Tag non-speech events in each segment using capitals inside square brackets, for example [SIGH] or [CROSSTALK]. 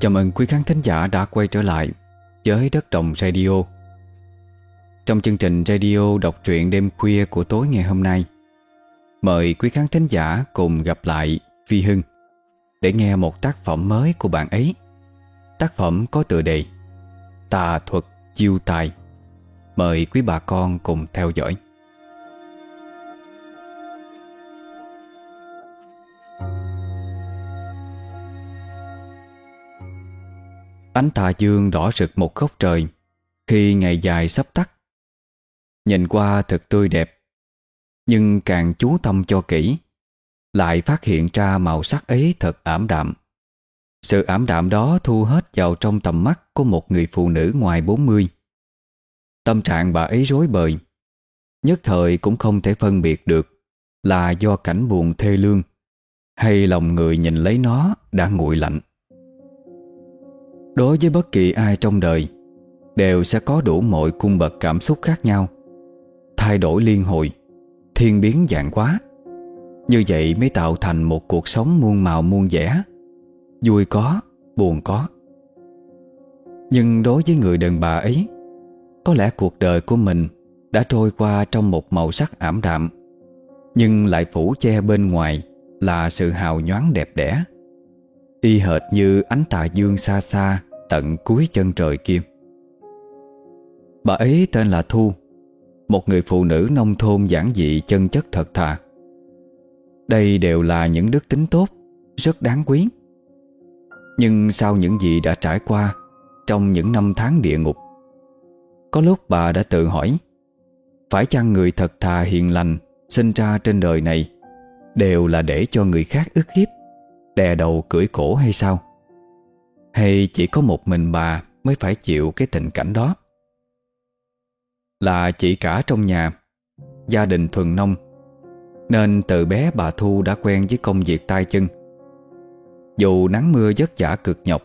Chào mừng quý khán thính giả đã quay trở lại với Đất Đồng Radio. Trong chương trình radio đọc truyện đêm khuya của tối ngày hôm nay, Mời quý khán thính giả cùng gặp lại Phi Hưng Để nghe một tác phẩm mới của bạn ấy. Tác phẩm có tựa đề Tà thuật chiêu tài. Mời quý bà con cùng theo dõi. Ánh tà dương đỏ rực một góc trời, Khi ngày dài sắp tắt. Nhìn qua thật tươi đẹp, Nhưng càng chú tâm cho kỹ, Lại phát hiện ra màu sắc ấy thật ảm đạm. Sự ảm đạm đó thu hết vào trong tầm mắt Của một người phụ nữ ngoài 40 Tâm trạng bà ấy rối bời, Nhất thời cũng không thể phân biệt được Là do cảnh buồn thê lương Hay lòng người nhìn lấy nó đã nguội lạnh. Đối với bất kỳ ai trong đời Đều sẽ có đủ mọi cung bậc cảm xúc khác nhau. Thay đổi liên hồi Thiên biến dạng quá Như vậy mới tạo thành một cuộc sống muôn màu muôn vẻ. Vui có, buồn có. Nhưng đối với người đàn bà ấy Có lẽ cuộc đời của mình Đã trôi qua trong một màu sắc ảm đạm Nhưng lại phủ che bên ngoài Là sự hào nhoáng đẹp đẽ. Y hệt như ánh tà dương xa xa Tận cuối chân trời kia. Bà ấy tên là Thu, Một người phụ nữ nông thôn giản dị chân chất thật thà. Đây đều là những đức tính tốt, Rất đáng quý. Nhưng sau những gì đã trải qua Trong những năm tháng địa ngục, Có lúc bà đã tự hỏi, Phải chăng người thật thà hiền lành Sinh ra trên đời này Đều là để cho người khác ức hiếp? Đè đầu cưỡi cổ hay sao? Hay chỉ có một mình bà Mới phải chịu cái tình cảnh đó? Là chị cả trong nhà, Gia đình thuần nông, Nên từ bé bà Thu đã quen với công việc tay chân. Dù nắng mưa vất vả cực nhọc,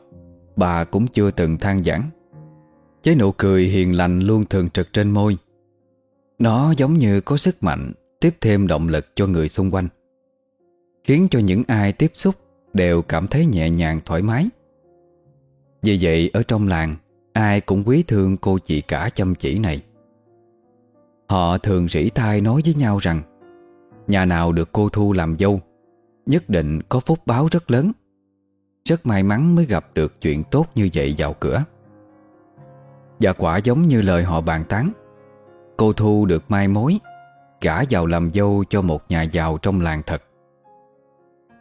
Bà cũng chưa từng than giảng Chế nụ cười hiền lành luôn thường trực trên môi. Nó giống như có sức mạnh Tiếp thêm động lực cho người xung quanh, Khiến cho những ai tiếp xúc Đều cảm thấy nhẹ nhàng, thoải mái. Vì vậy, ở trong làng, Ai cũng quý thương cô chị cả chăm chỉ này. Họ thường rỉ tai nói với nhau rằng, Nhà nào được cô Thu làm dâu, Nhất định có phúc báo rất lớn. Rất may mắn mới gặp được chuyện tốt như vậy vào cửa. Và quả giống như lời họ bàn tán, Cô Thu được mai mối, Gả vào làm dâu cho một nhà giàu trong làng thật.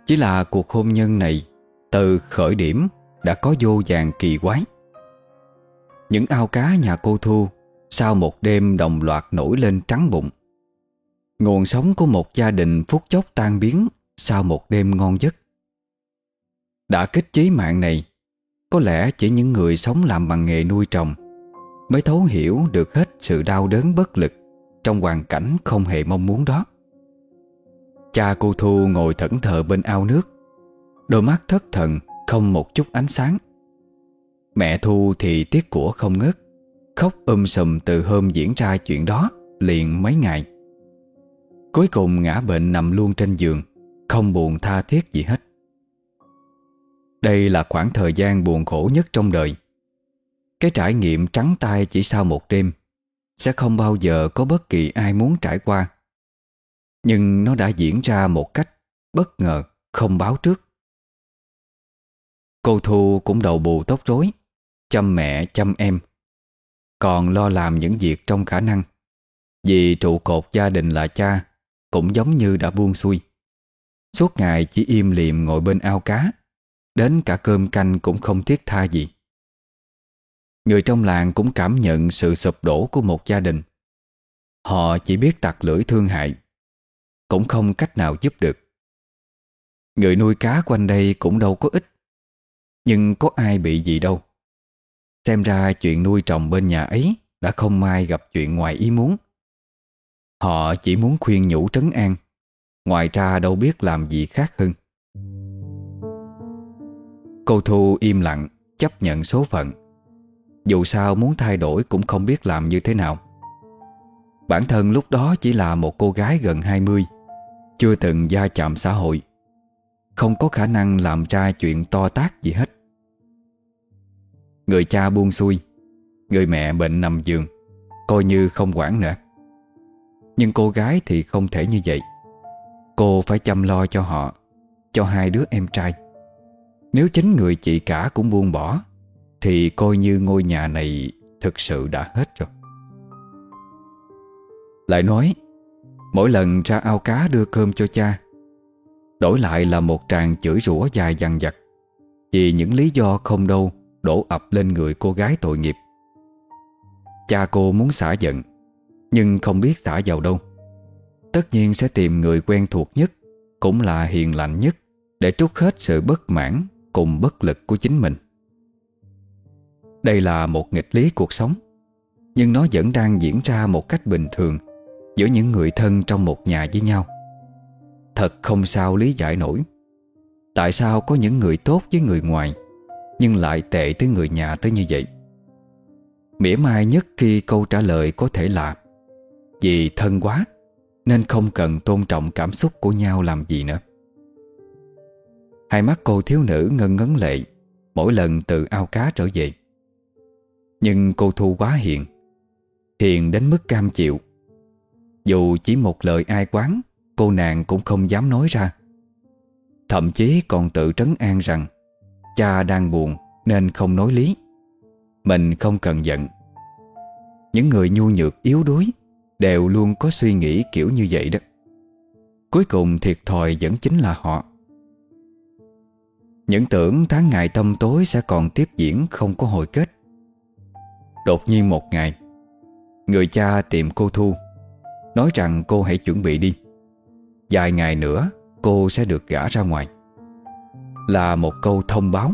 Chỉ là cuộc hôn nhân này Từ khởi điểm đã có vô vàng kỳ quái. Những ao cá nhà cô Thu sau một đêm đồng loạt nổi lên trắng bụng. Nguồn sống của một gia đình phút chốc tan biến sau một đêm ngon giấc. Đã kích chí mạng này, có lẽ chỉ những người sống làm bằng nghề nuôi trồng mới thấu hiểu được hết sự đau đớn bất lực trong hoàn cảnh không hề mong muốn đó. Cha cô Thu ngồi thẫn thờ bên ao nước, đôi mắt thất thần không một chút ánh sáng. Mẹ Thu thì tiếc của không ngớt Khóc um sùm từ hôm diễn ra chuyện đó Liền mấy ngày. Cuối cùng ngã bệnh nằm luôn trên giường Không buồn tha thiết gì hết. Đây là khoảng thời gian buồn khổ nhất trong đời. Cái trải nghiệm trắng tay chỉ sau một đêm Sẽ không bao giờ có bất kỳ ai muốn trải qua. Nhưng nó đã diễn ra một cách bất ngờ, không báo trước. Cô Thu cũng đầu bù tóc rối Chăm mẹ chăm em. Còn lo làm những việc trong khả năng Vì trụ cột gia đình là cha Cũng giống như đã buông xuôi. Suốt ngày chỉ im liệm ngồi bên ao cá Đến cả cơm canh cũng không thiết tha gì. Người trong làng cũng cảm nhận sự sụp đổ của một gia đình. Họ chỉ biết tặc lưỡi thương hại. Cũng không cách nào giúp được. Người nuôi cá quanh đây cũng đâu có ít, nhưng có ai bị gì đâu. Xem ra chuyện nuôi trồng bên nhà ấy Đã không may gặp chuyện ngoài ý muốn. Họ chỉ muốn khuyên nhủ trấn an, Ngoài ra đâu biết làm gì khác hơn. Cô Thu im lặng, Chấp nhận số phận. Dù sao muốn thay đổi cũng không biết làm như thế nào. Bản thân lúc đó chỉ là một cô gái gần 20 chưa từng gia chạm xã hội, Không có khả năng làm ra chuyện to tác gì hết. Người cha buông xuôi, Người mẹ bệnh nằm giường, Coi như không quản nữa. Nhưng cô gái thì không thể như vậy. Cô phải chăm lo cho họ, Cho hai đứa em trai. Nếu chính người chị cả cũng buông bỏ, Thì coi như ngôi nhà này Thực sự đã hết rồi. Lại nói Mỗi lần ra ao cá đưa cơm cho cha, Đổi lại là một tràng chửi rủa dài dằng dặc, Vì những lý do không đâu Đổ ập lên người cô gái tội nghiệp. Cha cô muốn xả giận, Nhưng không biết xả vào đâu. Tất nhiên sẽ tìm người quen thuộc nhất, Cũng là hiền lành nhất, Để trút hết sự bất mãn Cùng bất lực của chính mình. Đây là một nghịch lý cuộc sống, Nhưng nó vẫn đang diễn ra một cách bình thường. Giữa những người thân trong một nhà với nhau. Thật không sao lý giải nổi. Tại sao có những người tốt với người ngoài, Nhưng lại tệ tới người nhà tới như vậy? Mỉa mai nhất khi câu trả lời có thể là, Vì thân quá, Nên không cần tôn trọng cảm xúc của nhau làm gì nữa. Hai mắt cô thiếu nữ ngân ngấn lệ, Mỗi lần từ ao cá trở về. Nhưng cô Thu quá hiền Hiền đến mức cam chịu. Dù chỉ một lời ai quán, Cô nàng cũng không dám nói ra. Thậm chí còn tự trấn an rằng, Cha đang buồn nên không nói lý. Mình không cần giận. Những người nhu nhược yếu đuối Đều luôn có suy nghĩ kiểu như vậy đó. Cuối cùng thiệt thòi vẫn chính là họ. Những tưởng tháng ngày tâm tối sẽ còn tiếp diễn không có hồi kết. Đột nhiên một ngày, Người cha tìm cô Thu. Nói rằng cô hãy chuẩn bị đi. Vài ngày nữa, cô sẽ được gả ra ngoài. Là một câu thông báo,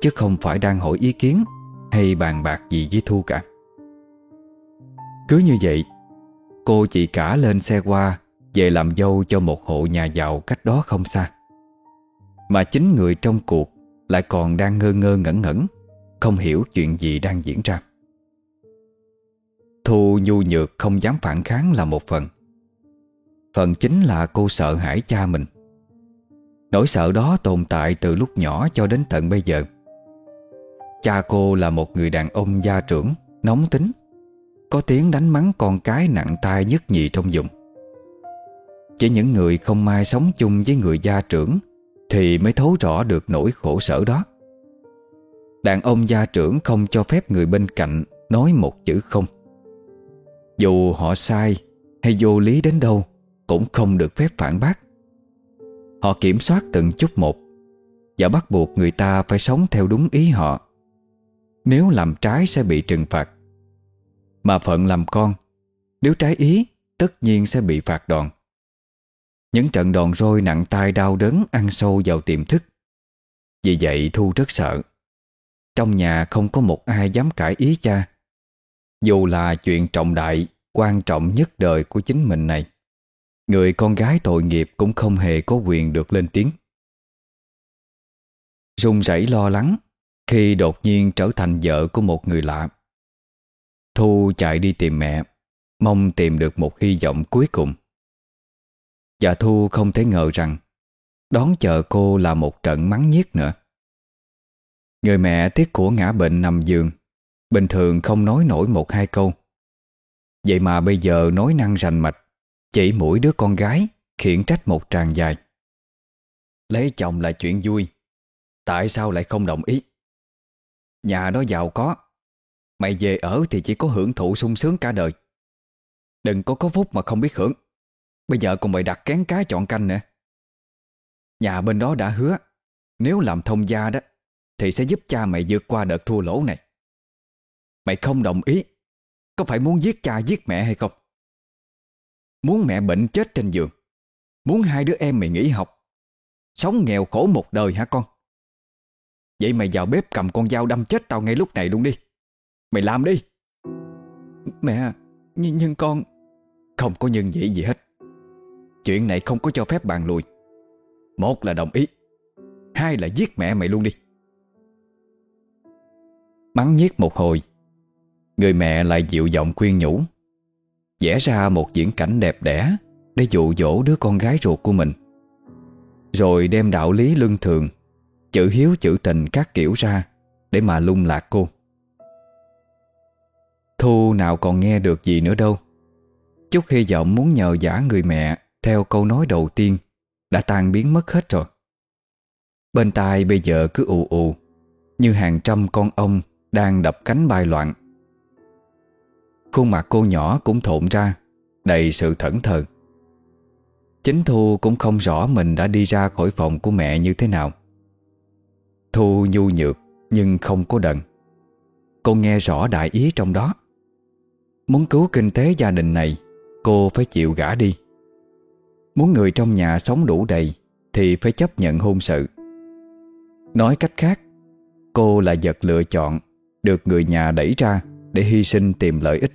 Chứ không phải đang hỏi ý kiến Hay bàn bạc gì với Thu cả. Cứ như vậy, Cô chị cả lên xe qua Về làm dâu cho một hộ nhà giàu cách đó không xa. Mà chính người trong cuộc Lại còn đang ngơ ngơ ngẩn ngẩn, Không hiểu chuyện gì đang diễn ra. Thu nhu nhược không dám phản kháng là một phần. Phần chính là cô sợ hãi cha mình. Nỗi sợ đó tồn tại từ lúc nhỏ cho đến tận bây giờ. Cha cô là một người đàn ông gia trưởng, Nóng tính, Có tiếng đánh mắng con cái nặng tai nhất nhì trong vùng. Chỉ những người không may sống chung với người gia trưởng Thì mới thấu rõ được nỗi khổ sở đó. Đàn ông gia trưởng không cho phép người bên cạnh Nói một chữ không. Dù họ sai hay vô lý đến đâu, cũng không được phép phản bác. Họ kiểm soát từng chút một Và bắt buộc người ta phải sống theo đúng ý họ. Nếu làm trái sẽ bị trừng phạt, Mà phận làm con, Nếu trái ý, Tất nhiên sẽ bị phạt đòn. Những trận đòn roi nặng tai đau đớn Ăn sâu vào tiềm thức. Vì vậy Thu rất sợ. Trong nhà không có một ai dám cãi ý cha. Dù là chuyện trọng đại, Quan trọng nhất đời của chính mình này. Người con gái tội nghiệp cũng không hề có quyền được lên tiếng. Rung rẩy lo lắng Khi đột nhiên trở thành vợ của một người lạ. Thu chạy đi tìm mẹ, Mong tìm được một hy vọng cuối cùng. Và Thu không thể ngờ rằng, Đón chờ cô là một trận mắng nhiếc nữa. Người mẹ tiếc của ngã bệnh nằm giường Bình thường không nói nổi một hai câu. Vậy mà bây giờ nói năng rành mạch, chỉ mũi đứa con gái khiển trách một tràng dài. Lấy chồng là chuyện vui, Tại sao lại không đồng ý? Nhà đó giàu có, Mày về ở thì chỉ có hưởng thụ sung sướng cả đời. Đừng có có phúc mà không biết hưởng. Bây giờ còn mày đặt kén cá chọn canh nữa. Nhà bên đó đã hứa, Nếu làm thông gia đó, Thì sẽ giúp cha mày vượt qua đợt thua lỗ này. Mày không đồng ý Có phải muốn giết cha giết mẹ hay không? Muốn mẹ bệnh chết trên giường Muốn hai đứa em mày nghỉ học Sống nghèo khổ một đời hả con? Vậy mày vào bếp cầm con dao đâm chết tao ngay lúc này luôn đi. Mày làm đi. Mẹ Nhưng, nhưng con Không có nhân dĩ gì hết. Chuyện này không có cho phép bàn lùi. Một là đồng ý Hai là giết mẹ mày luôn đi. Mắng nhiếc một hồi Người mẹ lại dịu giọng khuyên nhủ vẽ ra một diễn cảnh đẹp đẽ để dụ dỗ đứa con gái ruột của mình. Rồi đem đạo lý lương thường, chữ hiếu chữ tình các kiểu ra để mà lung lạc cô. Thu nào còn nghe được gì nữa đâu Chút hy vọng muốn nhờ giả người mẹ Theo câu nói đầu tiên Đã tan biến mất hết rồi Bên tai bây giờ cứ ù ù Như hàng trăm con ong Đang đập cánh bay loạn Khuôn mặt cô nhỏ cũng thộn ra, Đầy sự thẫn thờ. Chính Thu cũng không rõ Mình đã đi ra khỏi phòng của mẹ như thế nào. Thu nhu nhược Nhưng không có đần. Cô nghe rõ đại ý trong đó. Muốn cứu kinh tế gia đình này, Cô phải chịu gả đi. Muốn người trong nhà sống đủ đầy Thì phải chấp nhận hôn sự. Nói cách khác, Cô là vật lựa chọn Được người nhà đẩy ra Để hy sinh tìm lợi ích.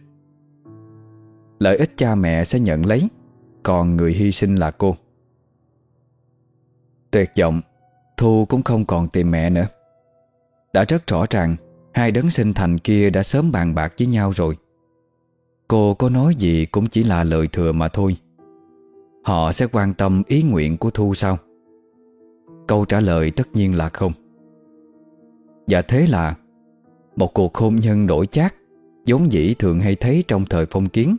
Lợi ích cha mẹ sẽ nhận lấy, Còn người hy sinh là cô. Tuyệt vọng, Thu cũng không còn tìm mẹ nữa. Đã rất rõ ràng, Hai đấng sinh thành kia đã sớm bàn bạc với nhau rồi. Cô có nói gì cũng chỉ là lời thừa mà thôi. Họ sẽ quan tâm ý nguyện của Thu sao? Câu trả lời tất nhiên là không. Và thế là, Một cuộc hôn nhân đổi chát giống dĩ thường hay thấy trong thời phong kiến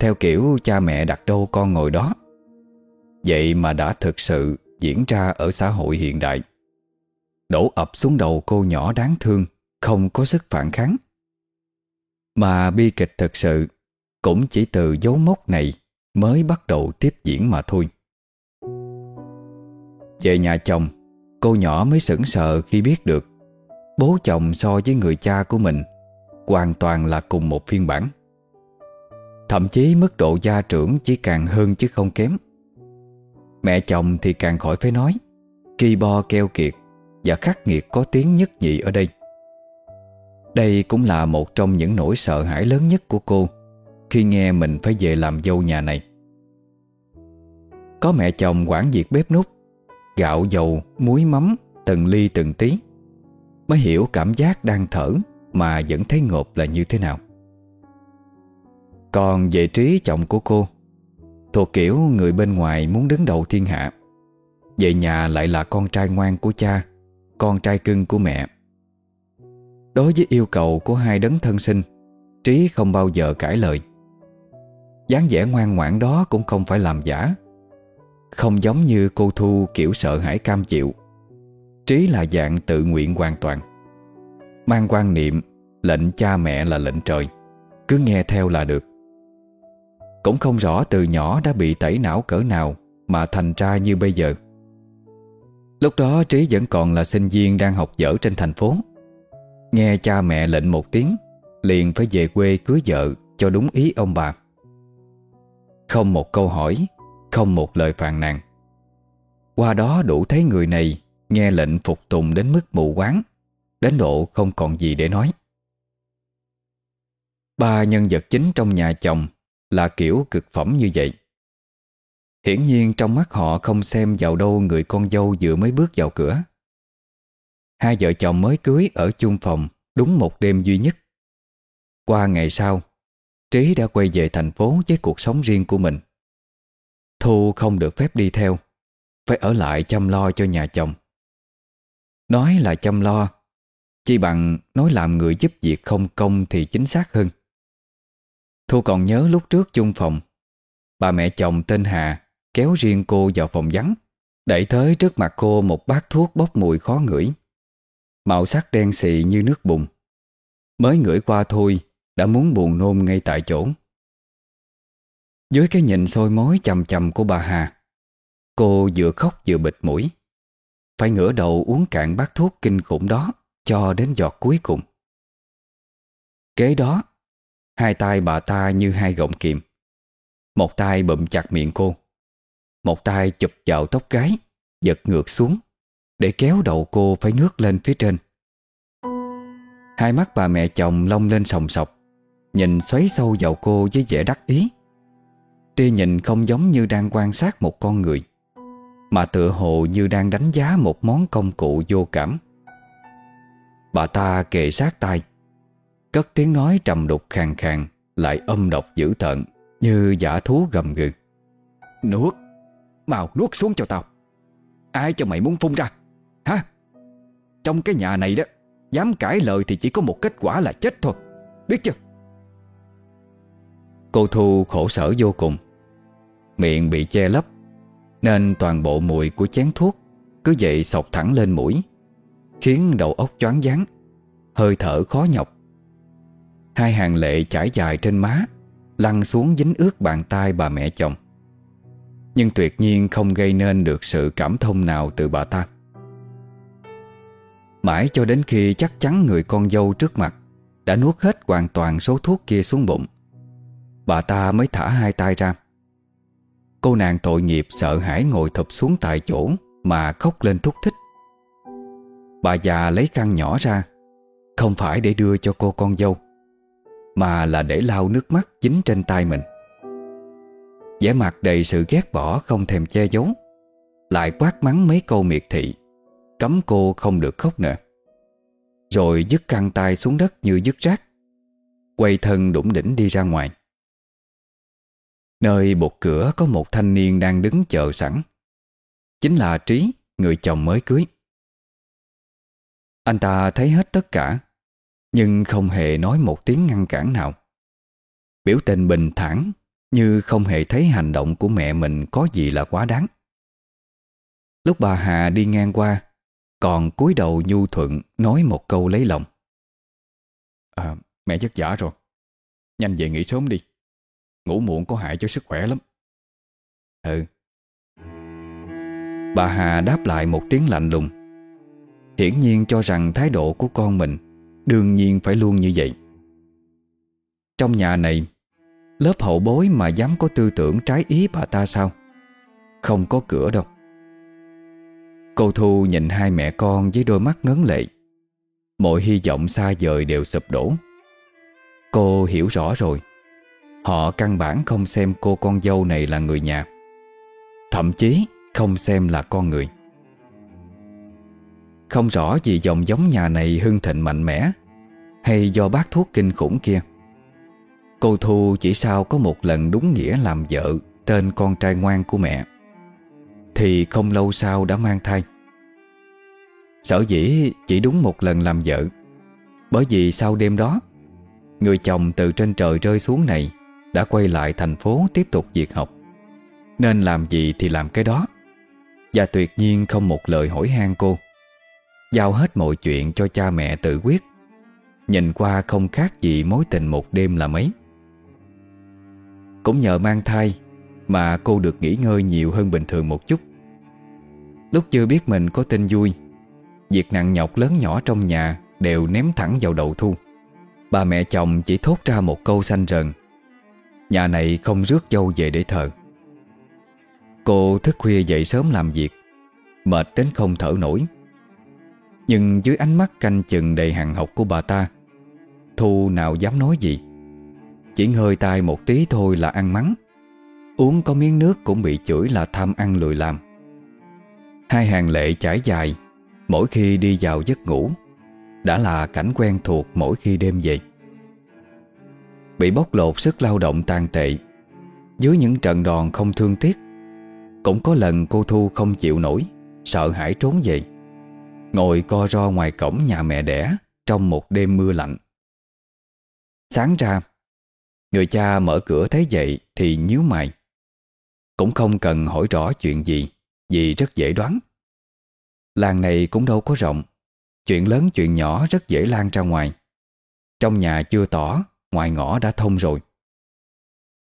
theo kiểu cha mẹ đặt đâu con ngồi đó. Vậy mà đã thực sự diễn ra ở xã hội hiện đại. Đổ ập xuống đầu cô nhỏ đáng thương, Không có sức phản kháng. Mà bi kịch thực sự Cũng chỉ từ dấu mốc này Mới bắt đầu tiếp diễn mà thôi. Về nhà chồng, Cô nhỏ mới sững sờ khi biết được, Bố chồng so với người cha của mình Hoàn toàn là cùng một phiên bản. Thậm chí mức độ gia trưởng chỉ càng hơn chứ không kém. Mẹ chồng thì càng khỏi phải nói Kỳ bo keo kiệt Và khắc nghiệt có tiếng nhất nhị ở đây. Đây cũng là một trong những nỗi sợ hãi lớn nhất của cô Khi nghe mình phải về làm dâu nhà này. Có mẹ chồng quản việc bếp nút Gạo dầu, muối mắm Từng ly từng tí Mới hiểu cảm giác đang thở Mà vẫn thấy ngột là như thế nào. Còn về trí chồng của cô. Thuộc kiểu người bên ngoài muốn đứng đầu thiên hạ. Về nhà lại là con trai ngoan của cha, Con trai cưng của mẹ. Đối với yêu cầu của hai đấng thân sinh, Trí không bao giờ cãi lời. Dáng vẻ ngoan ngoãn đó cũng không phải làm giả. Không giống như cô Thu kiểu sợ hãi cam chịu. Trí là dạng tự nguyện hoàn toàn. Mang quan niệm, Lệnh cha mẹ là lệnh trời. Cứ nghe theo là được cũng không rõ từ nhỏ đã bị tẩy não cỡ nào Mà thành ra như bây giờ. Lúc đó Trí vẫn còn là sinh viên đang học dở trên thành phố. Nghe cha mẹ lệnh một tiếng, Liền phải về quê cưới vợ cho đúng ý ông bà. Không một câu hỏi, Không một lời phàn nàn. Qua đó đủ thấy người này Nghe lệnh phục tùng đến mức mù quáng, Đến độ không còn gì để nói. Ba nhân vật chính trong nhà chồng là kiểu cực phẩm như vậy. Hiển nhiên trong mắt họ không xem vào đâu người con dâu vừa mới bước vào cửa. Hai vợ chồng mới cưới ở chung phòng đúng một đêm duy nhất. Qua ngày sau, Trí đã quay về thành phố với cuộc sống riêng của mình. Thu không được phép đi theo, phải ở lại chăm lo cho nhà chồng. Nói là chăm lo, chỉ bằng nói làm người giúp việc không công thì chính xác hơn. Thu còn nhớ lúc trước chung phòng. Bà mẹ chồng tên Hà Kéo riêng cô vào phòng vắng, Đẩy tới trước mặt cô một bát thuốc bốc mùi khó ngửi. Màu sắc đen xị như nước bùn. Mới ngửi qua thôi, Đã muốn buồn nôn ngay tại chỗ. Dưới cái nhìn sôi mối chầm chầm của bà Hà, Cô vừa khóc vừa bịt mũi. Phải ngửa đầu uống cạn bát thuốc kinh khủng đó Cho đến giọt cuối cùng. Kế đó Hai tay bà ta như hai gọng kiềm Một tay bụm chặt miệng cô. Một tay chụp vào tóc gái, Giật ngược xuống, Để kéo đầu cô phải ngước lên phía trên. Hai mắt bà mẹ chồng long lên sòng sọc, Nhìn xoáy sâu vào cô với vẻ đắc ý. Tia nhìn không giống như đang quan sát một con người, Mà tựa hồ như đang đánh giá một món công cụ vô cảm. Bà ta kề sát tay. Cất tiếng nói trầm đục khàn khàn Lại âm độc dữ tợn Như giả thú gầm gừ. Nuốt Mau nuốt xuống cho tao. Ai cho mày muốn phun ra? Hả? Trong cái nhà này đó Dám cãi lời thì chỉ có một kết quả là chết thôi. Biết chưa? Cô Thu khổ sở vô cùng. Miệng bị che lấp Nên toàn bộ mùi của chén thuốc Cứ vậy sọc thẳng lên mũi Khiến đầu óc choáng váng Hơi thở khó nhọc Hai hàng lệ chảy dài trên má, Lăn xuống dính ướt bàn tay bà mẹ chồng. Nhưng tuyệt nhiên không gây nên được sự cảm thông nào từ bà ta. Mãi cho đến khi chắc chắn người con dâu trước mặt Đã nuốt hết hoàn toàn số thuốc kia xuống bụng, Bà ta mới thả hai tay ra. Cô nàng tội nghiệp sợ hãi ngồi thụp xuống tại chỗ Mà khóc lên thúc thích. Bà già lấy khăn nhỏ ra, Không phải để đưa cho cô con dâu. Mà là để lau nước mắt dính trên tay mình. Vẻ mặt đầy sự ghét bỏ không thèm che giấu Lại quát mắng mấy câu miệt thị Cấm cô không được khóc nữa. Rồi dứt căng tay xuống đất như dứt rác Quay thân đủng đỉnh đi ra ngoài. Nơi bột cửa có một thanh niên đang đứng chờ sẵn. Chính là Trí, người chồng mới cưới. Anh ta thấy hết tất cả nhưng không hề nói một tiếng ngăn cản nào. Biểu tình bình thản Như không hề thấy hành động của mẹ mình có gì là quá đáng. Lúc bà Hà đi ngang qua, Còn cúi đầu nhu thuận nói một câu lấy lòng. À mẹ vất giả rồi. Nhanh về nghỉ sớm đi. Ngủ muộn có hại cho sức khỏe lắm. Ừ. Bà Hà đáp lại một tiếng lạnh lùng. Hiển nhiên cho rằng thái độ của con mình Đương nhiên phải luôn như vậy. Trong nhà này, Lớp hậu bối mà dám có tư tưởng trái ý bà ta sao? Không có cửa đâu. Cô Thu nhìn hai mẹ con với đôi mắt ngấn lệ. Mọi hy vọng xa vời đều sụp đổ. Cô hiểu rõ rồi. Họ căn bản không xem cô con dâu này là người nhà. Thậm chí không xem là con người. Không rõ vì dòng giống nhà này hưng thịnh mạnh mẽ Hay do bác thuốc kinh khủng kia. Cô Thu chỉ sau có một lần đúng nghĩa làm vợ Tên con trai ngoan của mẹ, Thì không lâu sau đã mang thai. Sở dĩ chỉ đúng một lần làm vợ, Bởi vì sau đêm đó, Người chồng từ trên trời rơi xuống này đã quay lại thành phố tiếp tục việc học. Nên làm gì thì làm cái đó, Và tuyệt nhiên không một lời hỏi han cô. Giao hết mọi chuyện cho cha mẹ tự quyết. Nhìn qua không khác gì mối tình một đêm là mấy. Cũng nhờ mang thai Mà cô được nghỉ ngơi nhiều hơn bình thường một chút. Lúc chưa biết mình có tin vui, Việc nặng nhọc lớn nhỏ trong nhà Đều ném thẳng vào đầu thu. Bà mẹ chồng chỉ thốt ra một câu xanh rần Nhà này không rước dâu về để thờ. Cô thức khuya dậy sớm làm việc, Mệt đến không thở nổi. Nhưng dưới ánh mắt canh chừng đầy hàng học của bà ta, Thu nào dám nói gì? Chỉ hơi tay một tí thôi là ăn mắng. Uống có miếng nước cũng bị chửi là tham ăn lười làm. Hai hàng lệ chảy dài, Mỗi khi đi vào giấc ngủ, Đã là cảnh quen thuộc mỗi khi đêm về. Bị bóc lột sức lao động tàn tệ, Dưới những trận đòn không thương tiếc, Cũng có lần cô Thu không chịu nổi, Sợ hãi trốn về. Ngồi co ro ngoài cổng nhà mẹ đẻ Trong một đêm mưa lạnh. Sáng ra, Người cha mở cửa thấy vậy Thì nhíu mày. Cũng không cần hỏi rõ chuyện gì, Vì rất dễ đoán. Làng này cũng đâu có rộng, Chuyện lớn chuyện nhỏ rất dễ lan ra ngoài. Trong nhà chưa tỏ, Ngoài ngõ đã thông rồi.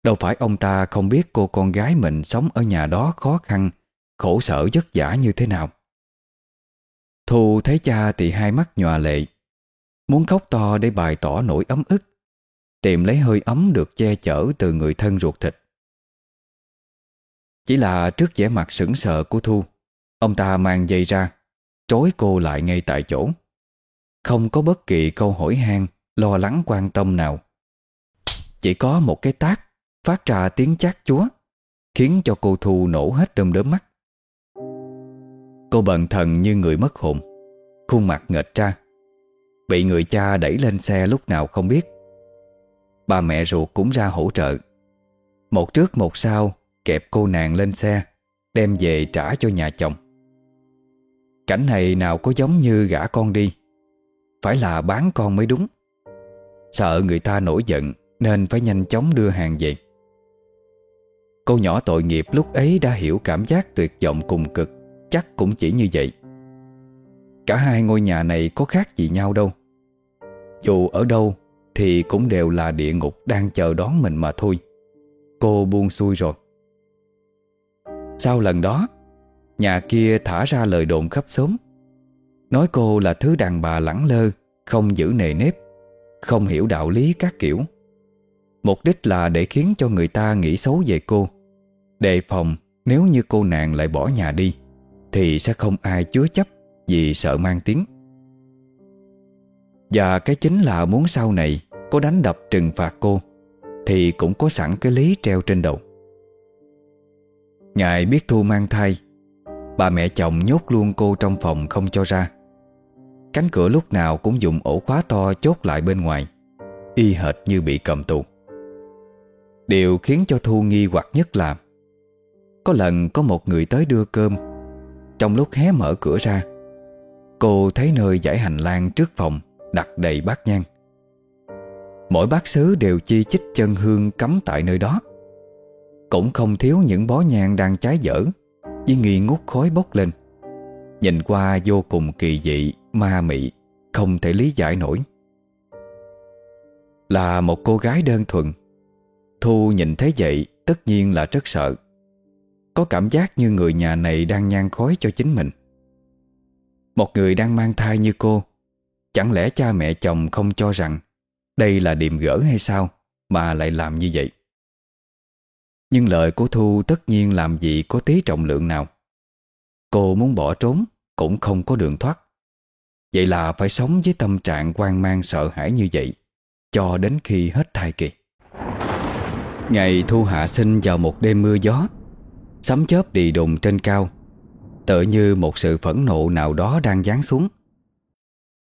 Đâu phải ông ta không biết cô con gái mình sống ở nhà đó khó khăn, Khổ sở vất vả như thế nào. Thu thấy cha thì hai mắt nhòa lệ, Muốn khóc to để bày tỏ nỗi ấm ức, Tìm lấy hơi ấm được che chở từ người thân ruột thịt. Chỉ là trước vẻ mặt sững sờ của Thu, Ông ta mang dây ra Trối cô lại ngay tại chỗ. Không có bất kỳ câu hỏi han, Lo lắng quan tâm nào. Chỉ có một cái tác Phát ra tiếng chát chúa, Khiến cho cô Thu nổ hết đơm đớm mắt. Cô bần thần như người mất hồn. Khuôn mặt nghệch ra. Bị người cha đẩy lên xe lúc nào không biết. Bà mẹ ruột cũng ra hỗ trợ. Một trước một sau, Kẹp cô nàng lên xe, Đem về trả cho nhà chồng. Cảnh này nào có giống như gã con đi. Phải là bán con mới đúng. Sợ người ta nổi giận, Nên phải nhanh chóng đưa hàng về. Cô nhỏ tội nghiệp lúc ấy đã hiểu cảm giác tuyệt vọng cùng cực. Chắc cũng chỉ như vậy. Cả hai ngôi nhà này có khác gì nhau đâu. Dù ở đâu Thì cũng đều là địa ngục đang chờ đón mình mà thôi. Cô buông xuôi rồi. Sau lần đó, Nhà kia thả ra lời đồn khắp xóm. Nói cô là thứ đàn bà lẳng lơ, Không giữ nề nếp, Không hiểu đạo lý các kiểu. Mục đích là để khiến cho người ta nghĩ xấu về cô, Đề phòng nếu như cô nàng lại bỏ nhà đi. Thì sẽ không ai chứa chấp Vì sợ mang tiếng. Và cái chính là muốn sau này Có đánh đập trừng phạt cô, Thì cũng có sẵn cái lý treo trên đầu. Ngài biết Thu mang thai, Bà mẹ chồng nhốt luôn cô trong phòng không cho ra. Cánh cửa lúc nào cũng dùng ổ khóa to chốt lại bên ngoài, Y hệt như bị cầm tù. Điều khiến cho Thu nghi hoặc nhất là, Có lần có một người tới đưa cơm trong lúc hé mở cửa ra, Cô thấy nơi giải hành lang trước phòng Đặt đầy bát nhang. Mỗi bát sứ đều chi chích chân hương cắm tại nơi đó. Cũng không thiếu những bó nhang đang cháy dở Với nghi ngút khói bốc lên. Nhìn qua vô cùng kỳ dị, Ma mị, Không thể lý giải nổi. Là một cô gái đơn thuần. Thu nhìn thấy vậy, Tất nhiên là rất sợ. Có cảm giác như người nhà này Đang nhan khói cho chính mình. Một người đang mang thai như cô, Chẳng lẽ cha mẹ chồng không cho rằng Đây là điềm gỡ hay sao Mà lại làm như vậy? Nhưng lời của Thu tất nhiên làm gì có tí trọng lượng nào. Cô muốn bỏ trốn Cũng không có đường thoát. Vậy là phải sống với tâm trạng quan mang sợ hãi như vậy Cho đến khi hết thai kỳ Ngày thu hạ sinh vào một đêm mưa gió Sấm chớp đi đùng trên cao Tựa như một sự phẫn nộ nào đó đang giáng xuống.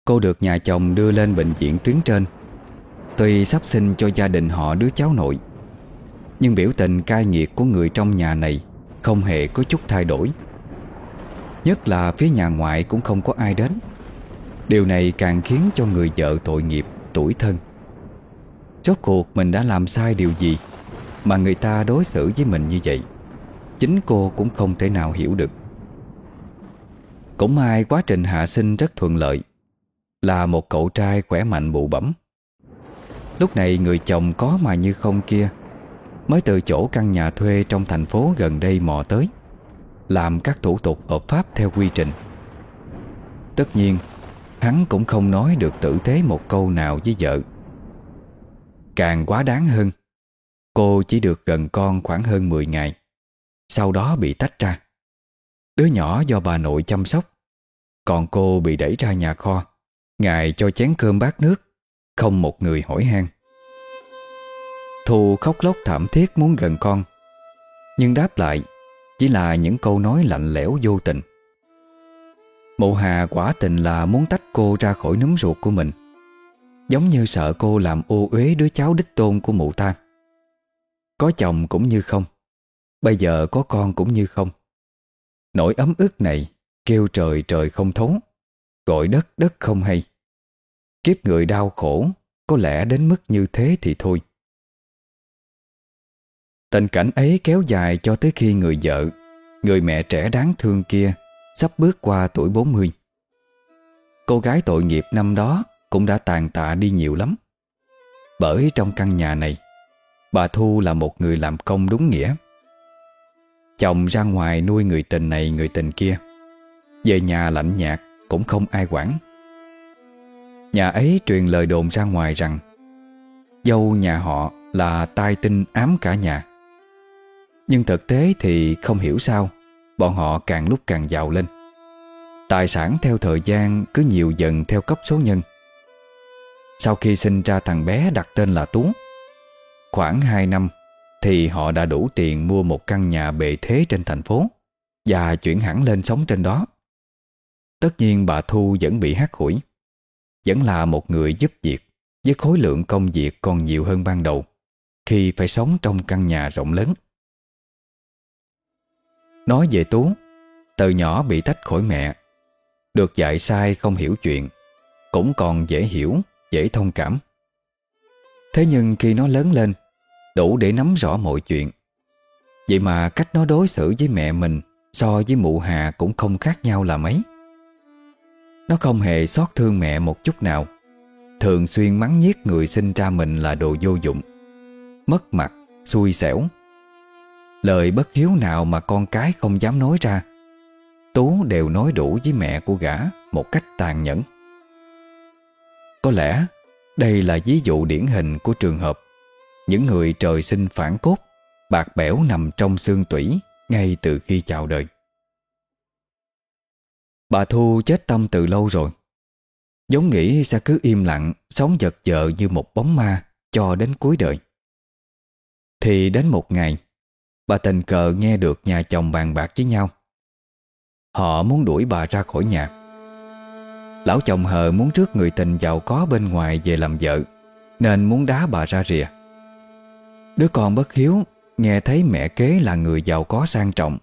Cô được nhà chồng đưa lên bệnh viện tuyến trên. Tuy sắp sinh cho gia đình họ đứa cháu nội Nhưng biểu tình cai nghiệt của người trong nhà này Không hề có chút thay đổi. Nhất là phía nhà ngoại cũng không có ai đến. Điều này càng khiến cho người vợ tội nghiệp, tuổi thân. Rốt cuộc mình đã làm sai điều gì Mà người ta đối xử với mình như vậy? Chính cô cũng không thể nào hiểu được. Cũng may quá trình hạ sinh rất thuận lợi, Là một cậu trai khỏe mạnh bụ bẩm. Lúc này người chồng có mà như không kia, Mới từ chỗ căn nhà thuê trong thành phố gần đây mò tới, Làm các thủ tục hợp pháp theo quy trình. Tất nhiên, Hắn cũng không nói được tử tế một câu nào với vợ. Càng quá đáng hơn, Cô chỉ được gần con khoảng hơn 10 ngày. Sau đó bị tách ra. Đứa nhỏ do bà nội chăm sóc, Còn cô bị đẩy ra nhà kho, Ngài cho chén cơm bát nước, Không một người hỏi han. Thu khóc lóc thảm thiết muốn gần con, Nhưng đáp lại Chỉ là những câu nói lạnh lẽo vô tình. Mụ Hà quả tình là muốn tách cô ra khỏi núm ruột của mình, Giống như sợ cô làm ô uế đứa cháu đích tôn của mụ ta. Có chồng cũng như không. Bây giờ có con cũng như không? Nỗi ấm ức này Kêu trời trời không thấu, Gọi đất đất không hay. Kiếp người đau khổ Có lẽ đến mức như thế thì thôi. Tình cảnh ấy kéo dài cho tới khi người vợ, Người mẹ trẻ đáng thương kia, Sắp bước qua tuổi 40 Cô gái tội nghiệp năm đó Cũng đã tàn tạ đi nhiều lắm. Bởi trong căn nhà này, Bà Thu là một người làm công đúng nghĩa. Chồng ra ngoài nuôi người tình này, người tình kia. Về nhà lạnh nhạt, Cũng không ai quản. Nhà ấy truyền lời đồn ra ngoài rằng, Dâu nhà họ là tai tinh ám cả nhà. Nhưng thực tế thì không hiểu sao, Bọn họ càng lúc càng giàu lên. Tài sản theo thời gian cứ nhiều dần theo cấp số nhân. Sau khi sinh ra thằng bé đặt tên là Tú, Khoảng 2 năm thì họ đã đủ tiền mua một căn nhà bề thế trên thành phố Và chuyển hẳn lên sống trên đó. Tất nhiên bà Thu vẫn bị hát hủi Vẫn là một người giúp việc Với khối lượng công việc còn nhiều hơn ban đầu Khi phải sống trong căn nhà rộng lớn. Nói về Tú Từ nhỏ bị tách khỏi mẹ Được dạy sai không hiểu chuyện Cũng còn dễ hiểu, dễ thông cảm. Thế nhưng khi nó lớn lên Đủ để nắm rõ mọi chuyện. Vậy mà cách nó đối xử với mẹ mình So với mụ Hà cũng không khác nhau là mấy. Nó không hề xót thương mẹ một chút nào. Thường xuyên mắng nhiếc người sinh ra mình là đồ vô dụng. Mất mặt, xui xẻo. Lời bất hiếu nào mà con cái không dám nói ra. Tú đều nói đủ với mẹ của gã Một cách tàn nhẫn. Có lẽ đây là ví dụ điển hình của trường hợp những người trời sinh phản cốt, Bạc bẽo nằm trong xương tủy Ngay từ khi chào đời. Bà Thu chết tâm từ lâu rồi. Giống nghĩ sẽ cứ im lặng, Sống vật vợ như một bóng ma Cho đến cuối đời. Thì đến một ngày, Bà tình cờ nghe được nhà chồng bàn bạc với nhau. Họ muốn đuổi bà ra khỏi nhà. Lão chồng hờ muốn rước người tình giàu có bên ngoài về làm vợ, Nên muốn đá bà ra rìa. Đứa con bất hiếu, Nghe thấy mẹ kế là người giàu có sang trọng,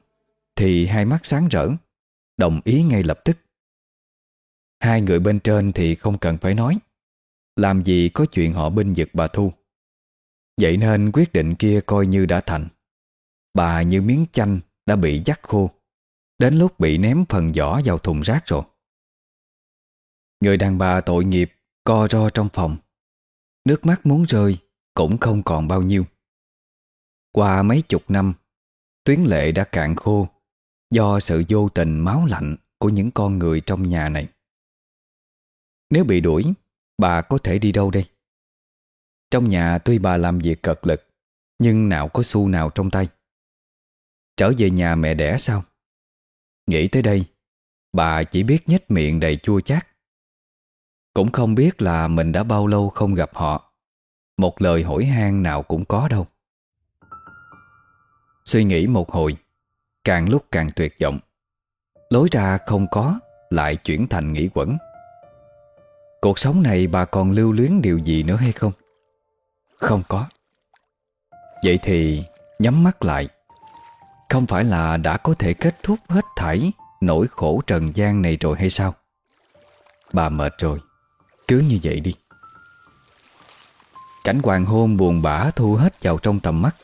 Thì hai mắt sáng rỡ, Đồng ý ngay lập tức. Hai người bên trên thì không cần phải nói, Làm gì có chuyện họ binh vực bà Thu. Vậy nên quyết định kia coi như đã thành. Bà như miếng chanh đã bị dắt khô, Đến lúc bị ném phần vỏ vào thùng rác rồi. Người đàn bà tội nghiệp, Co ro trong phòng. Nước mắt muốn rơi Cũng không còn bao nhiêu. Qua mấy chục năm, Tuyến lệ đã cạn khô Do sự vô tình máu lạnh Của những con người trong nhà này. Nếu bị đuổi, Bà có thể đi đâu đây? Trong nhà tuy bà làm việc cật lực, Nhưng nào có xu nào trong tay. Trở về nhà mẹ đẻ sao? Nghĩ tới đây, Bà chỉ biết nhếch miệng đầy chua chát. Cũng không biết là mình đã bao lâu không gặp họ. Một lời hỏi han nào cũng có đâu. Suy nghĩ một hồi, Càng lúc càng tuyệt vọng. Lối ra không có, Lại chuyển thành nghĩ quẩn. Cuộc sống này bà còn lưu luyến điều gì nữa hay không? Không có. Vậy thì nhắm mắt lại. Không phải là đã có thể kết thúc hết thảy Nỗi khổ trần gian này rồi hay sao? Bà mệt rồi, Cứ như vậy đi. Cảnh hoàng hôn buồn bã thu hết vào trong tầm mắt.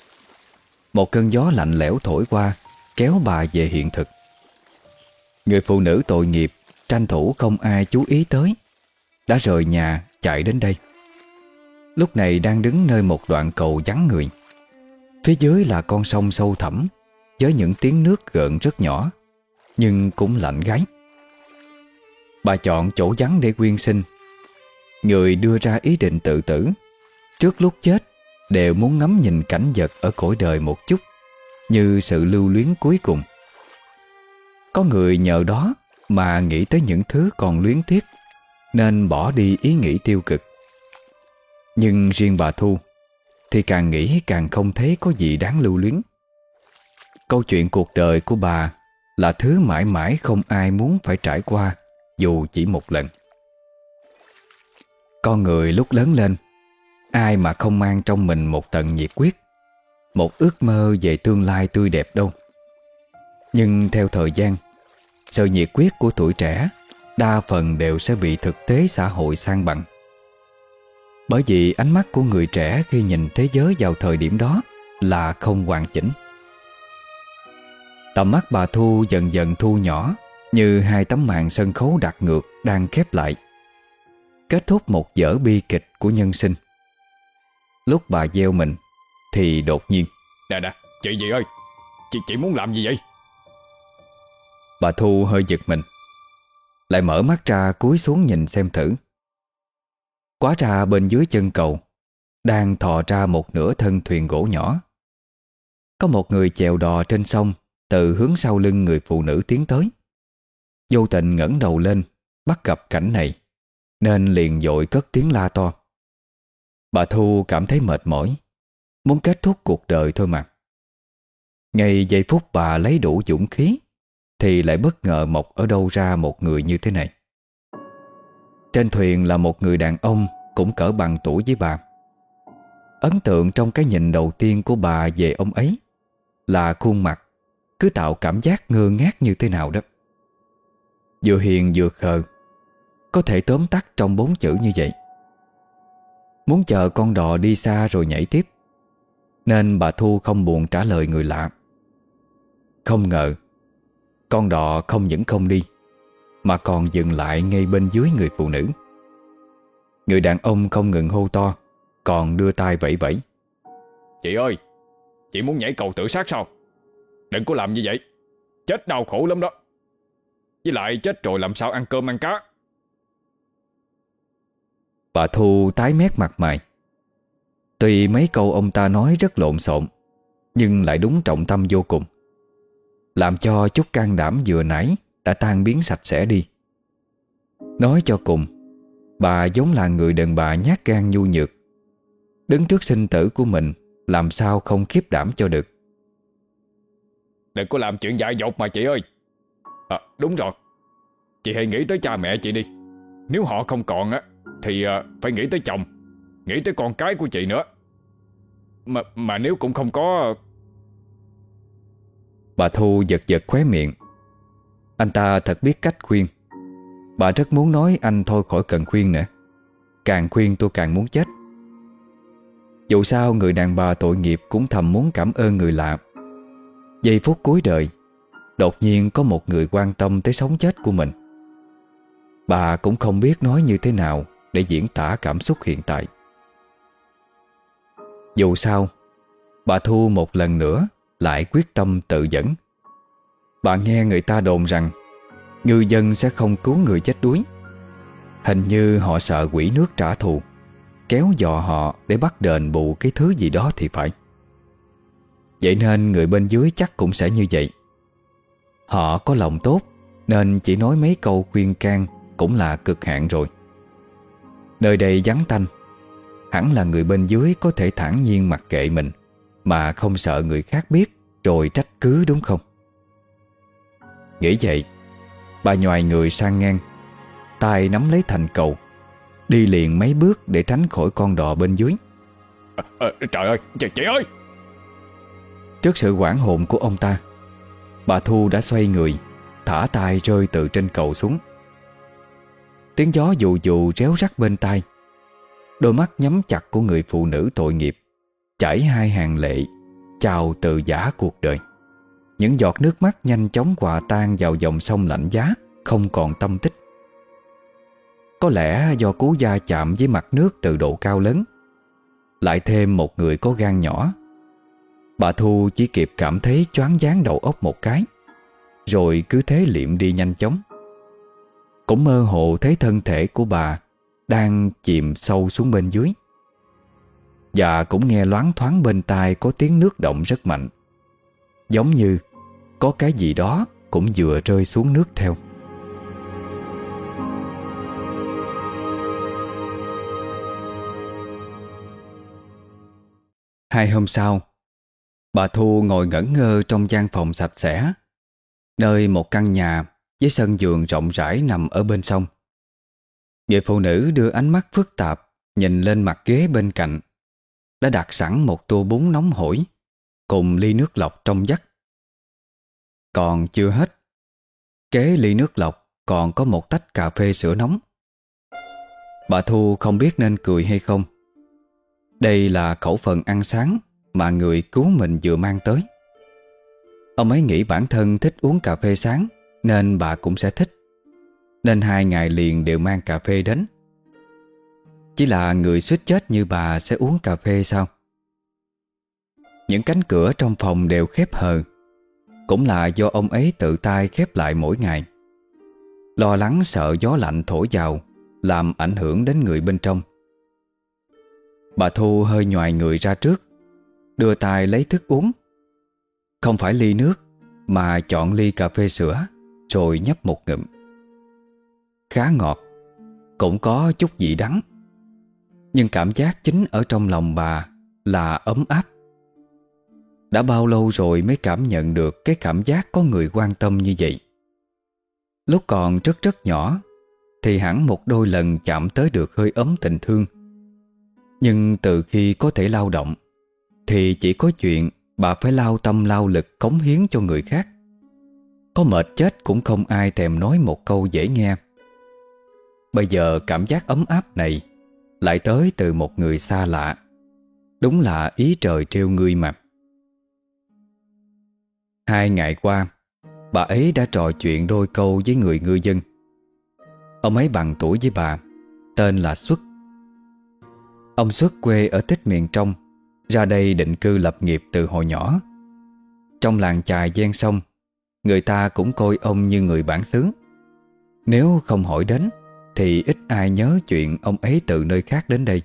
Một cơn gió lạnh lẽo thổi qua, Kéo bà về hiện thực. Người phụ nữ tội nghiệp, Tranh thủ không ai chú ý tới, Đã rời nhà, chạy đến đây. Lúc này đang đứng nơi một đoạn cầu vắng người. Phía dưới là con sông sâu thẳm, với những tiếng nước gợn rất nhỏ, Nhưng cũng lạnh gáy. Bà chọn chỗ vắng để quyên sinh. Người đưa ra ý định tự tử. Trước lúc chết Đều muốn ngắm nhìn cảnh vật ở cõi đời một chút Như sự lưu luyến cuối cùng. Có người nhờ đó Mà nghĩ tới những thứ còn luyến tiếc Nên bỏ đi ý nghĩ tiêu cực. Nhưng riêng bà Thu Thì càng nghĩ càng không thấy có gì đáng lưu luyến. Câu chuyện cuộc đời của bà là thứ mãi mãi không ai muốn phải trải qua dù chỉ một lần. Con người lúc lớn lên, ai mà không mang trong mình một tầng nhiệt quyết, một ước mơ về tương lai tươi đẹp đâu. Nhưng theo thời gian, sự nhiệt quyết của tuổi trẻ đa phần đều sẽ bị thực tế xã hội sang bằng. Bởi vì ánh mắt của người trẻ khi nhìn thế giới vào thời điểm đó là không hoàn chỉnh. Tầm mắt bà Thu dần dần thu nhỏ Như hai tấm màn sân khấu đặt ngược Đang khép lại Kết thúc một dở bi kịch của nhân sinh Lúc bà gieo mình Thì đột nhiên Nè nè chị gì ơi? Chị chị muốn làm gì vậy? Bà Thu hơi giật mình Lại mở mắt ra cúi xuống nhìn xem thử. Quá ra bên dưới chân cầu Đang thò ra một nửa thân thuyền gỗ nhỏ. Có một người chèo đò trên sông từ hướng sau lưng người phụ nữ tiến tới. Vô tình ngẩng đầu lên Bắt gặp cảnh này Nên liền dội cất tiếng la to Bà Thu cảm thấy mệt mỏi, Muốn kết thúc cuộc đời thôi mà. Ngày giây phút bà lấy đủ dũng khí, Thì lại bất ngờ mọc ở đâu ra một người như thế này. Trên thuyền là một người đàn ông Cũng cỡ bằng tuổi với bà. Ấn tượng trong cái nhìn đầu tiên của bà về ông ấy Là khuôn mặt cứ tạo cảm giác ngơ ngác như thế nào đó. Vừa hiền vừa khờ, Có thể tóm tắt trong bốn chữ như vậy. Muốn chờ con đò đi xa rồi nhảy tiếp. Nên bà Thu không buồn trả lời người lạ. Không ngờ, Con đò không những không đi, Mà còn dừng lại ngay bên dưới người phụ nữ. Người đàn ông không ngừng hô to, Còn đưa tay vẫy vẫy. Chị ơi, Chị muốn nhảy cầu tự sát sao? Đừng có làm như vậy, Chết đau khổ lắm đó. Với lại chết rồi làm sao ăn cơm ăn cá? Bà Thu tái mét mặt mày. Tuy mấy câu ông ta nói rất lộn xộn, Nhưng lại đúng trọng tâm vô cùng. Làm cho chút can đảm vừa nãy Đã tan biến sạch sẽ đi. Nói cho cùng, Bà giống là người đàn bà nhát gan nhu nhược. Đứng trước sinh tử của mình, Làm sao không khiếp đảm cho được? Đừng có làm chuyện dại dột mà chị ơi. À đúng rồi. Chị hãy nghĩ tới cha mẹ chị đi. Nếu họ không còn á thì à, phải nghĩ tới chồng Nghĩ tới con cái của chị nữa. Mà mà nếu cũng không có Bà Thu giật giật khóe miệng. Anh ta thật biết cách khuyên. Bà rất muốn nói anh thôi khỏi cần khuyên nữa. Càng khuyên tôi càng muốn chết. Dù sao người đàn bà tội nghiệp Cũng thầm muốn cảm ơn người lạ. Giây phút cuối đời Đột nhiên có một người quan tâm tới sống chết của mình. Bà cũng không biết nói như thế nào. Để diễn tả cảm xúc hiện tại. Dù sao, Bà Thu một lần nữa Lại quyết tâm tự dẫn. Bà nghe người ta đồn rằng, Ngư dân sẽ không cứu người chết đuối. Hình như họ sợ quỷ nước trả thù, Kéo dò họ để bắt đền bù cái thứ gì đó thì phải. Vậy nên người bên dưới chắc cũng sẽ như vậy. Họ có lòng tốt, Nên chỉ nói mấy câu khuyên can Cũng là cực hạn rồi. Nơi đây vắng tanh. Hẳn là người bên dưới có thể thản nhiên mặc kệ mình Mà không sợ người khác biết Rồi trách cứ đúng không? Nghĩ vậy Bà nhòi người sang ngang tay nắm lấy thành cầu Đi liền mấy bước để tránh khỏi con đò bên dưới. À, à, Trời ơi, chị, chị ơi! Trước sự quảng hồn của ông ta Bà Thu đã xoay người Thả tay rơi từ trên cầu xuống Tiếng gió dù dù réo rắt bên tai. Đôi mắt nhắm chặt của người phụ nữ tội nghiệp. Chảy hai hàng lệ, Chào từ giả cuộc đời. Những giọt nước mắt nhanh chóng hòa tan vào dòng sông lạnh giá, Không còn tâm tích. Có lẽ do cú da chạm với mặt nước từ độ cao lớn, Lại thêm một người có gan nhỏ. Bà Thu chỉ kịp cảm thấy choáng váng đầu óc một cái, Rồi cứ thế liệm đi nhanh chóng. Cũng mơ hồ thấy thân thể của bà Đang chìm sâu xuống bên dưới. Và cũng nghe loáng thoáng bên tai có tiếng nước động rất mạnh. Giống như có cái gì đó cũng vừa rơi xuống nước theo. Hai hôm sau, Bà Thu ngồi ngẩn ngơ trong gian phòng sạch sẽ, Nơi một căn nhà với sân vườn rộng rãi nằm ở bên sông. Người phụ nữ đưa ánh mắt phức tạp Nhìn lên mặt ghế bên cạnh, Đã đặt sẵn một tô bún nóng hổi Cùng ly nước lọc trong vắt. Còn chưa hết, Kế ly nước lọc Còn có một tách cà phê sữa nóng. Bà Thu không biết nên cười hay không. Đây là khẩu phần ăn sáng mà người cứu mình vừa mang tới. Ông ấy nghĩ bản thân thích uống cà phê sáng nên bà cũng sẽ thích. Nên hai ngày liền đều mang cà phê đến. Chỉ là người suýt chết như bà sẽ uống cà phê sao? Những cánh cửa trong phòng đều khép hờ Cũng là do ông ấy tự tay khép lại mỗi ngày Lo lắng sợ gió lạnh thổi vào, Làm ảnh hưởng đến người bên trong Bà Thu hơi nhòi người ra trước, Đưa tay lấy thức uống Không phải ly nước, Mà chọn ly cà phê sữa rồi nhấp một ngụm. Khá ngọt, Cũng có chút vị đắng. Nhưng cảm giác chính ở trong lòng bà Là ấm áp. Đã bao lâu rồi mới cảm nhận được Cái cảm giác có người quan tâm như vậy? Lúc còn rất rất nhỏ, Thì hẳn một đôi lần chạm tới được hơi ấm tình thương. Nhưng từ khi có thể lao động, thì chỉ có chuyện bà phải lao tâm lao lực cống hiến cho người khác. Có mệt chết cũng không ai thèm nói một câu dễ nghe. Bây giờ cảm giác ấm áp này Lại tới từ một người xa lạ. Đúng là ý trời trêu ngươi mà. Hai ngày qua, Bà ấy đã trò chuyện đôi câu với người ngư dân. Ông ấy bằng tuổi với bà, Tên là Xuất. Ông Xuất quê ở tích miền trong, Ra đây định cư lập nghiệp từ hồi nhỏ. Trong làng chài gian sông Người ta cũng coi ông như người bản xứ. Nếu không hỏi đến, Thì ít ai nhớ chuyện ông ấy từ nơi khác đến đây.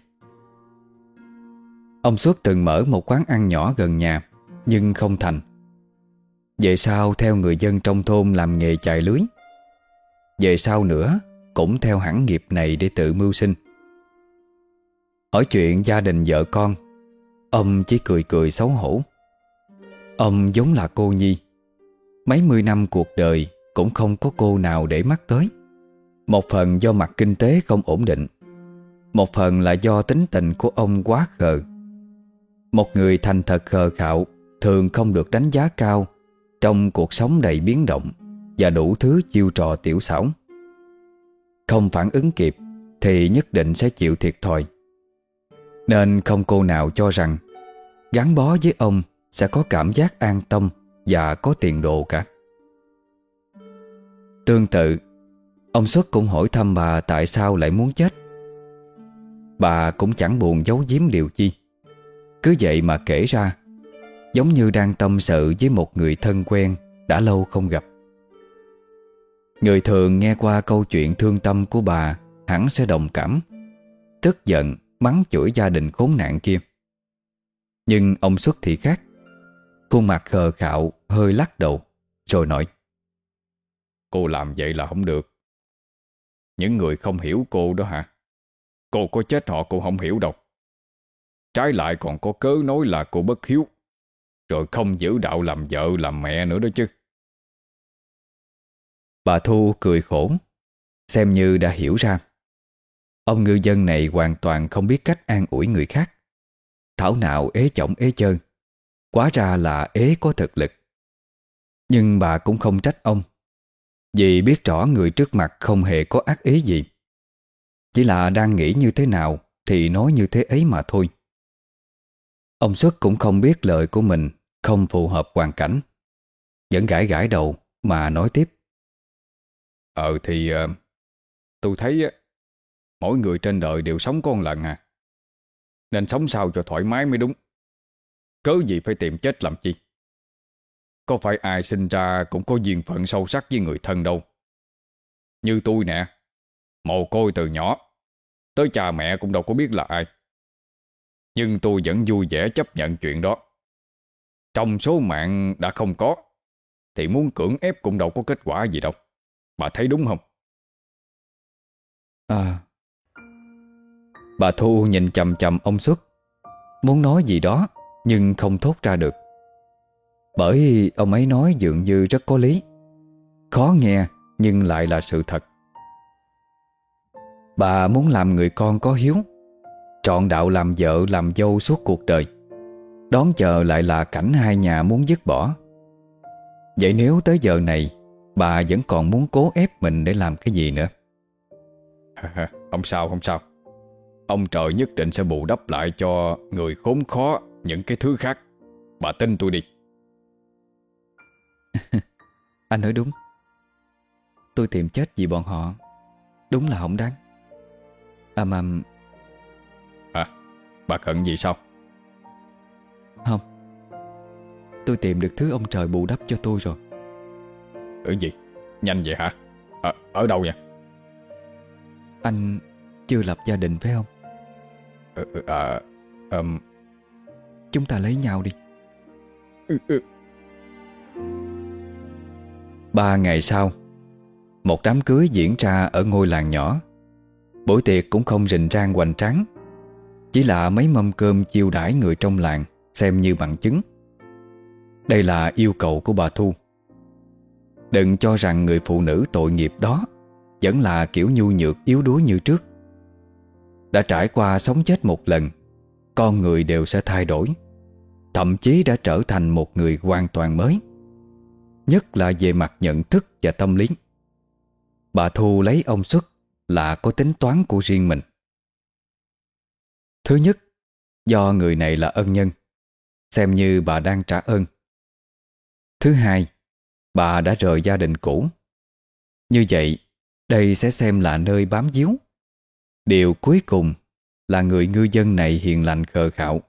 Ông Xuất từng mở một quán ăn nhỏ gần nhà, Nhưng không thành. Về sau theo người dân trong thôn làm nghề chạy lưới. Về sau nữa, Cũng theo hẳn nghiệp này để tự mưu sinh. Hỏi chuyện gia đình vợ con, Ông chỉ cười cười xấu hổ. Ông giống là cô Nhi. Mấy mươi năm cuộc đời Cũng không có cô nào để mắt tới. Một phần do mặt kinh tế không ổn định, Một phần là do tính tình của ông quá khờ. Một người thành thật khờ khạo Thường không được đánh giá cao Trong cuộc sống đầy biến động Và đủ thứ chiêu trò tiểu xảo. Không phản ứng kịp Thì nhất định sẽ chịu thiệt thòi. Nên không cô nào cho rằng Gắn bó với ông Sẽ có cảm giác an tâm và có tiền đồ cả. Tương tự, Ông Xuất cũng hỏi thăm bà Tại sao lại muốn chết. Bà cũng chẳng buồn giấu giếm điều chi. Cứ vậy mà kể ra, Giống như đang tâm sự với một người thân quen Đã lâu không gặp. Người thường nghe qua câu chuyện thương tâm của bà Hẳn sẽ đồng cảm, Tức giận, Mắng chửi gia đình khốn nạn kia. Nhưng ông Xuất thì khác. Khuôn mặt khờ khạo Hơi lắc đầu Rồi nói. Cô làm vậy là không được. Những người không hiểu cô đó hả? Cô có chết họ cũng không hiểu đâu. Trái lại còn có cớ nói là cô bất hiếu. Rồi không giữ đạo làm vợ làm mẹ nữa đó chứ. Bà Thu cười khổ Xem như đã hiểu ra. Ông ngư dân này hoàn toàn không biết cách an ủi người khác. Thảo nào ế chổng ế chơi Quá ra là ế có thực lực. Nhưng bà cũng không trách ông. Vì biết rõ người trước mặt không hề có ác ý gì. Chỉ là đang nghĩ như thế nào Thì nói như thế ấy mà thôi. Ông Xuất cũng không biết lời của mình Không phù hợp hoàn cảnh. Vẫn gãi gãi đầu Mà nói tiếp. Ờ thì uh, Tôi thấy ờ, Mỗi người trên đời đều sống con lần à. Nên sống sao cho thoải mái mới đúng. Cớ gì phải tìm chết làm chi? Có phải ai sinh ra Cũng có duyên phận sâu sắc với người thân đâu? Như tôi nè, Mồ côi từ nhỏ, Tới cha mẹ cũng đâu có biết là ai. Nhưng tôi vẫn vui vẻ chấp nhận chuyện đó. Trong số mạng đã không có, Thì muốn cưỡng ép cũng đâu có kết quả gì đâu. Bà thấy đúng không? À. Bà Thu nhìn chầm chầm ông Xuất. Muốn nói gì đó? Nhưng không thốt ra được. Bởi ông ấy nói dường như rất có lý. Khó nghe, Nhưng lại là sự thật. Bà muốn làm người con có hiếu, Trọn đạo làm vợ làm dâu suốt cuộc đời. Đón chờ lại là cảnh hai nhà muốn dứt bỏ. Vậy nếu tới giờ này, Bà vẫn còn muốn cố ép mình để làm cái gì nữa? [LAUGHS] Không sao không sao. Ông trời nhất định sẽ bù đắp lại cho người khốn khó những cái thứ khác. Bà tin tôi đi. [LAUGHS] Anh nói đúng. Tôi tìm chết vì bọn họ. Đúng là không đáng. À mà... À, bà khẩn gì sao? Không. Tôi tìm được thứ ông trời bù đắp cho tôi rồi. Ở gì? Nhanh vậy hả? À, ở đâu nha? Anh chưa lập gia đình phải không? Ờ, ờ, à, um... Chúng ta lấy nhau đi. Ừ, ừ. Ba ngày sau Một đám cưới diễn ra ở ngôi làng nhỏ. Buổi tiệc cũng không rình rang hoành tráng. Chỉ là mấy mâm cơm chiêu đãi người trong làng Xem như bằng chứng. Đây là yêu cầu của bà Thu. Đừng cho rằng người phụ nữ tội nghiệp đó Vẫn là kiểu nhu nhược yếu đuối như trước. Đã trải qua sống chết một lần con người đều sẽ thay đổi Thậm chí đã trở thành một người hoàn toàn mới Nhất là về mặt nhận thức và tâm lý Bà Thu lấy ông Xuất là có tính toán của riêng mình Thứ nhất, do người này là ân nhân, xem như bà đang trả ơn. Thứ hai, bà đã rời gia đình cũ. Như vậy, đây sẽ xem là nơi bám díu. Điều cuối cùng là người ngư dân này hiền lành khờ khạo.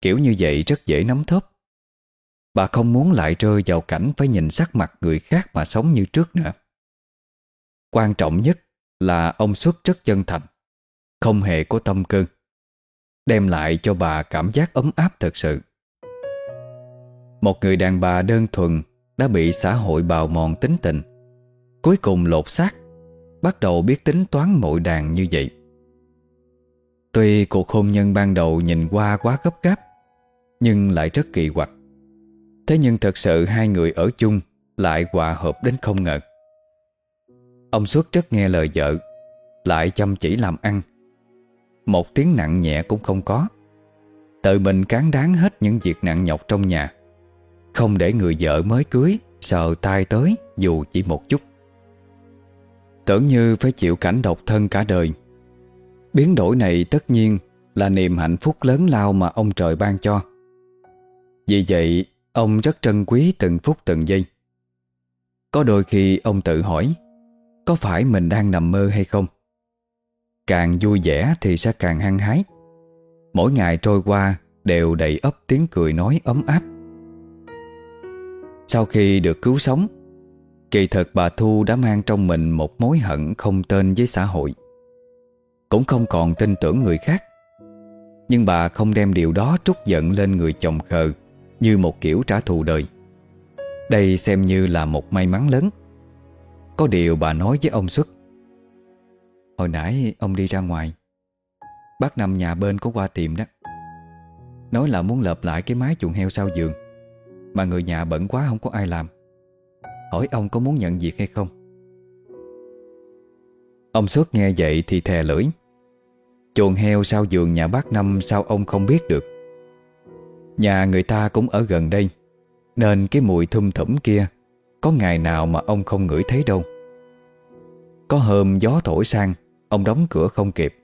Kiểu như vậy rất dễ nắm thóp. Bà không muốn lại rơi vào cảnh phải nhìn sắc mặt người khác mà sống như trước nữa. Quan trọng nhất là ông xuất rất chân thành, không hề có tâm cơ, đem lại cho bà cảm giác ấm áp thật sự. Một người đàn bà đơn thuần đã bị xã hội bào mòn tính tình, cuối cùng lột xác, bắt đầu biết tính toán mọi đàn như vậy. Tuy cuộc hôn nhân ban đầu nhìn qua quá gấp gáp, nhưng lại rất kỳ quặc. Thế nhưng thật sự hai người ở chung lại hòa hợp đến không ngờ. Ông Xuất rất nghe lời vợ Lại chăm chỉ làm ăn Một tiếng nặng nhẹ cũng không có Tự mình cán đáng hết những việc nặng nhọc trong nhà Không để người vợ mới cưới Sợ tai tới dù chỉ một chút Tưởng như phải chịu cảnh độc thân cả đời Biến đổi này tất nhiên là niềm hạnh phúc lớn lao mà ông trời ban cho. Vì vậy, ông rất trân quý từng phút từng giây. Có đôi khi ông tự hỏi, có phải mình đang nằm mơ hay không? Càng vui vẻ thì sẽ càng hăng hái. Mỗi ngày trôi qua Đều đầy ấp tiếng cười nói ấm áp. Sau khi được cứu sống, Kỳ thật bà Thu đã mang trong mình Một mối hận không tên với xã hội. Cũng không còn tin tưởng người khác. Nhưng bà không đem điều đó trút giận lên người chồng khờ Như một kiểu trả thù đời. Đây xem như là một may mắn lớn. Có điều bà nói với ông Xuất, Hồi nãy ông đi ra ngoài, Bác nằm nhà bên có qua tìm đó. Nói là muốn lợp lại cái mái chuồng heo sau giường, Mà người nhà bận quá không có ai làm. Hỏi ông có muốn nhận việc hay không? Ông suốt nghe vậy thì thè lưỡi. Chuồng heo sau giường nhà bác Năm Sao ông không biết được. Nhà người ta cũng ở gần đây, Nên cái mùi thum thủm kia, có ngày nào mà ông không ngửi thấy đâu. Có hôm gió thổi sang, Ông đóng cửa không kịp,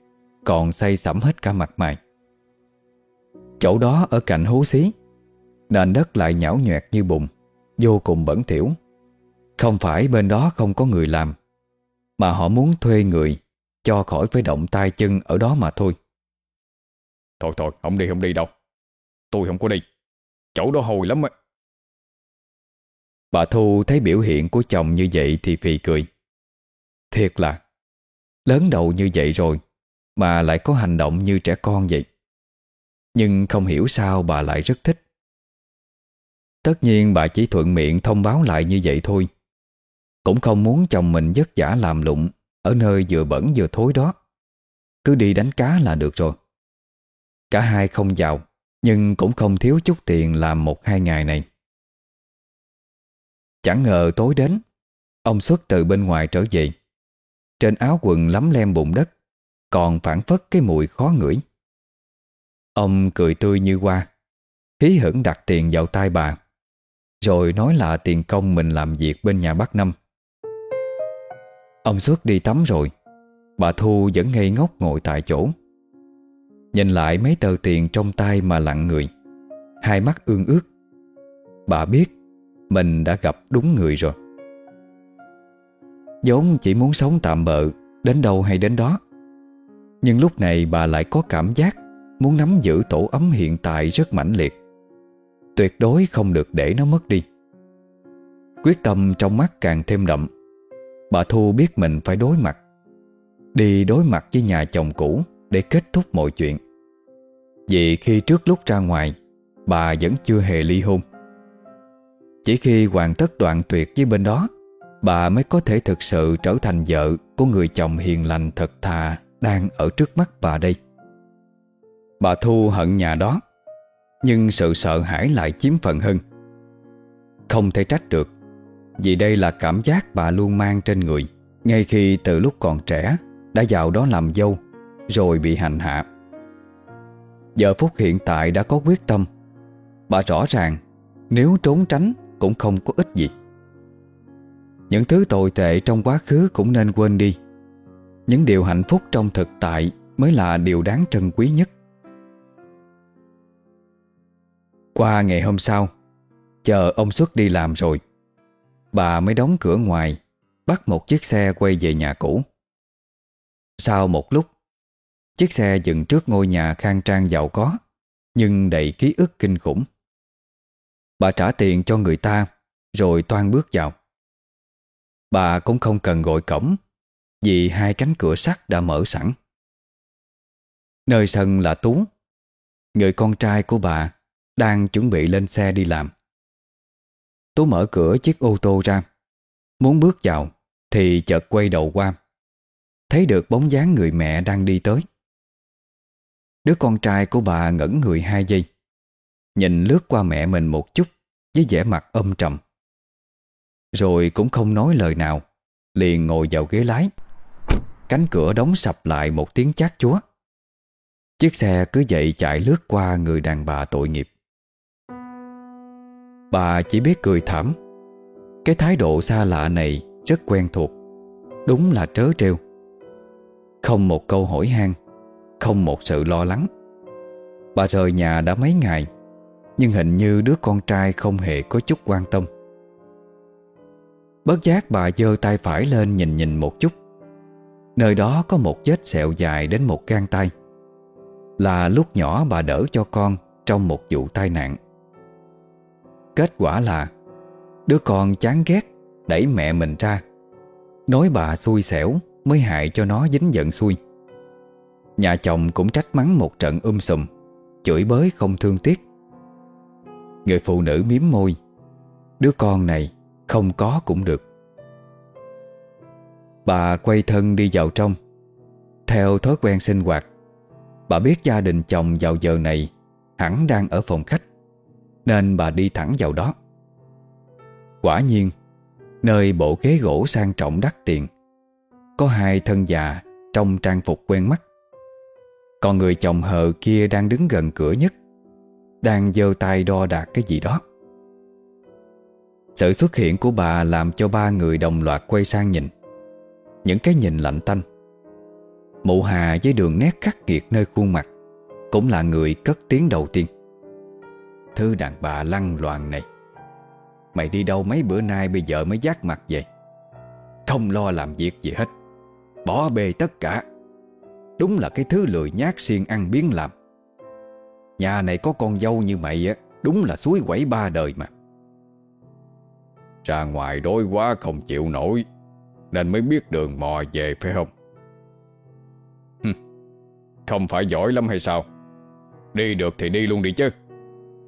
Còn say sẩm hết cả mặt mày. Chỗ đó ở cạnh hố xí, Nền đất lại nhão nhoẹt như bùn, Vô cùng bẩn thỉu. Không phải bên đó không có người làm mà họ muốn thuê người Cho khỏi phải động tay chân ở đó mà thôi Thôi thôi, không đi không đi đâu Tôi không có đi Chỗ đó hôi lắm á Bà Thu thấy biểu hiện của chồng như vậy thì phì cười. Thiệt là, lớn đầu như vậy rồi mà lại có hành động như trẻ con vậy. Nhưng không hiểu sao bà lại rất thích. Tất nhiên bà chỉ thuận miệng thông báo lại như vậy thôi. Cũng không muốn chồng mình vất vả làm lụng ở nơi vừa bẩn vừa thối đó. Cứ đi đánh cá là được rồi. Cả hai không giàu, nhưng cũng không thiếu chút tiền làm một hai ngày này. Chẳng ngờ tối đến Ông xuất từ bên ngoài trở về Trên áo quần lắm lem bụng đất Còn phản phất cái mùi khó ngửi Ông cười tươi như hoa Hí hửng đặt tiền vào tay bà Rồi nói là tiền công mình làm việc bên nhà bác Năm Ông xuất đi tắm rồi. Bà Thu vẫn ngây ngốc ngồi tại chỗ. Nhìn lại mấy tờ tiền trong tay mà lặng người. Hai mắt ương ướt Bà biết mình đã gặp đúng người rồi. Vốn chỉ muốn sống tạm bợ, Đến đâu hay đến đó. Nhưng lúc này bà lại có cảm giác Muốn nắm giữ tổ ấm hiện tại rất mãnh liệt. Tuyệt đối không được để nó mất đi. Quyết tâm trong mắt càng thêm đậm. Bà Thu biết mình phải đối mặt. Đi đối mặt với nhà chồng cũ Để kết thúc mọi chuyện. Vì khi trước lúc ra ngoài, Bà vẫn chưa hề ly hôn. Chỉ khi hoàn tất đoạn tuyệt với bên đó, Bà mới có thể thực sự trở thành vợ Của người chồng hiền lành thật thà Đang ở trước mắt bà đây. Bà Thu hận nhà đó, Nhưng sự sợ hãi lại chiếm phần hơn. Không thể trách được vì đây là cảm giác bà luôn mang trên người, Ngay khi từ lúc còn trẻ Đã vào đó làm dâu, Rồi bị hành hạ. Giờ phút hiện tại đã có quyết tâm. Bà rõ ràng, Nếu trốn tránh cũng không có ích gì. Những thứ tồi tệ trong quá khứ cũng nên quên đi. Những điều hạnh phúc trong thực tại Mới là điều đáng trân quý nhất. Qua ngày hôm sau, Chờ ông xuất đi làm rồi. Bà mới đóng cửa ngoài, Bắt một chiếc xe quay về nhà cũ. Sau một lúc, Chiếc xe dừng trước ngôi nhà khang trang giàu có, Nhưng đầy ký ức kinh khủng. Bà trả tiền cho người ta, Rồi toan bước vào. Bà cũng không cần gọi cổng, Vì hai cánh cửa sắt đã mở sẵn. Nơi sân là Tú, Người con trai của bà, Đang chuẩn bị lên xe đi làm. Tú mở cửa chiếc ô tô ra. Muốn bước vào, Thì chợt quay đầu qua. Thấy được bóng dáng người mẹ đang đi tới. Đứa con trai của bà ngẩn người hai giây. Nhìn lướt qua mẹ mình một chút, Với vẻ mặt âm trầm. Rồi cũng không nói lời nào, Liền ngồi vào ghế lái. Cánh cửa đóng sập lại một tiếng chát chúa. Chiếc xe cứ vậy chạy lướt qua người đàn bà tội nghiệp. Bà chỉ biết cười thảm. Cái thái độ xa lạ này rất quen thuộc. Đúng là trớ trêu. Không một câu hỏi han, Không một sự lo lắng. Bà rời nhà đã mấy ngày, Nhưng hình như đứa con trai không hề có chút quan tâm. Bất giác bà giơ tay phải lên nhìn nhìn một chút. Nơi đó có một vết sẹo dài đến một gang tay. Là lúc nhỏ bà đỡ cho con Trong một vụ tai nạn. Kết quả là, Đứa con chán ghét, Đẩy mẹ mình ra. Nói bà xui xẻo Mới hại cho nó dính giận xui. Nhà chồng cũng trách mắng một trận um sùm, Chửi bới không thương tiếc. Người phụ nữ miếm môi, Đứa con này Không có cũng được. Bà quay thân đi vào trong. Theo thói quen sinh hoạt, Bà biết gia đình chồng vào giờ này Hẳn đang ở phòng khách nên bà đi thẳng vào đó. Quả nhiên, Nơi bộ ghế gỗ sang trọng đắt tiền, Có hai thân già Trong trang phục quen mắt. Còn người chồng hờ kia đang đứng gần cửa nhất, Đang giơ tay đo đạc cái gì đó. Sự xuất hiện của bà làm cho ba người đồng loạt quay sang nhìn. Những cái nhìn lạnh tanh. Mụ Hà với đường nét khắc nghiệt nơi khuôn mặt, Cũng là người cất tiếng đầu tiên. Thứ đàn bà lăng loàn này. Mày đi đâu mấy bữa nay bây giờ mới giác mặt vậy? Không lo làm việc gì hết. Bỏ bê tất cả. Đúng là cái thứ lười nhát xiên ăn biến làm. Nhà này có con dâu như mày á, Đúng là suối quẩy ba đời mà. Ra ngoài đói quá không chịu nổi, Nên mới biết đường mò về phải không? Không phải giỏi lắm hay sao? Đi được thì đi luôn đi chứ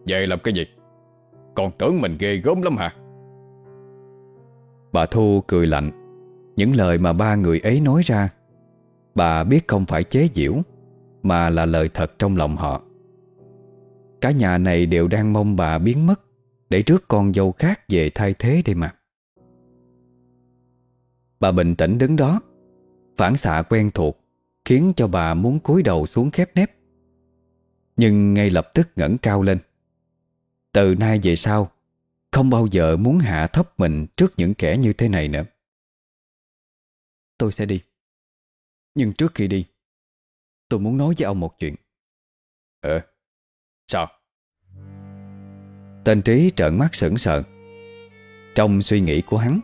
về làm cái gì? Còn tưởng mình ghê gớm lắm hả? Bà Thu cười lạnh. Những lời mà ba người ấy nói ra, Bà biết không phải chế giễu, Mà là lời thật trong lòng họ. Cả nhà này đều đang mong bà biến mất, Để trước con dâu khác về thay thế đây mà. Bà bình tĩnh đứng đó, Phản xạ quen thuộc, Khiến cho bà muốn cúi đầu xuống khép nép. Nhưng ngay lập tức ngẩng cao lên từ nay về sau Không bao giờ muốn hạ thấp mình Trước những kẻ như thế này nữa. Tôi sẽ đi. Nhưng trước khi đi Tôi muốn nói với ông một chuyện. Ờ Sao? Tên Trí trợn mắt sững sờ. Trong suy nghĩ của hắn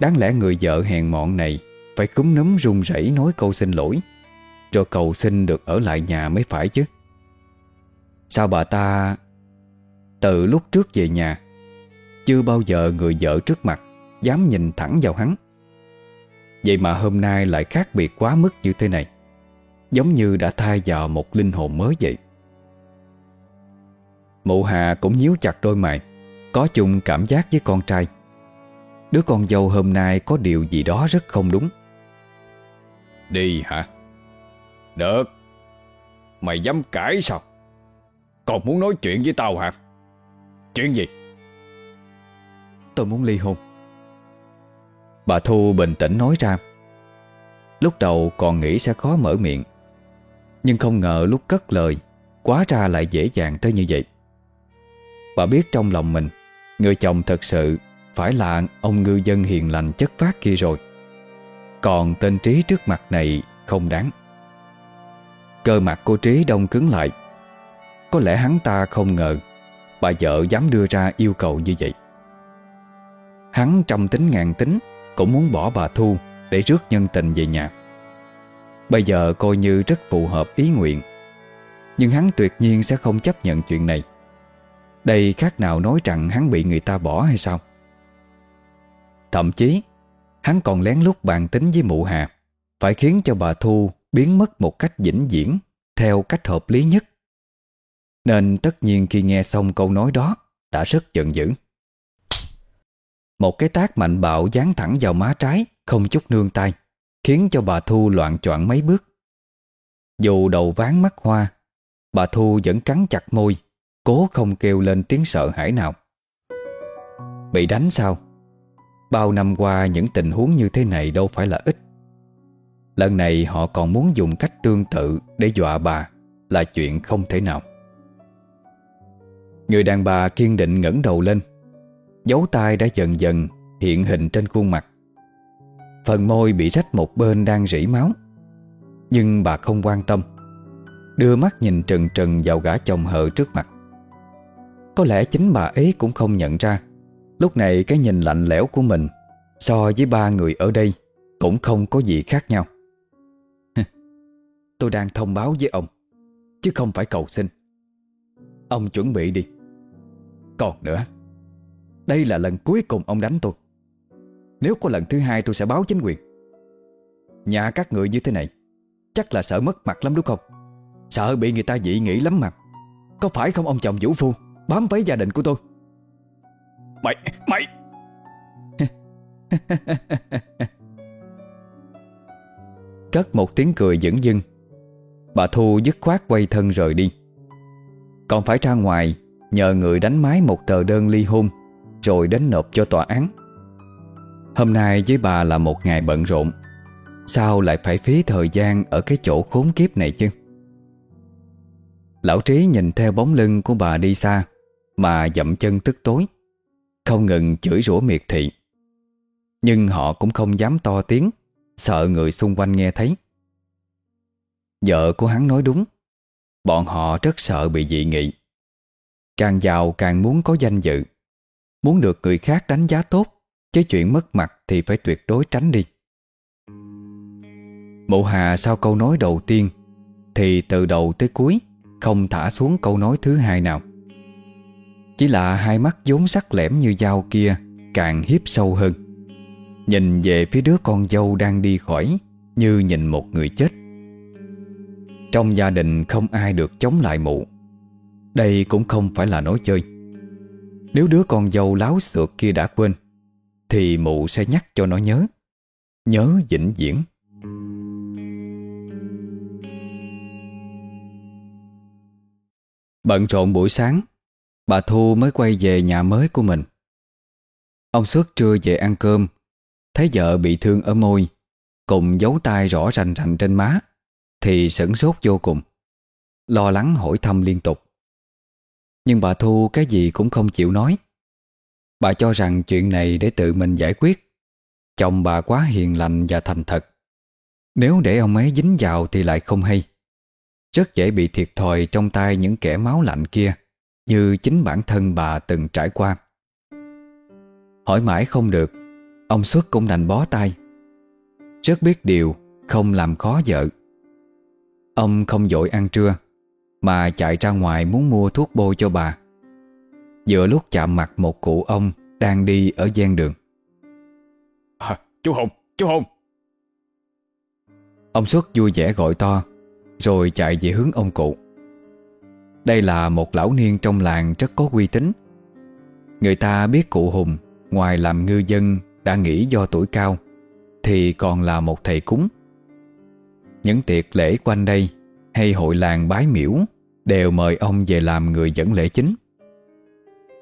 Đáng lẽ người vợ hèn mọn này Phải cúm núm run rẩy nói câu xin lỗi Rồi cầu xin được ở lại nhà mới phải chứ. Sao bà ta từ lúc trước về nhà. Chưa bao giờ người vợ trước mặt Dám nhìn thẳng vào hắn. Vậy mà hôm nay lại khác biệt quá mức như thế này. Giống như đã thay vào một linh hồn mới vậy. Mụ Hà cũng nhíu chặt đôi mày, Có chung cảm giác với con trai. Đứa con dâu hôm nay có điều gì đó rất không đúng. Đi hả? Được. Mày dám cãi sao? Còn muốn nói chuyện với tao hả? Chuyện gì? Tôi muốn ly hôn. Bà Thu bình tĩnh nói ra. Lúc đầu còn nghĩ sẽ khó mở miệng Nhưng không ngờ lúc cất lời Quá ra lại dễ dàng tới như vậy. Bà biết trong lòng mình Người chồng thật sự Phải là ông ngư dân hiền lành chất phát kia rồi. Còn tên Trí trước mặt này Không đáng. Cơ mặt cô Trí đông cứng lại. Có lẽ hắn ta không ngờ Bà vợ dám đưa ra yêu cầu như vậy. Hắn trăm tính ngàn tính, Cũng muốn bỏ bà Thu Để rước nhân tình về nhà. Bây giờ coi như rất phù hợp ý nguyện, Nhưng hắn tuyệt nhiên sẽ không chấp nhận chuyện này. Đây khác nào nói rằng hắn bị người ta bỏ hay sao? Thậm chí, Hắn còn lén lút bàn tính với mụ Hà, Phải khiến cho bà Thu biến mất một cách vĩnh viễn Theo cách hợp lý nhất. Nên tất nhiên khi nghe xong câu nói đó, Đã rất giận dữ. Một cái tác mạnh bạo dán thẳng vào má trái, Không chút nương tay, Khiến cho bà Thu loạn choạng mấy bước. Dù đầu ván mắt hoa, Bà Thu vẫn cắn chặt môi, Cố không kêu lên tiếng sợ hãi nào. Bị đánh sao? Bao năm qua những tình huống như thế này đâu phải là ít. Lần này họ còn muốn dùng cách tương tự Để dọa bà Là chuyện không thể nào. Người đàn bà kiên định ngẩng đầu lên. Dấu tay đã dần dần hiện hình trên khuôn mặt. Phần môi bị rách một bên đang rỉ máu. Nhưng bà không quan tâm. Đưa mắt nhìn trần trần vào gã chồng hờ trước mặt. Có lẽ chính bà ấy cũng không nhận ra. Lúc này cái nhìn lạnh lẽo của mình So với ba người ở đây Cũng không có gì khác nhau. [LAUGHS] Tôi đang thông báo với ông, Chứ không phải cầu xin. Ông chuẩn bị đi. Còn nữa. Đây là lần cuối cùng ông đánh tôi. Nếu có lần thứ hai tôi sẽ báo chính quyền. Nhà các người như thế này Chắc là sợ mất mặt lắm đúng không? Sợ bị người ta dị nghĩ lắm mà. Có phải không ông chồng Vũ Phu Bám váy gia đình của tôi? Mày, mày! [LAUGHS] Cất một tiếng cười dững dưng. Bà Thu dứt khoát quay thân rời đi. Còn phải ra ngoài Nhờ người đánh máy một tờ đơn ly hôn, Rồi đến nộp cho tòa án. Hôm nay với bà là một ngày bận rộn, Sao lại phải phí thời gian Ở cái chỗ khốn kiếp này chứ? Lão Trí nhìn theo bóng lưng của bà đi xa, Mà dậm chân tức tối, Không ngừng chửi rủa miệt thị. Nhưng họ cũng không dám to tiếng, Sợ người xung quanh nghe thấy. Vợ của hắn nói đúng, Bọn họ rất sợ bị dị nghị. Càng giàu càng muốn có danh dự. Muốn được người khác đánh giá tốt, Chứ chuyện mất mặt thì phải tuyệt đối tránh đi. Mụ Hà sau câu nói đầu tiên, Thì từ đầu tới cuối Không thả xuống câu nói thứ hai nào. Chỉ là hai mắt vốn sắc lẻm như dao kia, Càng hiếp sâu hơn. Nhìn về phía đứa con dâu đang đi khỏi, Như nhìn một người chết. Trong gia đình không ai được chống lại mụ. Đây cũng không phải là nói chơi. Nếu đứa con dâu láo xược kia đã quên, Thì mụ sẽ nhắc cho nó nhớ. Nhớ vĩnh viễn. Bận rộn buổi sáng, Bà Thu mới quay về nhà mới của mình. Ông suốt trưa về ăn cơm, Thấy vợ bị thương ở môi, Cùng dấu tay rõ rành rành trên má, Thì sửng sốt vô cùng, Lo lắng hỏi thăm liên tục. Nhưng bà Thu cái gì cũng không chịu nói. Bà cho rằng chuyện này để tự mình giải quyết. Chồng bà quá hiền lành và thành thật. Nếu để ông ấy dính vào thì lại không hay. Rất dễ bị thiệt thòi trong tay những kẻ máu lạnh kia, Như chính bản thân bà từng trải qua. Hỏi mãi không được, Ông Xuất cũng đành bó tay. Rất biết điều, Không làm khó vợ. Ông không dội ăn trưa. Mà chạy ra ngoài muốn mua thuốc bôi cho bà. Vừa lúc chạm mặt một cụ ông Đang đi ở gian đường. À, Chú Hùng, chú Hùng. Ông Xuất vui vẻ gọi to Rồi chạy về hướng ông cụ. Đây là một lão niên trong làng rất có uy tín. Người ta biết cụ Hùng Ngoài làm ngư dân đã nghĩ do tuổi cao Thì còn là một thầy cúng. Những tiệc lễ quanh đây hay hội làng bái miễu Đều mời ông về làm người dẫn lễ chính.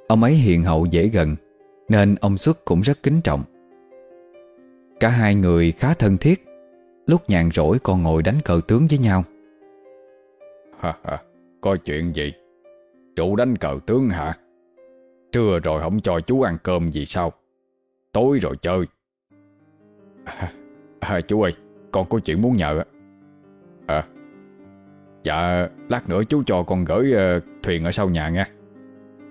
Ông ấy hiền hậu dễ gần Nên ông Xuất cũng rất kính trọng. Cả hai người khá thân thiết Lúc nhàn rỗi còn ngồi đánh cờ tướng với nhau. Ha, ha, Có chuyện gì? Chủ đánh cờ tướng hả? Trưa rồi không cho chú ăn cơm gì sao? Tối rồi chơi. À, à, Chú ơi Con có chuyện muốn nhờ. À Dạ Lát nữa chú cho con gửi uh, thuyền ở sau nhà nha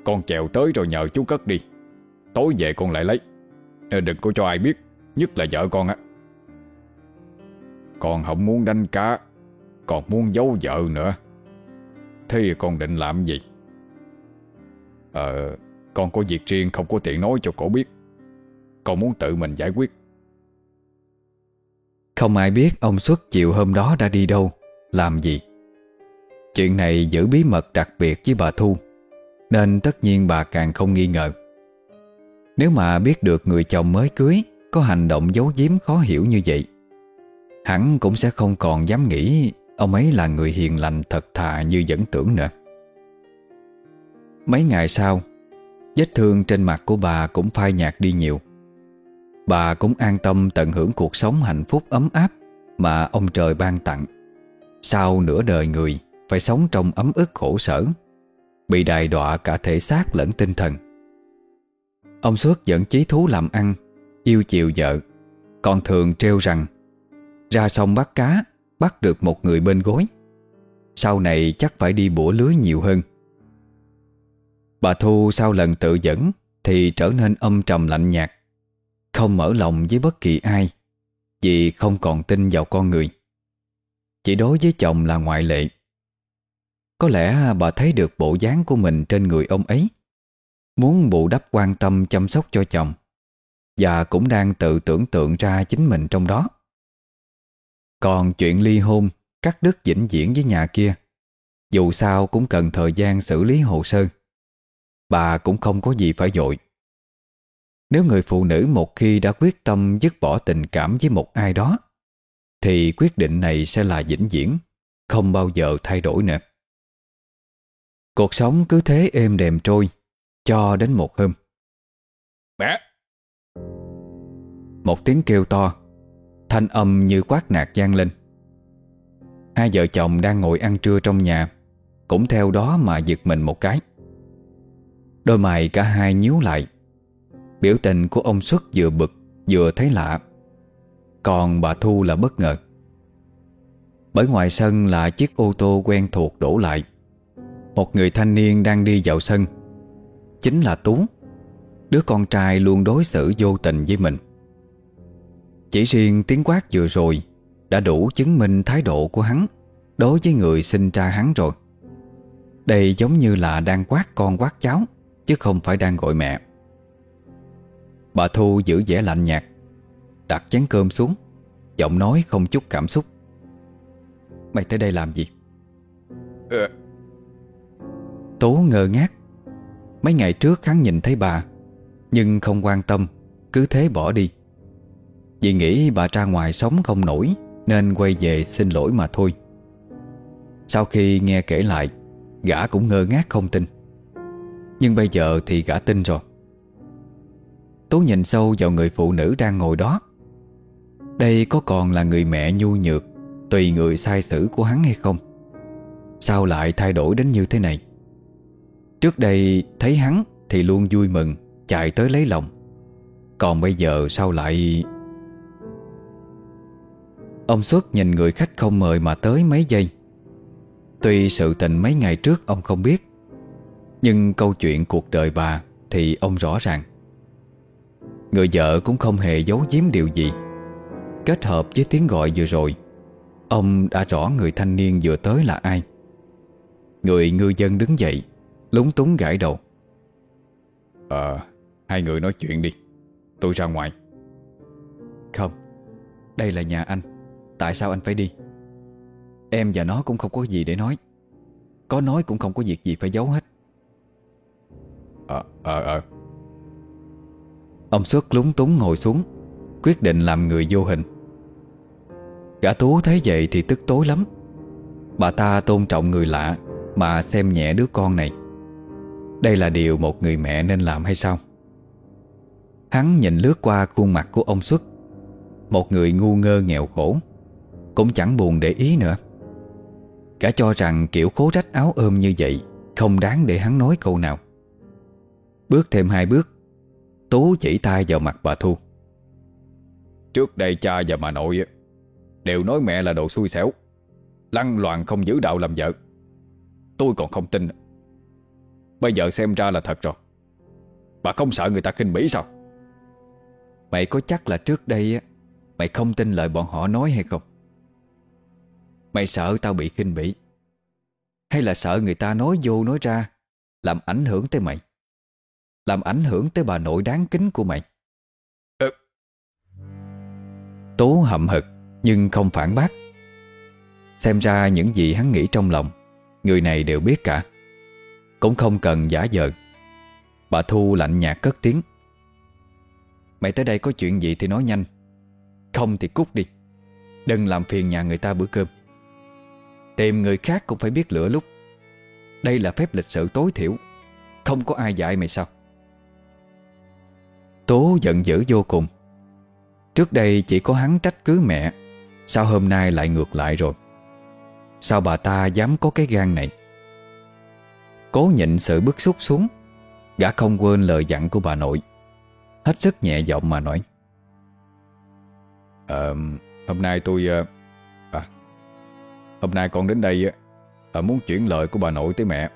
Con chèo tới rồi nhờ chú cất đi. Tối về con lại lấy. Ờ, đừng có cho ai biết Nhất là vợ con á. Con không muốn đánh cá Còn muốn giấu vợ nữa. Thế con định làm gì? Ờ Con có việc riêng không có tiện nói cho cổ biết. Con muốn tự mình giải quyết. Không ai biết ông Xuất chiều hôm đó đã đi đâu Làm gì. Chuyện này giữ bí mật đặc biệt với bà Thu, Nên tất nhiên bà càng không nghi ngờ. Nếu mà biết được người chồng mới cưới Có hành động giấu giếm khó hiểu như vậy, Hẳn cũng sẽ không còn dám nghĩ Ông ấy là người hiền lành thật thà như vẫn tưởng nữa. Mấy ngày sau, Vết thương trên mặt của bà cũng phai nhạt đi nhiều. Bà cũng an tâm tận hưởng cuộc sống hạnh phúc ấm áp Mà ông trời ban tặng. Sau nửa đời người phải sống trong ấm ức khổ sở, Bị đài đọa cả thể xác lẫn tinh thần. Ông Xuất dẫn chí thú làm ăn, Yêu chiều vợ, Còn thường treo rằng, Ra sông bắt cá, Bắt được một người bên gối, Sau này chắc phải đi bủa lưới nhiều hơn. Bà Thu sau lần tự dẫn Thì trở nên âm trầm lạnh nhạt, Không mở lòng với bất kỳ ai, Vì không còn tin vào con người. Chỉ đối với chồng là ngoại lệ. Có lẽ bà thấy được bộ dáng của mình trên người ông ấy. Muốn bù đắp quan tâm chăm sóc cho chồng, Và cũng đang tự tưởng tượng ra chính mình trong đó. Còn chuyện ly hôn, Cắt đứt vĩnh viễn với nhà kia, Dù sao cũng cần thời gian xử lý hồ sơ. Bà cũng không có gì phải dội. Nếu người phụ nữ một khi đã quyết tâm dứt bỏ tình cảm với một ai đó, Thì quyết định này sẽ là vĩnh viễn, Không bao giờ thay đổi nữa. Cuộc sống cứ thế êm đềm trôi Cho đến một hôm. Mẹ! Một tiếng kêu to Thanh âm như quát nạt gian lên. Hai vợ chồng đang ngồi ăn trưa trong nhà Cũng theo đó mà giật mình một cái. Đôi mày cả hai nhíu lại. Biểu tình của ông Xuất vừa bực Vừa thấy lạ. Còn bà Thu là bất ngờ. Bởi ngoài sân là chiếc ô tô quen thuộc đổ lại một người thanh niên đang đi dạo sân. Chính là Tú. Đứa con trai luôn đối xử vô tình với mình. Chỉ riêng tiếng quát vừa rồi Đã đủ chứng minh thái độ của hắn Đối với người sinh ra hắn rồi. Đây giống như là đang quát con quát cháu, Chứ không phải đang gọi mẹ. Bà Thu giữ vẻ lạnh nhạt, Đặt chén cơm xuống, Giọng nói không chút cảm xúc. Mày tới đây làm gì? Ờ. Tố ngơ ngác. Mấy ngày trước hắn nhìn thấy bà, Nhưng không quan tâm, Cứ thế bỏ đi. Vì nghĩ bà ra ngoài sống không nổi, Nên quay về xin lỗi mà thôi. Sau khi nghe kể lại, Gã cũng ngơ ngác không tin. Nhưng bây giờ thì gã tin rồi. Tú nhìn sâu vào người phụ nữ đang ngồi đó. Đây có còn là người mẹ nhu nhược, Tùy người sai xử của hắn hay không? Sao lại thay đổi đến như thế này? Trước đây thấy hắn thì luôn vui mừng, Chạy tới lấy lòng. Còn bây giờ sao lại? Ông Xuất nhìn người khách không mời mà tới mấy giây. Tuy sự tình mấy ngày trước ông không biết, nhưng câu chuyện cuộc đời bà Thì ông rõ ràng. Người vợ cũng không hề giấu giếm điều gì. Kết hợp với tiếng gọi vừa rồi, Ông đã rõ người thanh niên vừa tới là ai. Người ngư dân đứng dậy Lúng túng gãi đầu. Ờ Hai người nói chuyện đi. Tôi ra ngoài. Không Đây là nhà anh. Tại sao anh phải đi? Em và nó cũng không có gì để nói. Có nói cũng không có việc gì phải giấu hết. Ờ, ờ, ờ. Ông Xuất lúng túng ngồi xuống Quyết định làm người vô hình. Gã Tú thấy vậy thì tức tối lắm. Bà ta tôn trọng người lạ Mà xem nhẹ đứa con này đây là điều một người mẹ nên làm hay sao? Hắn nhìn lướt qua khuôn mặt của ông Xuất. Một người ngu ngơ nghèo khổ, Cũng chẳng buồn để ý nữa. Cả cho rằng kiểu khố rách áo ôm như vậy Không đáng để hắn nói câu nào. Bước thêm hai bước, Tú chỉ tay vào mặt bà Thu. Trước đây cha và bà nội Đều nói mẹ là đồ xui xẻo, Lăng loạn không giữ đạo làm vợ. Tôi còn không tin Bây giờ xem ra là thật rồi. Bà không sợ người ta khinh bỉ sao? Mày có chắc là trước đây Mày không tin lời bọn họ nói hay không? Mày sợ tao bị khinh bỉ? Hay là sợ người ta nói vô nói ra Làm ảnh hưởng tới mày? Làm ảnh hưởng tới bà nội đáng kính của mày? Ừ. Tố hậm hực Nhưng không phản bác. Xem ra những gì hắn nghĩ trong lòng Người này đều biết cả cũng không cần giả vờ. Bà Thu lạnh nhạt cất tiếng. Mày tới đây có chuyện gì thì nói nhanh. Không thì cút đi. Đừng làm phiền nhà người ta bữa cơm. Tìm người khác cũng phải biết lửa lúc. Đây là phép lịch sự tối thiểu. Không có ai dạy mày sao. Tố giận dữ vô cùng. Trước đây chỉ có hắn trách cứ mẹ. Sao hôm nay lại ngược lại rồi? Sao bà ta dám có cái gan này? Cố nhịn sự bức xúc xuống. Gã không quên lời dặn của bà nội. Hết sức nhẹ giọng mà nói. À, Hôm nay tôi ờ, à, Hôm nay con đến đây à, Muốn chuyển lời của bà nội tới mẹ.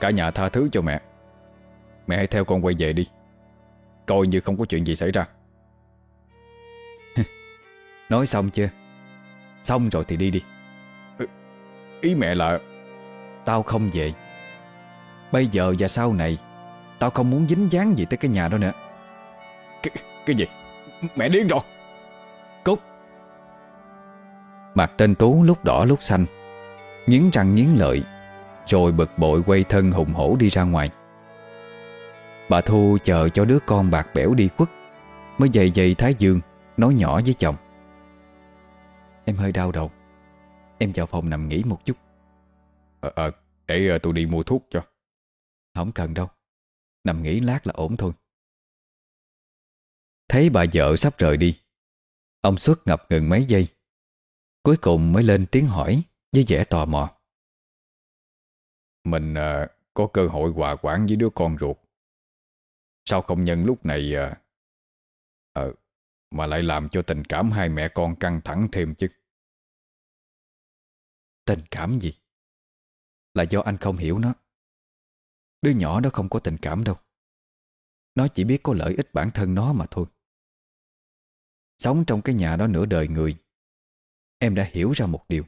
Cả nhà tha thứ cho mẹ. Mẹ hãy theo con quay về đi. Coi như không có chuyện gì xảy ra. [LAUGHS] Nói xong chưa? Xong rồi thì đi đi. Ý mẹ là Tao không về. Bây giờ và sau này Tao không muốn dính dáng gì tới cái nhà đó nữa. Cái, cái gì? Mẹ điên rồi. Cút. Mặt tên Tú lúc đỏ lúc xanh Nghiến răng nghiến lợi Rồi bực bội quay thân hùng hổ đi ra ngoài. Bà Thu chờ cho đứa con bạc bẽo đi khuất Mới dày dày Thái Dương Nói nhỏ với chồng. Em hơi đau đầu. Em vào phòng nằm nghỉ một chút Ờ, à, để ờ, tôi đi mua thuốc cho. Không cần đâu. Nằm nghỉ lát là ổn thôi. Thấy bà vợ sắp rời đi Ông xuất ngập ngừng mấy giây Cuối cùng mới lên tiếng hỏi Với vẻ tò mò. Mình uh, có cơ hội hòa quản với đứa con ruột. Sao không nhân lúc này uh, uh, Mà lại làm cho tình cảm hai mẹ con căng thẳng thêm chứ? Tình cảm gì là do anh không hiểu nó. Đứa nhỏ đó không có tình cảm đâu. Nó chỉ biết có lợi ích bản thân nó mà thôi. Sống trong cái nhà đó nửa đời người, Em đã hiểu ra một điều.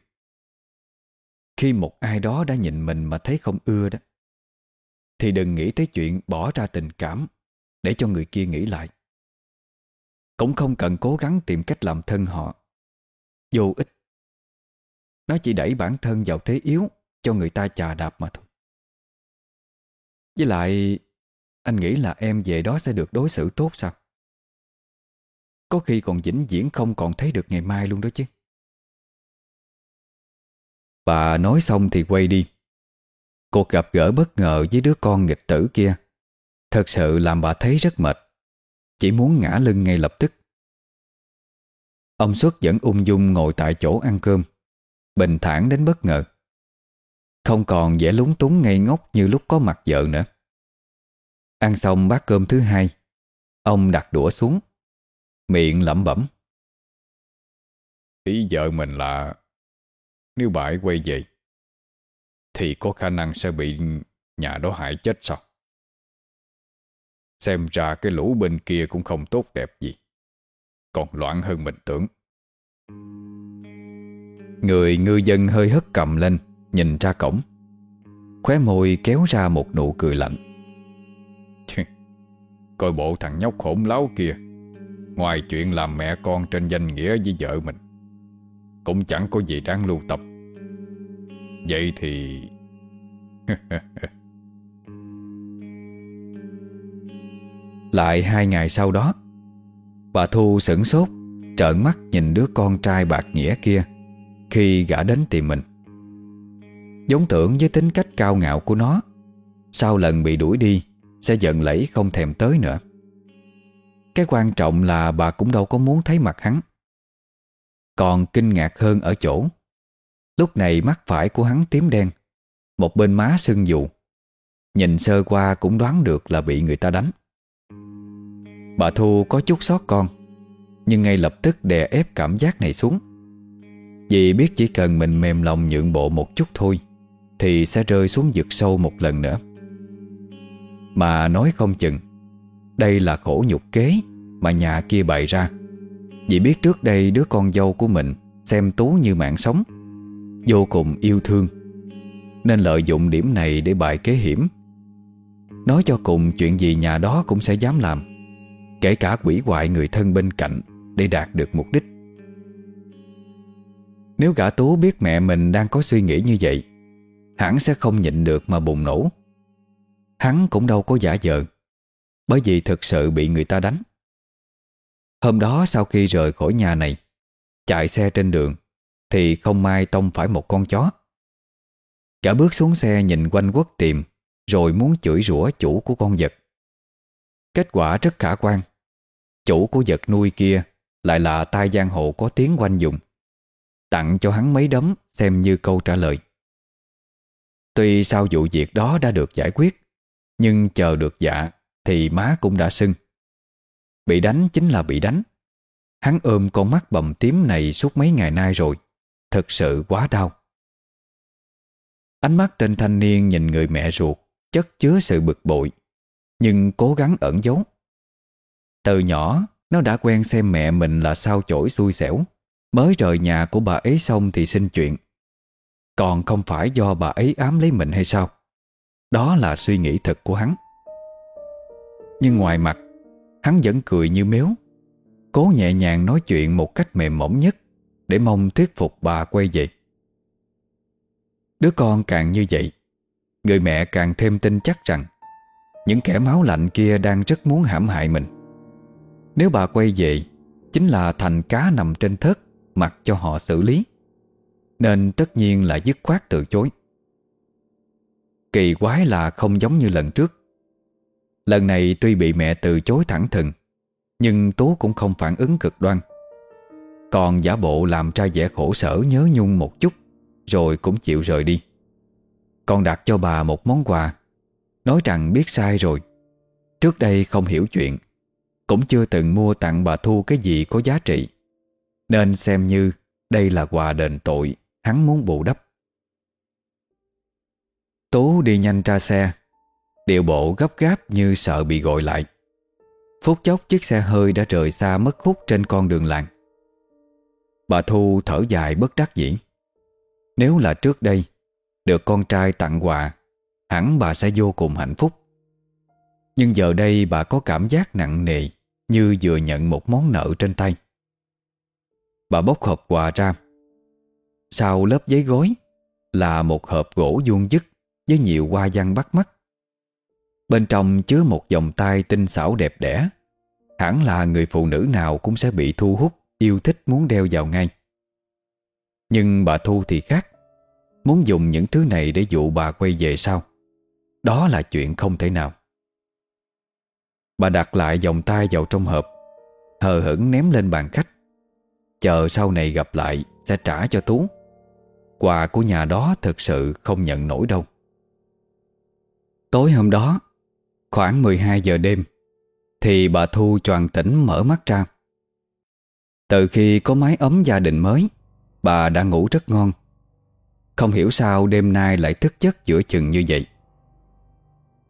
Khi một ai đó đã nhìn mình mà thấy không ưa đó, Thì đừng nghĩ tới chuyện bỏ ra tình cảm Để cho người kia nghĩ lại. Cũng không cần cố gắng tìm cách làm thân họ. Vô ích Nó chỉ đẩy bản thân vào thế yếu. Cho người ta chà đạp mà thôi. Với lại, Anh nghĩ là em về đó sẽ được đối xử tốt sao? Có khi còn vĩnh viễn không còn thấy được ngày mai luôn đó chứ. Bà nói xong thì quay đi. Cuộc gặp gỡ bất ngờ với đứa con nghịch tử kia, Thật sự làm bà thấy rất mệt. Chỉ muốn ngã lưng ngay lập tức. Ông Xuất vẫn ung dung ngồi tại chỗ ăn cơm, Bình thản đến bất ngờ. Không còn vẻ lúng túng ngây ngốc như lúc có mặt vợ nữa. Ăn xong bát cơm thứ hai Ông đặt đũa xuống Miệng lẩm bẩm. Ý vợ mình là Nếu bà ấy quay về Thì có khả năng sẽ bị nhà đó hại chết sao? Xem ra cái lũ bên kia cũng không tốt đẹp gì Còn loạn hơn mình tưởng. Người ngư dân hơi hất cầm lên Nhìn ra cổng. Khóe môi kéo ra một nụ cười lạnh. Coi bộ thằng nhóc khổn láo kia. Ngoài chuyện làm mẹ con trên danh nghĩa với vợ mình Cũng chẳng có gì đáng lưu tâm. Vậy thì... [LAUGHS] Lại hai ngày sau đó Bà Thu sửng sốt Trợn mắt nhìn đứa con trai bạc nghĩa kia Khi gã đến tìm mình Giống tưởng với tính cách cao ngạo của nó, Sau lần bị đuổi đi, Sẽ giận lẫy không thèm tới nữa. Cái quan trọng là bà cũng đâu có muốn thấy mặt hắn. Còn kinh ngạc hơn ở chỗ, Lúc này mắt phải của hắn tím đen, Một bên má sưng dù, Nhìn sơ qua cũng đoán được là bị người ta đánh. Bà Thu có chút xót con, Nhưng ngay lập tức đè ép cảm giác này xuống. Vì biết chỉ cần mình mềm lòng nhượng bộ một chút thôi thì sẽ rơi xuống vực sâu một lần nữa. Mà nói không chừng, Đây là khổ nhục kế Mà nhà kia bày ra. Vì biết trước đây đứa con dâu của mình Xem Tú như mạng sống, Vô cùng yêu thương, Nên lợi dụng điểm này để bại kế hiểm. Nói cho cùng, chuyện gì nhà đó cũng sẽ dám làm, Kể cả quỷ hoại người thân bên cạnh Để đạt được mục đích. Nếu gã Tú biết mẹ mình đang có suy nghĩ như vậy Hắn sẽ không nhịn được mà bùng nổ. Hắn cũng đâu có giả vờ Bởi vì thực sự bị người ta đánh. Hôm đó sau khi rời khỏi nhà này, Chạy xe trên đường, Thì không may tông phải một con chó. Cả bước xuống xe nhìn quanh quất tìm Rồi muốn chửi rủa chủ của con vật. Kết quả rất khả quan. Chủ của vật nuôi kia Lại là tai giang hộ có tiếng quanh dùng, Tặng cho hắn mấy đấm Xem như câu trả lời. Tuy sau vụ việc đó đã được giải quyết, Nhưng chờ được dạ Thì má cũng đã sưng. Bị đánh chính là bị đánh. Hắn ôm con mắt bầm tím này suốt mấy ngày nay rồi, Thật sự quá đau. Ánh mắt tên thanh niên nhìn người mẹ ruột Chất chứa sự bực bội, Nhưng cố gắng ẩn giấu. Từ nhỏ, Nó đã quen xem mẹ mình là sao chổi xui xẻo. Mới rời nhà của bà ấy xong thì xin chuyện. Còn không phải do bà ấy ám lấy mình hay sao? Đó là suy nghĩ thật của hắn. Nhưng ngoài mặt, Hắn vẫn cười như méo Cố nhẹ nhàng nói chuyện một cách mềm mỏng nhất Để mong thuyết phục bà quay về. Đứa con càng như vậy, Người mẹ càng thêm tin chắc rằng Những kẻ máu lạnh kia đang rất muốn hãm hại mình. Nếu bà quay về, Chính là thành cá nằm trên thớt, Mặc cho họ xử lý. Nên tất nhiên là dứt khoát từ chối. Kỳ quái là không giống như lần trước. Lần này tuy bị mẹ từ chối thẳng thừng, Nhưng Tú cũng không phản ứng cực đoan. Còn giả bộ làm ra vẻ khổ sở nhớ nhung một chút, Rồi cũng chịu rời đi. Còn đặt cho bà một món quà. Nói rằng biết sai rồi. Trước đây không hiểu chuyện, Cũng chưa từng mua tặng bà Thu cái gì có giá trị. Nên xem như đây là quà đền tội. Hắn muốn bù đắp. Tú đi nhanh ra xe, Điệu bộ gấp gáp như sợ bị gọi lại. Phút chốc chiếc xe hơi đã rời xa mất hút trên con đường làng. Bà Thu thở dài bất đắc dĩ. Nếu là trước đây, Được con trai tặng quà, Hẳn bà sẽ vô cùng hạnh phúc. Nhưng giờ đây bà có cảm giác nặng nề Như vừa nhận một món nợ trên tay. Bà bóc hộp quà ra sau lớp giấy gói Là một hộp gỗ vuông dứt Với nhiều hoa văn bắt mắt. Bên trong chứa một vòng tay tinh xảo đẹp đẽ. Hẳn là người phụ nữ nào cũng sẽ bị thu hút, Yêu thích muốn đeo vào ngay. Nhưng bà Thu thì khác, Muốn dùng những thứ này để dụ bà quay về sau. Đó là chuyện không thể nào. Bà đặt lại vòng tay vào trong hộp, Hờ hững ném lên bàn khách. Chờ sau này gặp lại, Sẽ trả cho Tú. Quà của nhà đó thực sự không nhận nổi đâu. Tối hôm đó Khoảng 12 giờ đêm Thì bà Thu choàng tỉnh mở mắt ra. Từ khi có mái ấm gia đình mới Bà đã ngủ rất ngon. Không hiểu sao đêm nay lại thức giấc giữa chừng như vậy.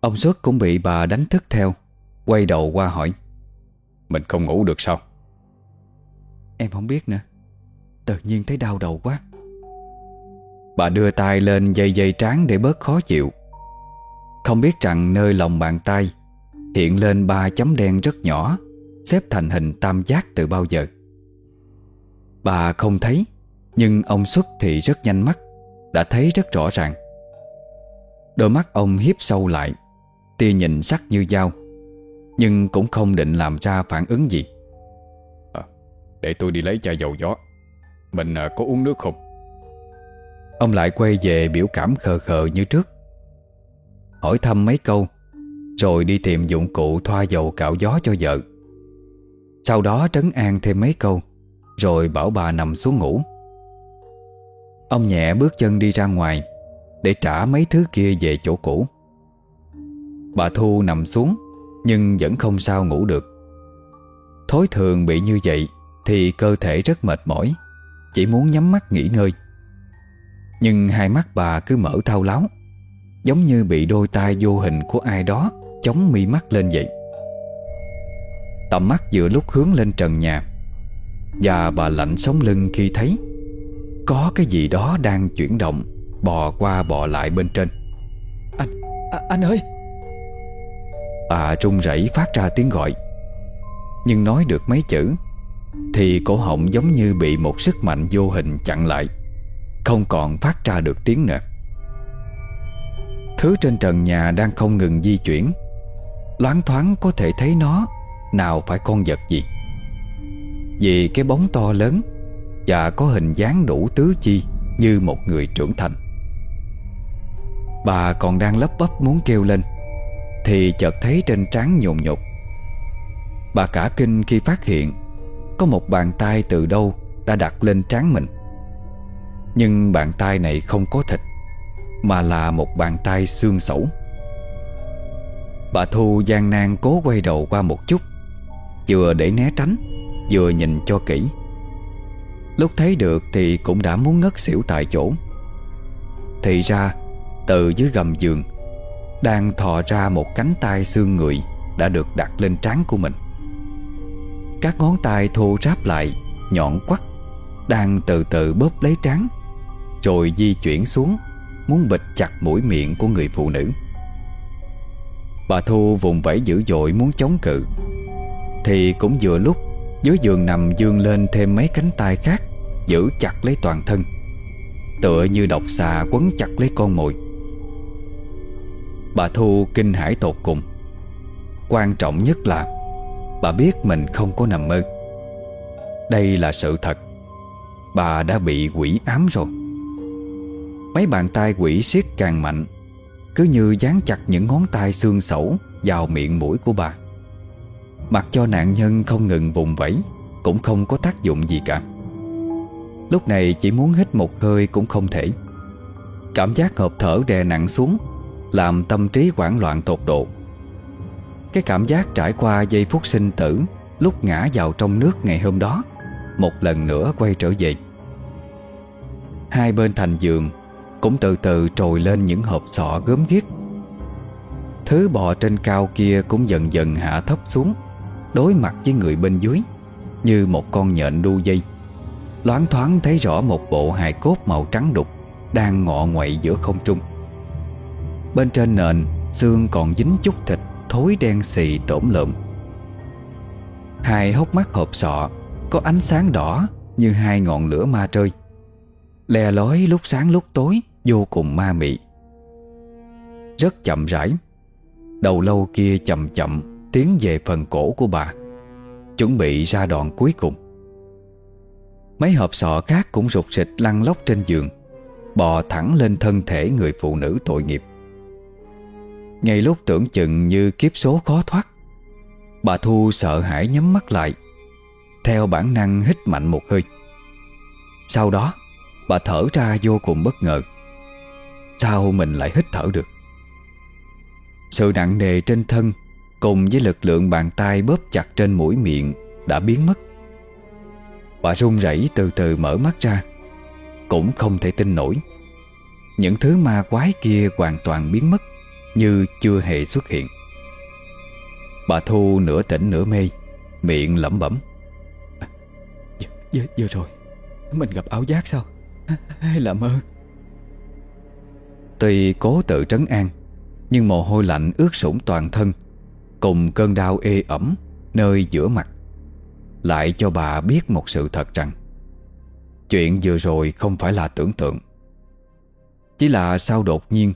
Ông Xuất cũng bị bà đánh thức theo Quay đầu qua hỏi Mình không ngủ được sao? Em không biết nữa. Tự nhiên thấy đau đầu quá Bà đưa tay lên dây dây trán để bớt khó chịu. Không biết rằng nơi lòng bàn tay Hiện lên ba chấm đen rất nhỏ Xếp thành hình tam giác từ bao giờ. Bà không thấy Nhưng ông xuất thì rất nhanh mắt Đã thấy rất rõ ràng. Đôi mắt ông hiếp sâu lại Tia nhìn sắc như dao Nhưng cũng không định làm ra phản ứng gì. À, Để tôi đi lấy chai dầu gió. Mình à, có uống nước không? Ông lại quay về biểu cảm khờ khờ như trước. Hỏi thăm mấy câu, Rồi đi tìm dụng cụ thoa dầu cạo gió cho vợ. Sau đó trấn an thêm mấy câu, Rồi bảo bà nằm xuống ngủ. Ông nhẹ bước chân đi ra ngoài, Để trả mấy thứ kia về chỗ cũ. Bà Thu nằm xuống, Nhưng vẫn không sao ngủ được. Thối thường bị như vậy, Thì cơ thể rất mệt mỏi, Chỉ muốn nhắm mắt nghỉ ngơi. Nhưng hai mắt bà cứ mở thao láo Giống như bị đôi tay vô hình của ai đó Chống mi mắt lên vậy. Tầm mắt giữa lúc hướng lên trần nhà Và bà lạnh sống lưng khi thấy Có cái gì đó đang chuyển động Bò qua bò lại bên trên. Anh, à, anh ơi! Bà run rẩy phát ra tiếng gọi Nhưng nói được mấy chữ Thì cổ họng giống như bị một sức mạnh vô hình chặn lại không còn phát ra được tiếng nữa Thứ trên trần nhà đang không ngừng di chuyển. Loáng thoáng có thể thấy nó, Nào phải con vật gì. Vì cái bóng to lớn Và có hình dáng đủ tứ chi Như một người trưởng thành. Bà còn đang lấp bấp muốn kêu lên, Thì chợt thấy trên trán nhồn nhột. Bà cả kinh khi phát hiện Có một bàn tay từ đâu Đã đặt lên trán mình. Nhưng bàn tay này không có thịt, Mà là một bàn tay xương sẩu. Bà Thu gian nan cố quay đầu qua một chút, Vừa để né tránh, Vừa nhìn cho kỹ. Lúc thấy được thì cũng đã muốn ngất xỉu tại chỗ. Thì ra, Từ dưới gầm giường, Đang thò ra một cánh tay xương người Đã được đặt lên trán của mình. Các ngón tay thô ráp lại, Nhọn quắt Đang từ từ bóp lấy trán. Rồi di chuyển xuống, Muốn bịt chặt mũi miệng của người phụ nữ. Bà Thu vùng vẫy dữ dội muốn chống cự. Thì cũng vừa lúc, Dưới giường nằm dương lên thêm mấy cánh tay khác, Giữ chặt lấy toàn thân. Tựa như độc xà quấn chặt lấy con mồi. Bà Thu kinh hãi tột cùng. Quan trọng nhất là, Bà biết mình không có nằm mơ. Đây là sự thật. Bà đã bị quỷ ám rồi. Mấy bàn tay quỷ siết càng mạnh, cứ như dán chặt những ngón tay xương sẩu Vào miệng mũi của bà. Mặc cho nạn nhân không ngừng vùng vẫy, Cũng không có tác dụng gì cả. Lúc này chỉ muốn hít một hơi cũng không thể. Cảm giác hợp thở đè nặng xuống, Làm tâm trí hoảng loạn tột độ. Cái cảm giác trải qua giây phút sinh tử Lúc ngã vào trong nước ngày hôm đó, Một lần nữa quay trở về. Hai bên thành giường cũng từ từ trồi lên những hộp sọ gớm ghiếc. Thứ bò trên cao kia cũng dần dần hạ thấp xuống, Đối mặt với người bên dưới, Như một con nhện đu dây. Loáng thoáng thấy rõ một bộ hài cốt màu trắng đục Đang ngọ nguậy giữa không trung. Bên trên nền, Xương còn dính chút thịt Thối đen xì tổm lợm. Hai hốc mắt hộp sọ Có ánh sáng đỏ Như hai ngọn lửa ma trơi. Lè lói lúc sáng lúc tối Vô cùng ma mị. Rất chậm rãi, Đầu lâu kia chậm chậm Tiến về phần cổ của bà, Chuẩn bị ra đoạn cuối cùng. Mấy hộp sọ khác cũng rụt rịch lăn lóc trên giường, Bò thẳng lên thân thể người phụ nữ tội nghiệp. Ngay lúc tưởng chừng như kiếp số khó thoát, Bà Thu sợ hãi nhắm mắt lại, Theo bản năng hít mạnh một hơi. Sau đó, Bà thở ra vô cùng bất ngờ. Sao mình lại hít thở được? Sự nặng nề trên thân Cùng với lực lượng bàn tay bóp chặt trên mũi miệng Đã biến mất. Bà run rẩy từ từ mở mắt ra Cũng không thể tin nổi. Những thứ ma quái kia hoàn toàn biến mất Như chưa hề xuất hiện. Bà Thu nửa tỉnh nửa mê Miệng lẩm bẩm. Vừa, vừa, rồi Mình gặp áo giác sao? Hay là mơ? Tuy cố tự trấn an, Nhưng mồ hôi lạnh ướt sũng toàn thân, Cùng cơn đau ê ẩm Nơi giữa mặt. Lại cho bà biết một sự thật rằng, Chuyện vừa rồi không phải là tưởng tượng. Chỉ là sao đột nhiên,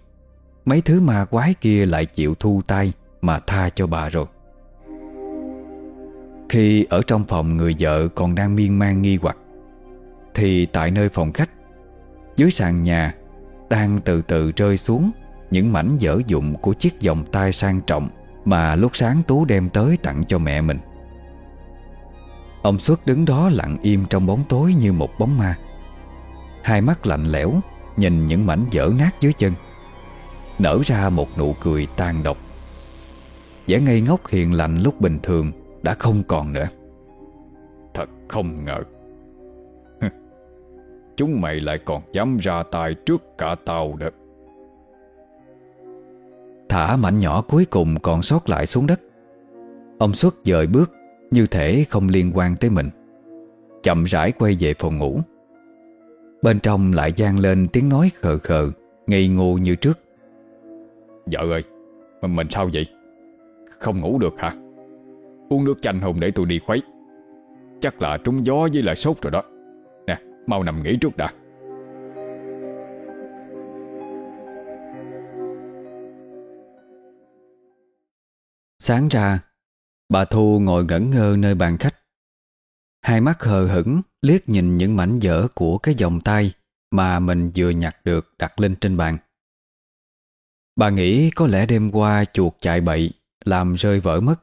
Mấy thứ ma quái kia lại chịu thu tay Mà tha cho bà rồi. Khi ở trong phòng người vợ còn đang miên man nghi hoặc, Thì tại nơi phòng khách, Dưới sàn nhà đang từ từ rơi xuống những mảnh dở dụng của chiếc vòng tay sang trọng mà lúc sáng Tú đem tới tặng cho mẹ mình. Ông Xuất đứng đó lặng im trong bóng tối như một bóng ma. Hai mắt lạnh lẽo, nhìn những mảnh dở nát dưới chân. Nở ra một nụ cười tàn độc. vẻ ngây ngốc hiền lành lúc bình thường đã không còn nữa. Thật không ngờ chúng mày lại còn dám ra tay trước cả tao đó. Thả mảnh nhỏ cuối cùng còn sót lại xuống đất. Ông xuất dời bước Như thể không liên quan tới mình Chậm rãi quay về phòng ngủ. Bên trong lại gian lên tiếng nói khờ khờ Ngây ngô như trước. Vợ ơi Mình, mình sao vậy? Không ngủ được hả? Uống nước chanh hùng để tôi đi khuấy. Chắc là trúng gió với lại sốt rồi đó mau nằm nghỉ trước đã Sáng ra Bà Thu ngồi ngẩn ngơ nơi bàn khách Hai mắt hờ hững liếc nhìn những mảnh vỡ của cái vòng tay mà mình vừa nhặt được đặt lên trên bàn. Bà nghĩ có lẽ đêm qua chuột chạy bậy làm rơi vỡ mất.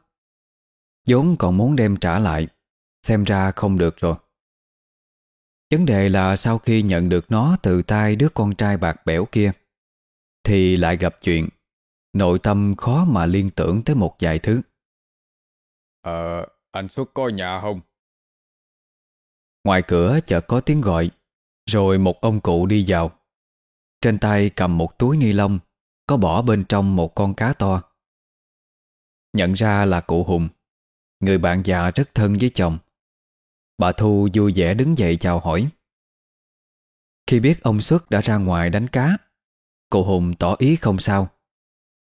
vốn còn muốn đem trả lại, xem ra không được rồi. Vấn đề là sau khi nhận được nó từ tay đứa con trai bạc bẽo kia, thì lại gặp chuyện, nội tâm khó mà liên tưởng tới một vài thứ. Ờ, anh Xuất có nhà không? Ngoài cửa chợt có tiếng gọi Rồi một ông cụ đi vào Trên tay cầm một túi ni lông Có bỏ bên trong một con cá to Nhận ra là cụ Hùng Người bạn già rất thân với chồng Bà Thu vui vẻ đứng dậy chào hỏi. Khi biết ông Xuất đã ra ngoài đánh cá Cụ Hùng tỏ ý không sao.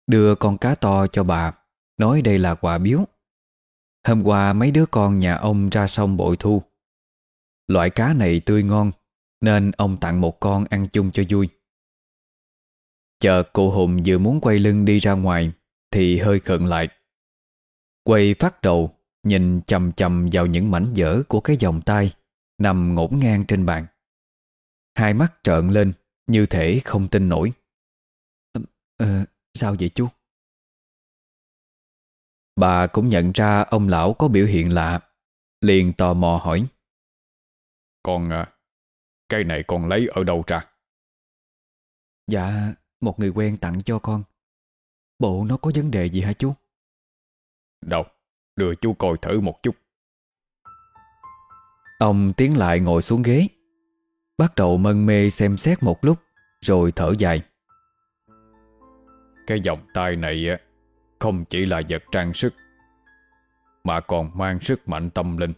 Đưa con cá to cho bà, Nói đây là quà biếu. Hôm qua mấy đứa con nhà ông ra sông bội thu. Loại cá này tươi ngon, Nên ông tặng một con ăn chung cho vui. Chợt cụ Hùng vừa muốn quay lưng đi ra ngoài, Thì hơi khận lại. Quay phát đầu Nhìn chầm chầm vào những mảnh vỡ Của cái vòng tay Nằm ngổn ngang trên bàn Hai mắt trợn lên Như thể không tin nổi Ờ, sao vậy chú? Bà cũng nhận ra ông lão có biểu hiện lạ Liền tò mò hỏi Con à, cây này con lấy ở đâu ra? Dạ, một người quen tặng cho con. Bộ nó có vấn đề gì hả chú? Đâu, đưa chú coi thử một chút. Ông tiến lại ngồi xuống ghế. Bắt đầu mân mê xem xét một lúc Rồi thở dài. Cái vòng tay này không chỉ là vật trang sức Mà còn mang sức mạnh tâm linh.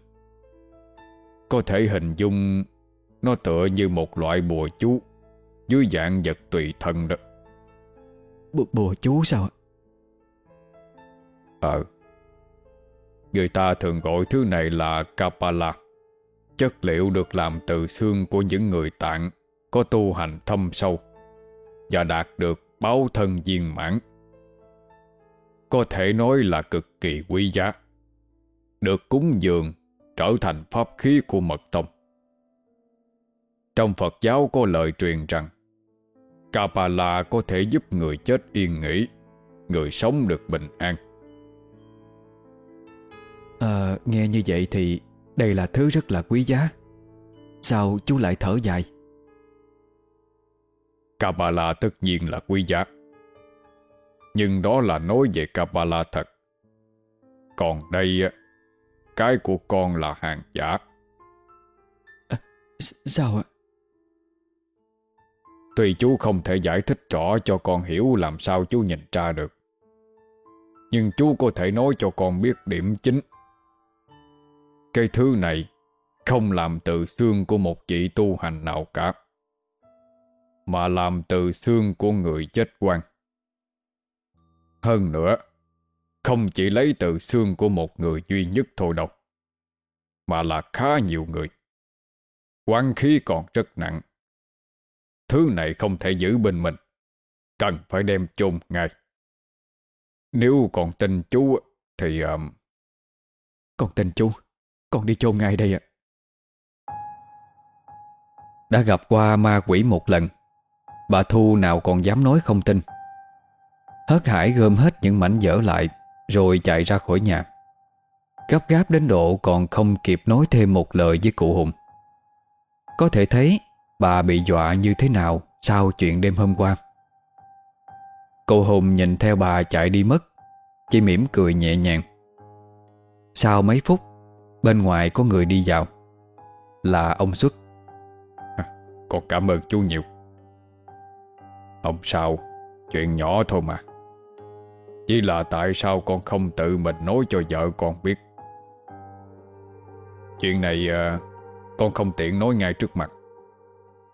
Có thể hình dung Nó tựa như một loại bùa chú Dưới dạng vật tùy thân đó. B bùa chú sao ạ? Ờ Người ta thường gọi thứ này là Kapala Chất liệu được làm từ xương của những người tạng Có tu hành thâm sâu Và đạt được báo thân viên mãn có thể nói là cực kỳ quý giá. Được cúng dường trở thành pháp khí của mật tông. Trong Phật giáo có lời truyền rằng Kapala có thể giúp người chết yên nghỉ, người sống được bình an. À, nghe như vậy thì đây là thứ rất là quý giá. Sao chú lại thở dài? Kapala tất nhiên là quý giá. Nhưng đó là nói về Kabbalah thật Còn đây Cái của con là hàng giả à, Sao ạ? Tuy chú không thể giải thích rõ cho con hiểu làm sao chú nhìn ra được Nhưng chú có thể nói cho con biết điểm chính cái thứ này không làm từ xương của một vị tu hành nào cả Mà làm từ xương của người chết quan hơn nữa, không chỉ lấy từ xương của một người duy nhất thôi đâu, mà là khá nhiều người. Quán khí còn rất nặng. Thứ này không thể giữ bên mình, cần phải đem chôn ngay. Nếu còn tin chú thì... Um... Còn tin chú, con đi chôn ngay đây ạ. Đã gặp qua ma quỷ một lần, bà Thu nào còn dám nói không tin. Hớt hải gom hết những mảnh vỡ lại Rồi chạy ra khỏi nhà. Gấp gáp đến độ còn không kịp nói thêm một lời với cụ Hùng. Có thể thấy bà bị dọa như thế nào sau chuyện đêm hôm qua. Cụ Hùng nhìn theo bà chạy đi mất Chỉ mỉm cười nhẹ nhàng. Sau mấy phút Bên ngoài có người đi vào. Là ông Xuất. À, con cảm ơn chú nhiều. Không sao? Chuyện nhỏ thôi mà. Chỉ là tại sao con không tự mình nói cho vợ con biết? Chuyện này à, Con không tiện nói ngay trước mặt.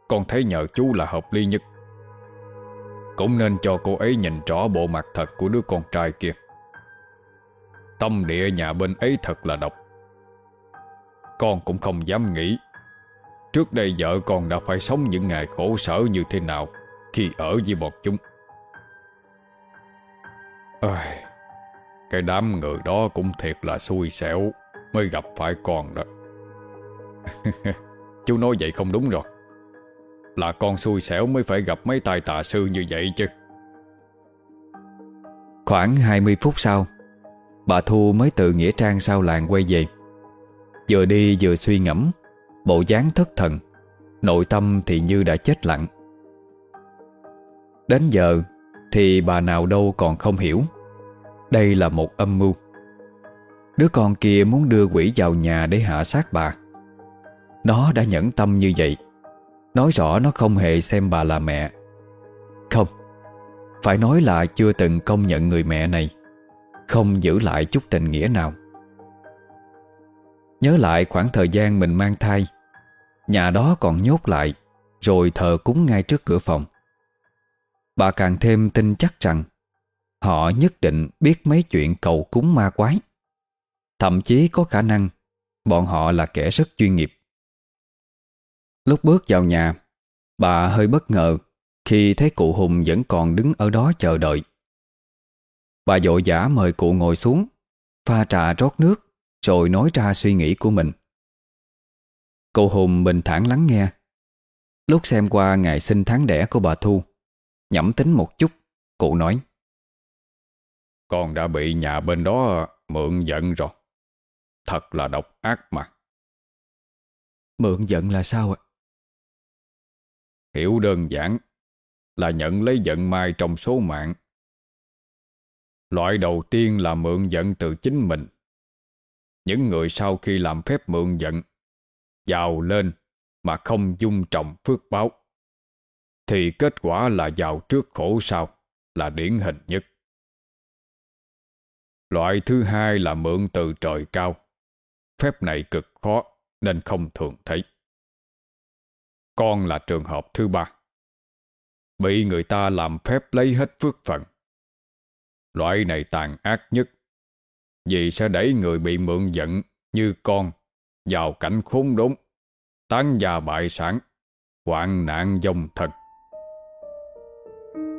Con thấy nhờ chú là hợp lý nhất. Cũng nên cho cô ấy nhìn rõ bộ mặt thật của đứa con trai kia. Tâm địa nhà bên ấy thật là độc. Con cũng không dám nghĩ. Trước đây vợ con đã phải sống những ngày khổ sở như thế nào Khi ở với bọn chúng. Ôi, Cái đám người đó cũng thiệt là xui xẻo Mới gặp phải con đó. [LAUGHS] Chú nói vậy không đúng rồi. Là con xui xẻo mới phải gặp mấy tài tà sư như vậy chứ. Khoảng 20 phút sau Bà Thu mới từ Nghĩa Trang sau làng quay về. Vừa đi vừa suy ngẫm, Bộ dáng thất thần, Nội tâm thì như đã chết lặng. Đến giờ Thì bà nào đâu còn không hiểu, Đây là một âm mưu. Đứa con kia muốn đưa quỷ vào nhà để hạ sát bà. Nó đã nhẫn tâm như vậy, Nói rõ nó không hề xem bà là mẹ. Không, Phải nói là chưa từng công nhận người mẹ này, Không giữ lại chút tình nghĩa nào. Nhớ lại khoảng thời gian mình mang thai. Nhà đó còn nhốt lại, Rồi thờ cúng ngay trước cửa phòng. Bà càng thêm tin chắc rằng, Họ nhất định biết mấy chuyện cầu cúng ma quái. Thậm chí có khả năng, Bọn họ là kẻ rất chuyên nghiệp. Lúc bước vào nhà, Bà hơi bất ngờ Khi thấy cụ Hùng vẫn còn đứng ở đó chờ đợi. Bà dội giả mời cụ ngồi xuống, Pha trà rót nước. Rồi nói ra suy nghĩ của mình. Cụ Hùng bình thản lắng nghe. Lúc xem qua ngày sinh tháng đẻ của bà Thu Nhẩm tính một chút Cụ nói. Con đã bị nhà bên đó mượn giận rồi. Thật là độc ác mà. Mượn giận là sao ạ? Hiểu đơn giản Là nhận lấy giận mai trong số mạng. Loại đầu tiên là mượn giận từ chính mình những người sau khi làm phép mượn giận, Giàu lên mà không dung trọng phước báo, Thì kết quả là giàu trước khổ sau Là điển hình nhất Loại thứ hai là mượn từ trời cao Phép này cực khó nên không thường thấy. Con là trường hợp thứ ba. Bị người ta làm phép lấy hết phước phận. Loại này tàn ác nhất vì sẽ đẩy người bị mượn giận như con vào cảnh khốn đốn, tán gia bại sản, hoạn nạn dòng thật.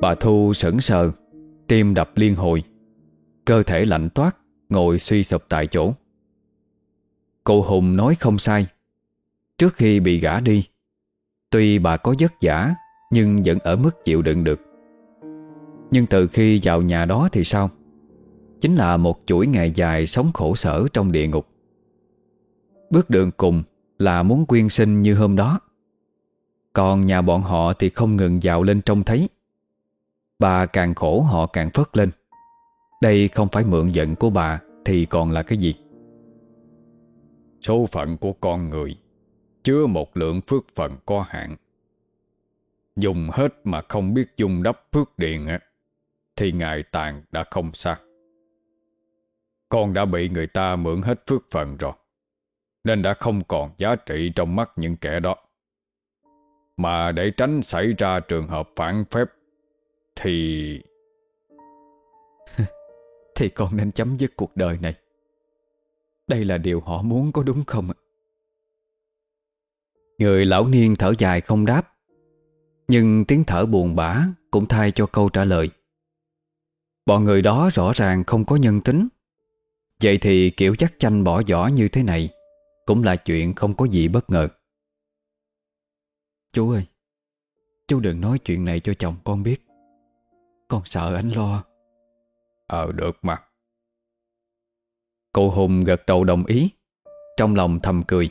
Bà Thu sững sờ, tim đập liên hồi, cơ thể lạnh toát, ngồi suy sụp tại chỗ. Cô Hùng nói không sai Trước khi bị gã đi Tuy bà có vất giả Nhưng vẫn ở mức chịu đựng được Nhưng từ khi vào nhà đó thì sao Chính là một chuỗi ngày dài Sống khổ sở trong địa ngục. Bước đường cùng Là muốn quyên sinh như hôm đó. Còn nhà bọn họ Thì không ngừng dạo lên trông thấy. Bà càng khổ họ càng phất lên. Đây không phải mượn giận của bà Thì còn là cái gì? Số phận của con người chứa một lượng phước phần có hạn. Dùng hết mà không biết dung đắp phước điền á, thì ngày tàn đã không xa. Con đã bị người ta mượn hết phước phần rồi, nên đã không còn giá trị trong mắt những kẻ đó. Mà để tránh xảy ra trường hợp phản phép, thì... [LAUGHS] thì con nên chấm dứt cuộc đời này. Đây là điều họ muốn có đúng không Người lão niên thở dài không đáp Nhưng tiếng thở buồn bã Cũng thay cho câu trả lời Bọn người đó rõ ràng không có nhân tính Vậy thì kiểu chắc chanh bỏ vỏ như thế này Cũng là chuyện không có gì bất ngờ. Chú ơi, Chú đừng nói chuyện này cho chồng con biết. Con sợ anh lo. Ờ được mà. Cô Hùng gật đầu đồng ý, Trong lòng thầm cười.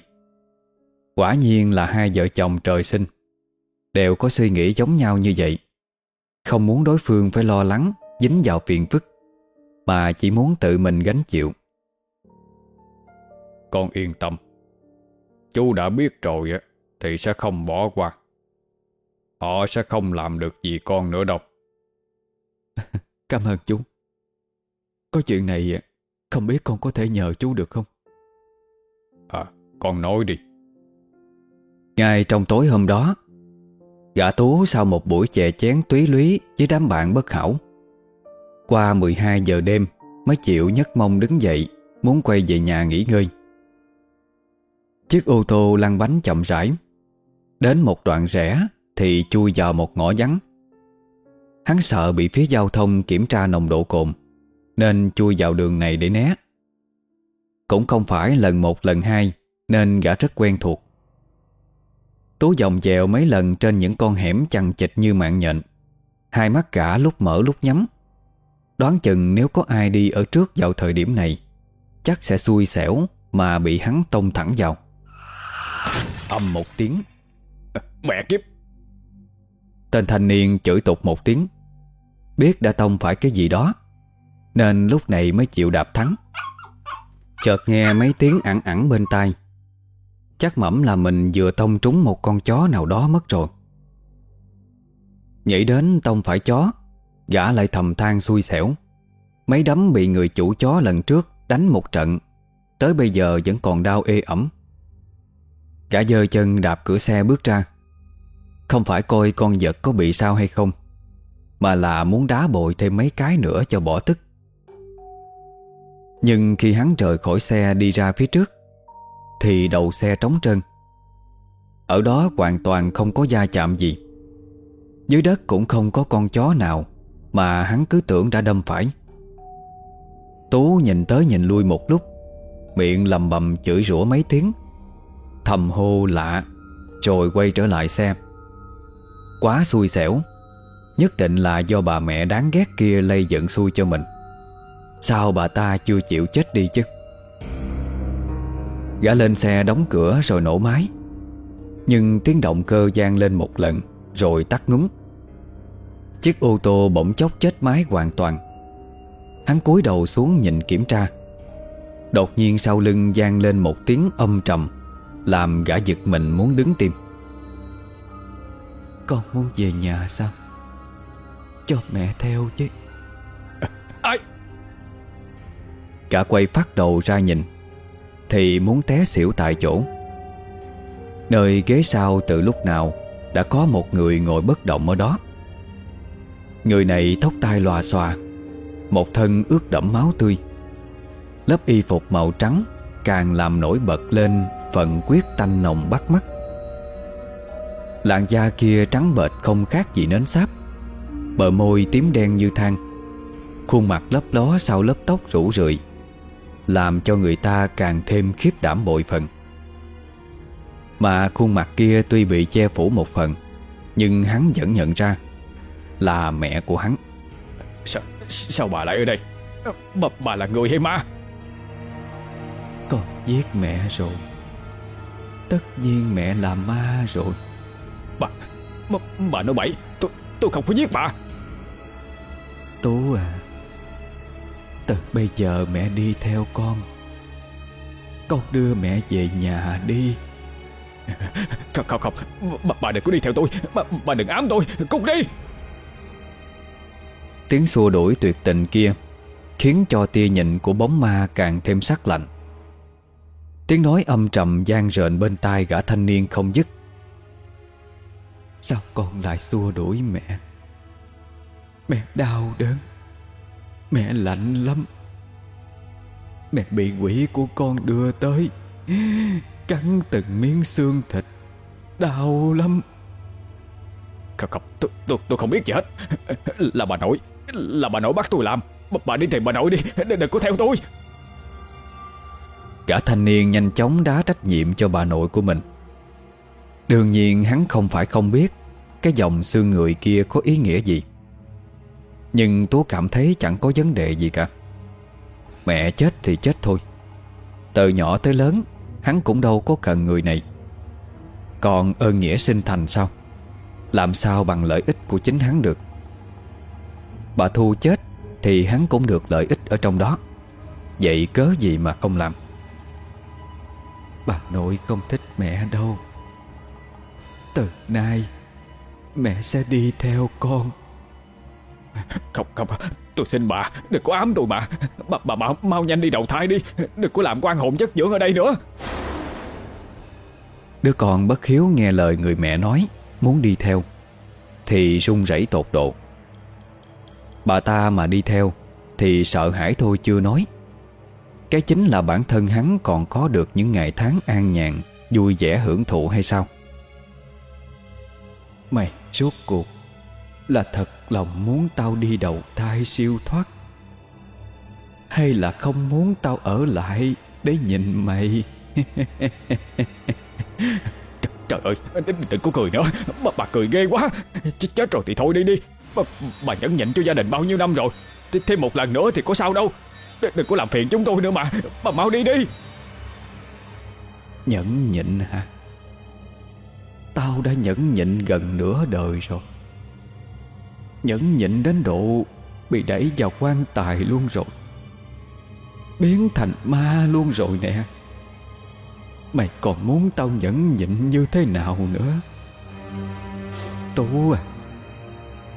Quả nhiên là hai vợ chồng trời sinh, Đều có suy nghĩ giống nhau như vậy. Không muốn đối phương phải lo lắng, Dính vào phiền phức. Mà chỉ muốn tự mình gánh chịu. Con yên tâm. Chú đã biết rồi Thì sẽ không bỏ qua. Họ sẽ không làm được gì con nữa đâu. [LAUGHS] Cảm ơn chú. Có chuyện này Không biết con có thể nhờ chú được không? À con nói đi. Ngay trong tối hôm đó Gã Tú sau một buổi chè chén túy lúy Với đám bạn bất hảo qua 12 giờ đêm, Mới chịu nhấc mông đứng dậy, Muốn quay về nhà nghỉ ngơi. Chiếc ô tô lăn bánh chậm rãi. Đến một đoạn rẽ Thì chui vào một ngõ vắng. Hắn sợ bị phía giao thông kiểm tra nồng độ cồn, Nên chui vào đường này để né. Cũng không phải lần một, lần hai, Nên gã rất quen thuộc. Tú dòng dèo mấy lần trên những con hẻm chằng chịch như mạng nhện. Hai mắt gã lúc mở lúc nhắm. Đoán chừng nếu có ai đi ở trước vào thời điểm này, Chắc sẽ xui xẻo Mà bị hắn tông thẳng vào. Âm một tiếng. Mẹ kiếp. Tên thanh niên chửi tục một tiếng. Biết đã tông phải cái gì đó, Nên lúc này mới chịu đạp thắng. Chợt nghe mấy tiếng ẳng ẳng bên tai. Chắc mẩm là mình vừa tông trúng một con chó nào đó mất rồi. Nghĩ đến tông phải chó. Gã lại thầm than xui xẻo. Mấy đấm bị người chủ chó lần trước Đánh một trận, Tới bây giờ vẫn còn đau ê ẩm. Gã dơ chân đạp cửa xe bước ra. Không phải coi con vật có bị sao hay không, Mà là muốn đá bội thêm mấy cái nữa cho bỏ tức. Nhưng khi hắn rời khỏi xe đi ra phía trước, Thì đầu xe trống trơn. Ở đó hoàn toàn không có da chạm gì. Dưới đất cũng không có con chó nào. Mà hắn cứ tưởng đã đâm phải. Tú nhìn tới nhìn lui một lúc, Miệng lầm bầm chửi rủa mấy tiếng. Thầm hô lạ, Rồi quay trở lại xem Quá xui xẻo, Nhất định là do bà mẹ đáng ghét kia lây giận xui cho mình. Sao bà ta chưa chịu chết đi chứ? Gã lên xe đóng cửa rồi nổ máy. Nhưng tiếng động cơ gian lên một lần, Rồi tắt ngúng Chiếc ô tô bỗng chốc chết máy hoàn toàn. Hắn cúi đầu xuống nhìn kiểm tra. Đột nhiên sau lưng gian lên một tiếng âm trầm Làm gã giật mình muốn đứng tim Con muốn về nhà sao? Cho mẹ theo chứ. Ai? Gã quay phát đầu ra nhìn Thì muốn té xỉu tại chỗ. Nơi ghế sau từ lúc nào Đã có một người ngồi bất động ở đó Người này tóc tai lòa xòa, Một thân ướt đẫm máu tươi. Lớp y phục màu trắng Càng làm nổi bật lên Phần quyết tanh nồng bắt mắt. Làn da kia trắng bệt không khác gì nến sáp, Bờ môi tím đen như than. Khuôn mặt lấp ló sau lớp tóc rủ rượi, Làm cho người ta càng thêm khiếp đảm bội phần. Mà khuôn mặt kia tuy bị che phủ một phần, Nhưng hắn vẫn nhận ra. Là mẹ của hắn. Sao, sao bà lại ở đây? Bà, bà là người hay ma? Con giết mẹ rồi. Tất nhiên mẹ là ma rồi. Bà Bà, bà nói bậy. Tôi tôi không có giết bà. Tú à Từ bây giờ mẹ đi theo con. Con đưa mẹ về nhà đi. Không không không. Bà, bà đừng có đi theo tôi. Bà, bà đừng ám tôi. Cút đi Tiếng xua đuổi tuyệt tình kia Khiến cho tia nhịn của bóng ma càng thêm sắc lạnh. Tiếng nói âm trầm gian rợn bên tai gã thanh niên không dứt. Sao con lại xua đuổi mẹ? Mẹ đau đớn. Mẹ lạnh lắm. Mẹ bị quỷ của con đưa tới Cắn từng miếng xương thịt. Đau lắm. Không không tôi, tôi, tôi không biết gì hết. Là bà nội. Là bà nội bắt tôi làm. Bà, bà đi tìm bà nội đi Đừng, có theo tôi. Cả thanh niên nhanh chóng đá trách nhiệm cho bà nội của mình. Đương nhiên hắn không phải không biết Cái dòng xương người kia có ý nghĩa gì. Nhưng Tú cảm thấy chẳng có vấn đề gì cả. Mẹ chết thì chết thôi. Từ nhỏ tới lớn Hắn cũng đâu có cần người này. Còn ơn nghĩa sinh thành sao? Làm sao bằng lợi ích của chính hắn được? Bà Thu chết Thì hắn cũng được lợi ích ở trong đó. Vậy cớ gì mà không làm? Bà nội không thích mẹ đâu. Từ nay Mẹ sẽ đi theo con. Không không Tôi xin bà Đừng có ám tôi mà. Bà, bà, bà mau nhanh đi đầu thai đi Đừng có làm quan hồn chất dưỡng ở đây nữa. Đứa con bất hiếu nghe lời người mẹ nói Muốn đi theo Thì run rẩy tột độ Bà ta mà đi theo Thì sợ hãi thôi chưa nói. Cái chính là bản thân hắn còn có được những ngày tháng an nhàn Vui vẻ hưởng thụ hay sao? Mày rốt cuộc Là thật lòng muốn tao đi đầu thai siêu thoát? Hay là không muốn tao ở lại Để nhìn mày? Trời, [LAUGHS] trời ơi đừng có cười nữa bà, bà cười ghê quá. Ch Chết rồi thì thôi đi đi. Bà, bà nhẫn nhịn cho gia đình bao nhiêu năm rồi? Th Thêm một lần nữa thì có sao đâu. D Đừng có làm phiền chúng tôi nữa mà. Bà mau đi đi. Nhẫn nhịn hả? Tao đã nhẫn nhịn gần nửa đời rồi. Nhẫn nhịn đến độ Bị đẩy vào quan tài luôn rồi. Biến thành ma luôn rồi nè. Mày còn muốn tao nhẫn nhịn như thế nào nữa? Tú à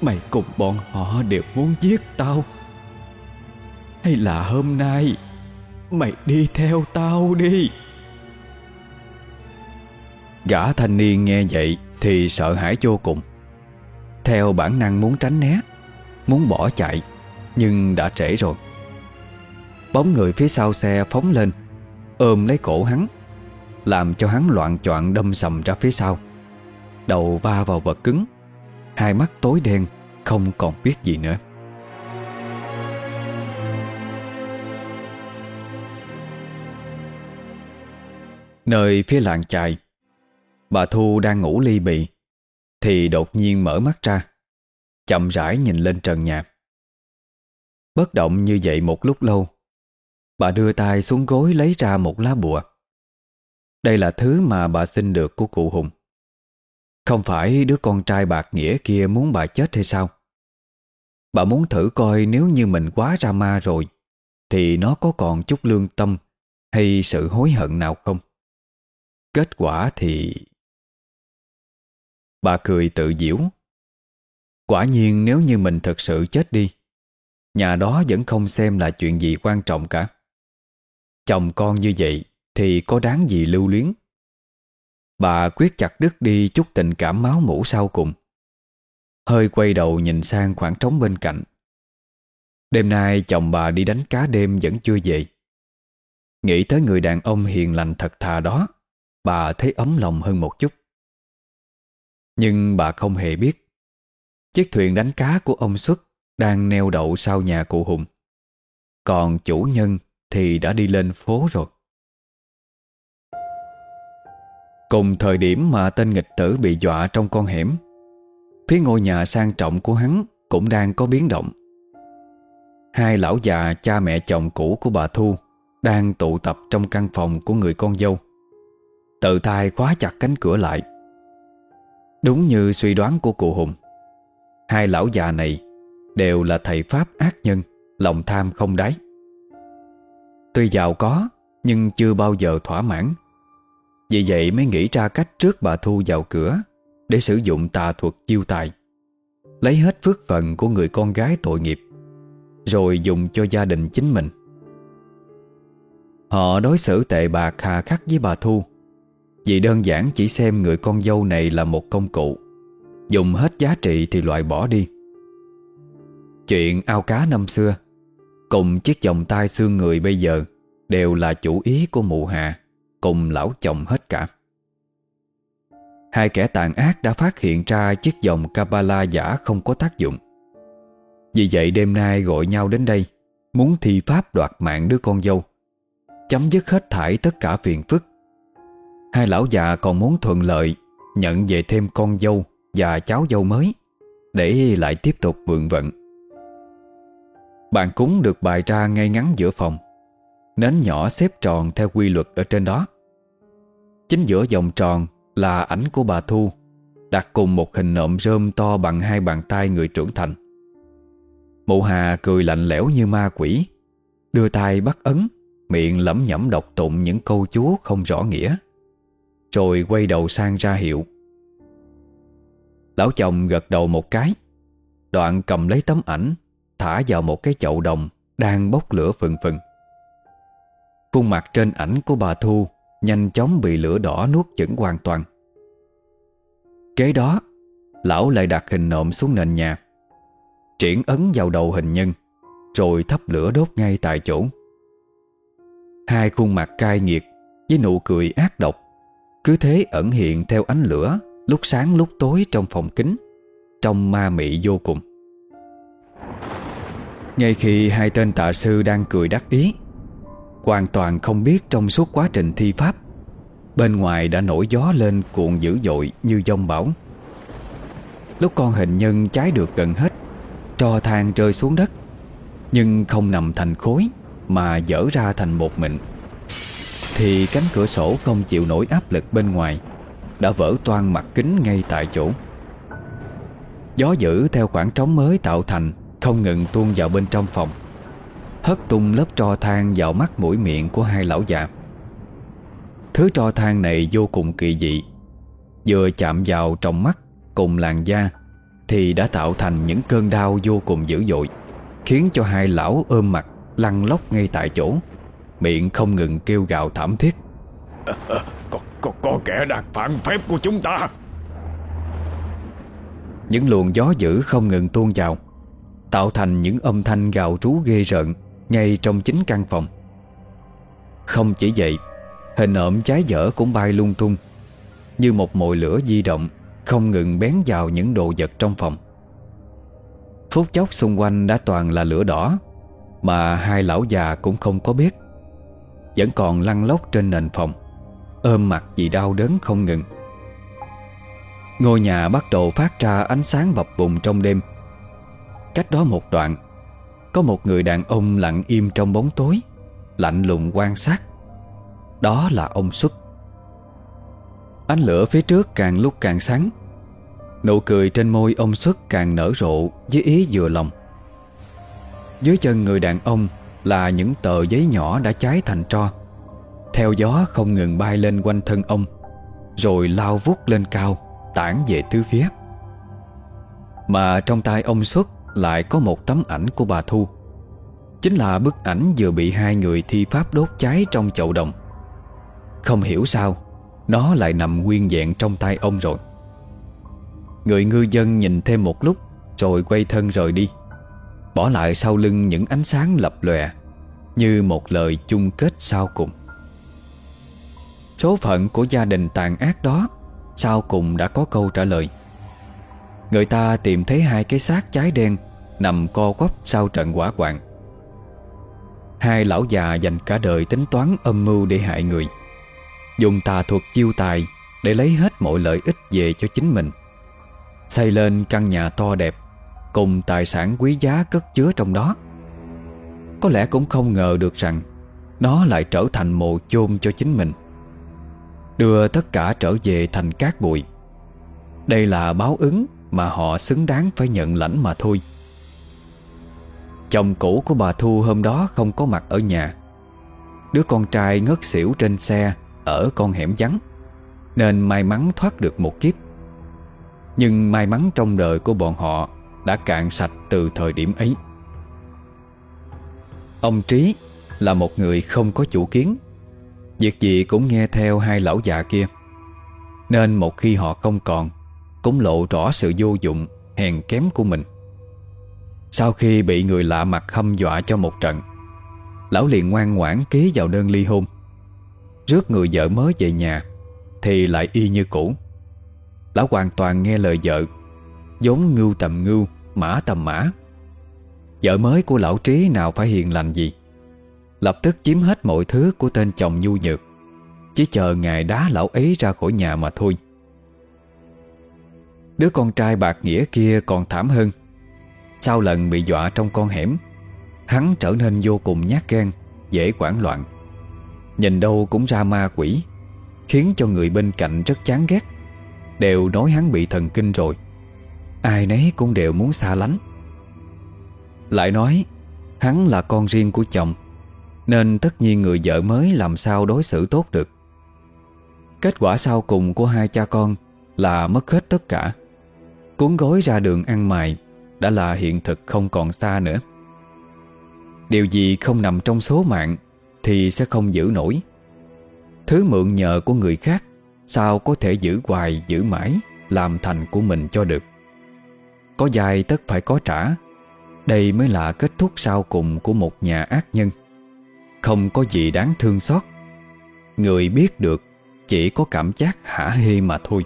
Mày cùng bọn họ đều muốn giết tao. Hay là hôm nay, Mày đi theo tao đi. Gã thanh niên nghe vậy Thì sợ hãi vô cùng. Theo bản năng muốn tránh né, Muốn bỏ chạy, Nhưng đã trễ rồi. Bóng người phía sau xe phóng lên, Ôm lấy cổ hắn, Làm cho hắn loạn choạng đâm sầm ra phía sau. Đầu va vào vật cứng Hai mắt tối đen, Không còn biết gì nữa. Nơi phía làng chài, Bà Thu đang ngủ ly bì, Thì đột nhiên mở mắt ra, Chậm rãi nhìn lên trần nhà. Bất động như vậy một lúc lâu, Bà đưa tay xuống gối lấy ra một lá bùa. Đây là thứ mà bà xin được của cụ Hùng. Không phải đứa con trai bạc nghĩa kia muốn bà chết hay sao? Bà muốn thử coi nếu như mình quá ra ma rồi, Thì nó có còn chút lương tâm Hay sự hối hận nào không? Kết quả thì Bà cười tự diễu Quả nhiên nếu như mình thật sự chết đi, Nhà đó vẫn không xem là chuyện gì quan trọng cả. Chồng con như vậy Thì có đáng gì lưu luyến? Bà quyết chặt đứt đi chút tình cảm máu mũ sau cùng. Hơi quay đầu nhìn sang khoảng trống bên cạnh. Đêm nay chồng bà đi đánh cá đêm vẫn chưa về. Nghĩ tới người đàn ông hiền lành thật thà đó, Bà thấy ấm lòng hơn một chút. Nhưng bà không hề biết, Chiếc thuyền đánh cá của ông Xuất Đang neo đậu sau nhà cụ Hùng. Còn chủ nhân Thì đã đi lên phố rồi. Cùng thời điểm mà tên nghịch tử bị dọa trong con hẻm, Phía ngôi nhà sang trọng của hắn Cũng đang có biến động. Hai lão già, cha mẹ, chồng cũ của bà Thu Đang tụ tập trong căn phòng của người con dâu. Tự tay khóa chặt cánh cửa lại. Đúng như suy đoán của cụ Hùng, Hai lão già này Đều là thầy Pháp ác nhân, Lòng tham không đáy. Tuy giàu có, Nhưng chưa bao giờ thỏa mãn. Vì vậy mới nghĩ ra cách trước bà Thu vào cửa Để sử dụng tà thuật chiêu tài. Lấy hết phước phận của người con gái tội nghiệp, Rồi dùng cho gia đình chính mình. Họ đối xử tệ bạc hà khắc với bà Thu, vì đơn giản chỉ xem người con dâu này là một công cụ. Dùng hết giá trị thì loại bỏ đi. Chuyện ao cá năm xưa, Cùng chiếc vòng tay xương người bây giờ Đều là chủ ý của mụ hà. Cùng lão chồng hết cả. Hai kẻ tàn ác đã phát hiện ra chiếc vòng Kabbalah giả không có tác dụng. Vì vậy đêm nay gọi nhau đến đây, Muốn thi pháp đoạt mạng đứa con dâu, Chấm dứt hết thải tất cả phiền phức. Hai lão già còn muốn thuận lợi, Nhận về thêm con dâu Và cháu dâu mới, Để lại tiếp tục vượng vận. Bàn cúng được bài ra ngay ngắn giữa phòng. Nến nhỏ xếp tròn theo quy luật ở trên đó. Chính giữa vòng tròn là ảnh của bà Thu, Đặt cùng một hình nộm rơm to bằng hai bàn tay người trưởng thành. Mụ Hà cười lạnh lẽo như ma quỷ, Đưa tay bắt ấn, Miệng lẩm nhẩm đọc tụng những câu chú không rõ nghĩa, rồi quay đầu sang ra hiệu. Lão chồng gật đầu một cái, Đoạn cầm lấy tấm ảnh, Thả vào một cái chậu đồng Đang bốc lửa phừng phừng. Khuôn mặt trên ảnh của bà Thu Nhanh chóng bị lửa đỏ nuốt chửng hoàn toàn. Kế đó, Lão lại đặt hình nộm xuống nền nhà, Triển ấn vào đầu hình nhân, Rồi thắp lửa đốt ngay tại chỗ. Hai khuôn mặt cay nghiệt Với nụ cười ác độc Cứ thế ẩn hiện theo ánh lửa Lúc sáng lúc tối trong phòng kính Trong ma mị vô cùng. Ngay khi hai tên tạ sư đang cười đắc ý Hoàn toàn không biết trong suốt quá trình thi pháp. Bên ngoài đã nổi gió lên cuộn dữ dội như dông bão. Lúc con hình nhân cháy được gần hết trò than rơi xuống đất, Nhưng không nằm thành khối Mà dở ra thành một mịn. Thì cánh cửa sổ không chịu nổi áp lực bên ngoài, Đã vỡ toan mặt kính ngay tại chỗ. Gió dữ theo khoảng trống mới tạo thành, Không ngừng tuôn vào bên trong phòng. Hất tung lớp tro than vào mắt mũi miệng của hai lão già. Thứ tro than này vô cùng kỳ dị. Vừa chạm vào trong mắt cùng làn da Thì đã tạo thành những cơn đau vô cùng dữ dội Khiến cho hai lão ôm mặt lăn lóc ngay tại chỗ Miệng không ngừng kêu gào thảm thiết. À, [LAUGHS] à, có, có, có kẻ đang phản phép của chúng ta. Những luồng gió dữ không ngừng tuôn vào Tạo thành những âm thanh gào trú ghê rợn ngay trong chính căn phòng. Không chỉ vậy, Hình ộm trái dở cũng bay lung tung, Như một mồi lửa di động Không ngừng bén vào những đồ vật trong phòng. Phút chốc xung quanh đã toàn là lửa đỏ, Mà hai lão già cũng không có biết. Vẫn còn lăn lóc trên nền phòng, Ôm mặt vì đau đớn không ngừng. Ngôi nhà bắt đầu phát ra ánh sáng bập bùng trong đêm. Cách đó một đoạn có một người đàn ông lặng im trong bóng tối, Lạnh lùng quan sát. Đó là ông Xuất. Ánh lửa phía trước càng lúc càng sáng. Nụ cười trên môi ông Xuất càng nở rộ Với ý vừa lòng. Dưới chân người đàn ông Là những tờ giấy nhỏ đã cháy thành tro. Theo gió không ngừng bay lên quanh thân ông, Rồi lao vút lên cao, Tản về tứ phía. Mà trong tay ông Xuất lại có một tấm ảnh của bà Thu. Chính là bức ảnh vừa bị hai người thi pháp đốt cháy trong chậu đồng. Không hiểu sao, Nó lại nằm nguyên vẹn trong tay ông rồi. Người ngư dân nhìn thêm một lúc, Rồi quay thân rời đi. Bỏ lại sau lưng những ánh sáng lập lòe, Như một lời chung kết sau cùng. Số phận của gia đình tàn ác đó, Sau cùng đã có câu trả lời. Người ta tìm thấy hai cái xác cháy đen Nằm co quắp sau trận quả quạng Hai lão già dành cả đời tính toán âm mưu để hại người. Dùng tà thuật chiêu tài Để lấy hết mọi lợi ích về cho chính mình. Xây lên căn nhà to đẹp, Cùng tài sản quý giá cất chứa trong đó. Có lẽ cũng không ngờ được rằng Nó lại trở thành mồ chôn cho chính mình. Đưa tất cả trở về thành cát bụi. Đây là báo ứng Mà họ xứng đáng phải nhận lãnh mà thôi. Chồng cũ của bà Thu hôm đó không có mặt ở nhà. Đứa con trai ngất xỉu trên xe, Ở con hẻm vắng, Nên may mắn thoát được một kiếp. Nhưng may mắn trong đời của bọn họ Đã cạn sạch từ thời điểm ấy. Ông Trí là một người không có chủ kiến, Việc gì cũng nghe theo hai lão già kia. Nên một khi họ không còn, Cũng lộ rõ sự vô dụng, Hèn kém của mình. Sau khi bị người lạ mặt hâm dọa cho một trận, Lão liền ngoan ngoãn ký vào đơn ly hôn. Rước người vợ mới về nhà Thì lại y như cũ. Lão hoàn toàn nghe lời vợ giống ngưu tầm ngưu, Mã tầm mã. Vợ mới của lão trí nào phải hiền lành gì? Lập tức chiếm hết mọi thứ của tên chồng nhu nhược, Chỉ chờ ngày đá lão ấy ra khỏi nhà mà thôi. Đứa con trai bạc nghĩa kia còn thảm hơn sau lần bị dọa trong con hẻm. Hắn trở nên vô cùng nhát gan, Dễ quản loạn. Nhìn đâu cũng ra ma quỷ, Khiến cho người bên cạnh rất chán ghét. Đều nói hắn bị thần kinh rồi. Ai nấy cũng đều muốn xa lánh. Lại nói, Hắn là con riêng của chồng, Nên tất nhiên người vợ mới làm sao đối xử tốt được. Kết quả sau cùng của hai cha con Là mất hết tất cả. Cuốn gối ra đường ăn mày đã là hiện thực không còn xa nữa. Điều gì không nằm trong số mạng Thì sẽ không giữ nổi. Thứ mượn nhờ của người khác, Sao có thể giữ hoài, giữ mãi, Làm thành của mình cho được? Có dài tất phải có trả. Đây mới là kết thúc sau cùng Của một nhà ác nhân. Không có gì đáng thương xót. Người biết được, Chỉ có cảm giác hả hê mà thôi.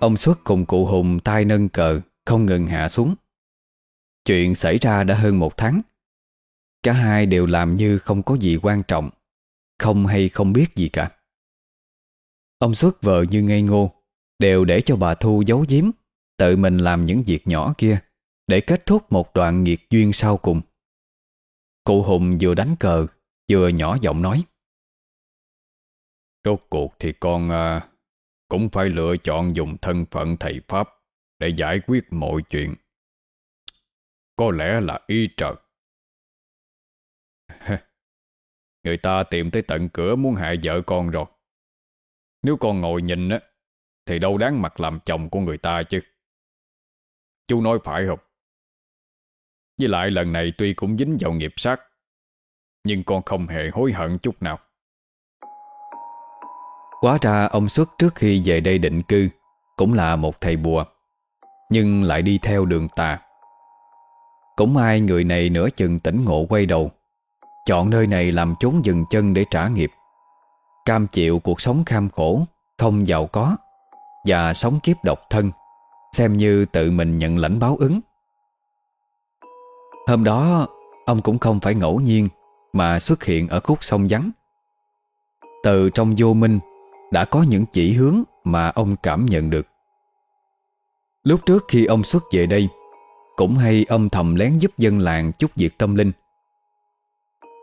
Ông xuất cùng cụ Hùng tay nâng cờ Không ngừng hạ xuống. Chuyện xảy ra đã hơn một tháng. Cả hai đều làm như không có gì quan trọng Không hay không biết gì cả. Ông xuất vợ như ngây ngô Đều để cho bà Thu giấu giếm Tự mình làm những việc nhỏ kia Để kết thúc một đoạn nghiệt duyên sau cùng. Cụ Hùng vừa đánh cờ Vừa nhỏ giọng nói. Rốt cuộc thì con à, cũng phải lựa chọn dùng thân phận thầy Pháp để giải quyết mọi chuyện. Có lẽ là y trật. [LAUGHS] Người ta tìm tới tận cửa muốn hại vợ con rồi. Nếu con ngồi nhìn á, thì đâu đáng mặt làm chồng của người ta chứ. Chú nói phải không? Với lại lần này tuy cũng dính vào nghiệp sát, nhưng con không hề hối hận chút nào. Quá ra ông Xuất trước khi về đây định cư Cũng là một thầy bùa, Nhưng lại đi theo đường tà. Cũng ai người này nửa chừng tỉnh ngộ quay đầu, Chọn nơi này làm chốn dừng chân để trả nghiệp. Cam chịu cuộc sống kham khổ Không giàu có Và sống kiếp độc thân, Xem như tự mình nhận lãnh báo ứng. Hôm đó, Ông cũng không phải ngẫu nhiên Mà xuất hiện ở khúc sông vắng. Từ trong vô minh đã có những chỉ hướng mà ông cảm nhận được. Lúc trước khi ông xuất về đây, cũng hay âm thầm lén giúp dân làng chút việc tâm linh.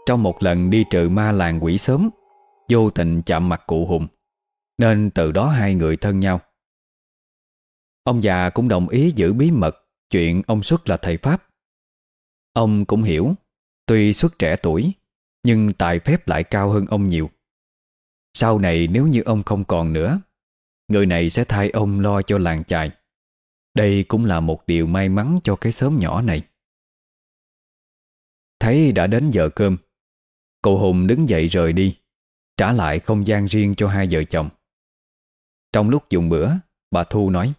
Trong một lần đi trừ ma làng quỷ sớm, vô tình chạm mặt cụ Hùng, nên từ đó hai người thân nhau. Ông già cũng đồng ý giữ bí mật chuyện ông xuất là thầy Pháp. Ông cũng hiểu, tuy xuất trẻ tuổi, nhưng tài phép lại cao hơn ông nhiều. Sau này nếu như ông không còn nữa, Người này sẽ thay ông lo cho làng chài. Đây cũng là một điều may mắn cho cái xóm nhỏ này. Thấy đã đến giờ cơm, Cậu Hùng đứng dậy rời đi, Trả lại không gian riêng cho hai vợ chồng. Trong lúc dùng bữa, Bà Thu nói,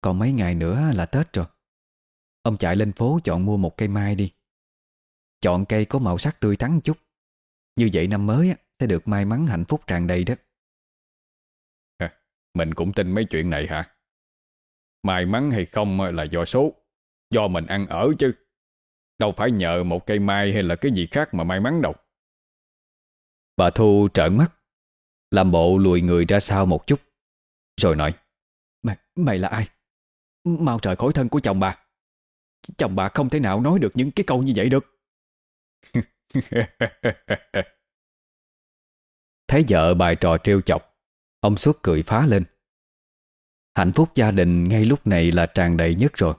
Còn mấy ngày nữa là Tết rồi. Ông chạy lên phố chọn mua một cây mai đi. Chọn cây có màu sắc tươi tắn chút. Như vậy năm mới sẽ được may mắn hạnh phúc tràn đầy đó. mình cũng tin mấy chuyện này hả? May mắn hay không là do số, do mình ăn ở chứ. Đâu phải nhờ một cây mai hay là cái gì khác mà may mắn đâu. Bà Thu trợn mắt, làm bộ lùi người ra sau một chút, rồi nói Mày, mày là ai? Mau trời khỏi thân của chồng bà. Chồng bà không thể nào nói được những cái câu như vậy được. [LAUGHS] Thấy vợ bài trò trêu chọc. Ông suốt cười phá lên. Hạnh phúc gia đình ngay lúc này là tràn đầy nhất rồi.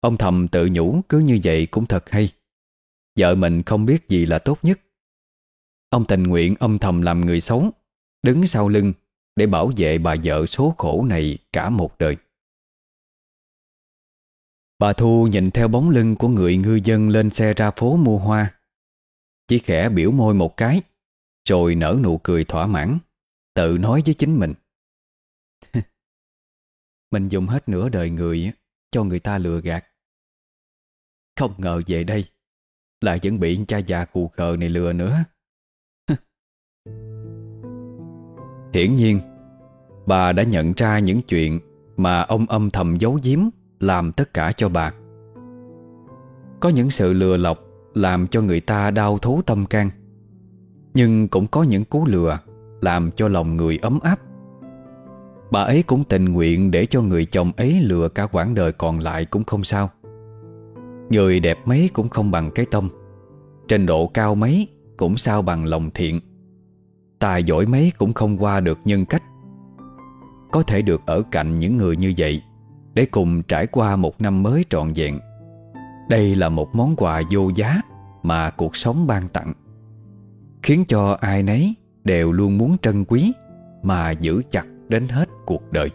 Ông thầm tự nhủ cứ như vậy cũng thật hay. Vợ mình không biết gì là tốt nhất. Ông tình nguyện âm thầm làm người xấu, Đứng sau lưng Để bảo vệ bà vợ số khổ này cả một đời. Bà Thu nhìn theo bóng lưng của người ngư dân lên xe ra phố mua hoa. Chỉ khẽ biểu môi một cái rồi nở nụ cười thỏa mãn, Tự nói với chính mình. [LAUGHS] Mình dùng hết nửa đời người Cho người ta lừa gạt. Không ngờ về đây, Lại vẫn bị cha già cù khờ này lừa nữa. [LAUGHS] Hiển nhiên, Bà đã nhận ra những chuyện Mà ông âm thầm giấu giếm, Làm tất cả cho bà. Có những sự lừa lọc Làm cho người ta đau thấu tâm can nhưng cũng có những cú lừa, Làm cho lòng người ấm áp. Bà ấy cũng tình nguyện để cho người chồng ấy lừa cả quãng đời còn lại cũng không sao. Người đẹp mấy cũng không bằng cái tâm Trình độ cao mấy cũng sao bằng lòng thiện. Tài giỏi mấy cũng không qua được nhân cách. Có thể được ở cạnh những người như vậy Để cùng trải qua một năm mới trọn vẹn. Đây là một món quà vô giá Mà cuộc sống ban tặng. Khiến cho ai nấy đều luôn muốn trân quý Mà giữ chặt đến hết cuộc đời.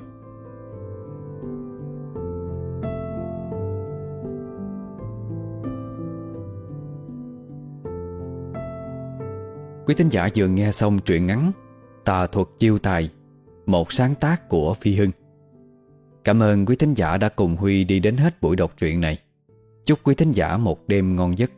Quý thính giả vừa nghe xong truyện ngắn Tà thuật chiêu tài, Một sáng tác của Phi Hưng. Cảm ơn quý thính giả đã cùng Huy đi đến hết buổi đọc truyện này. Chúc quý thính giả một đêm ngon giấc.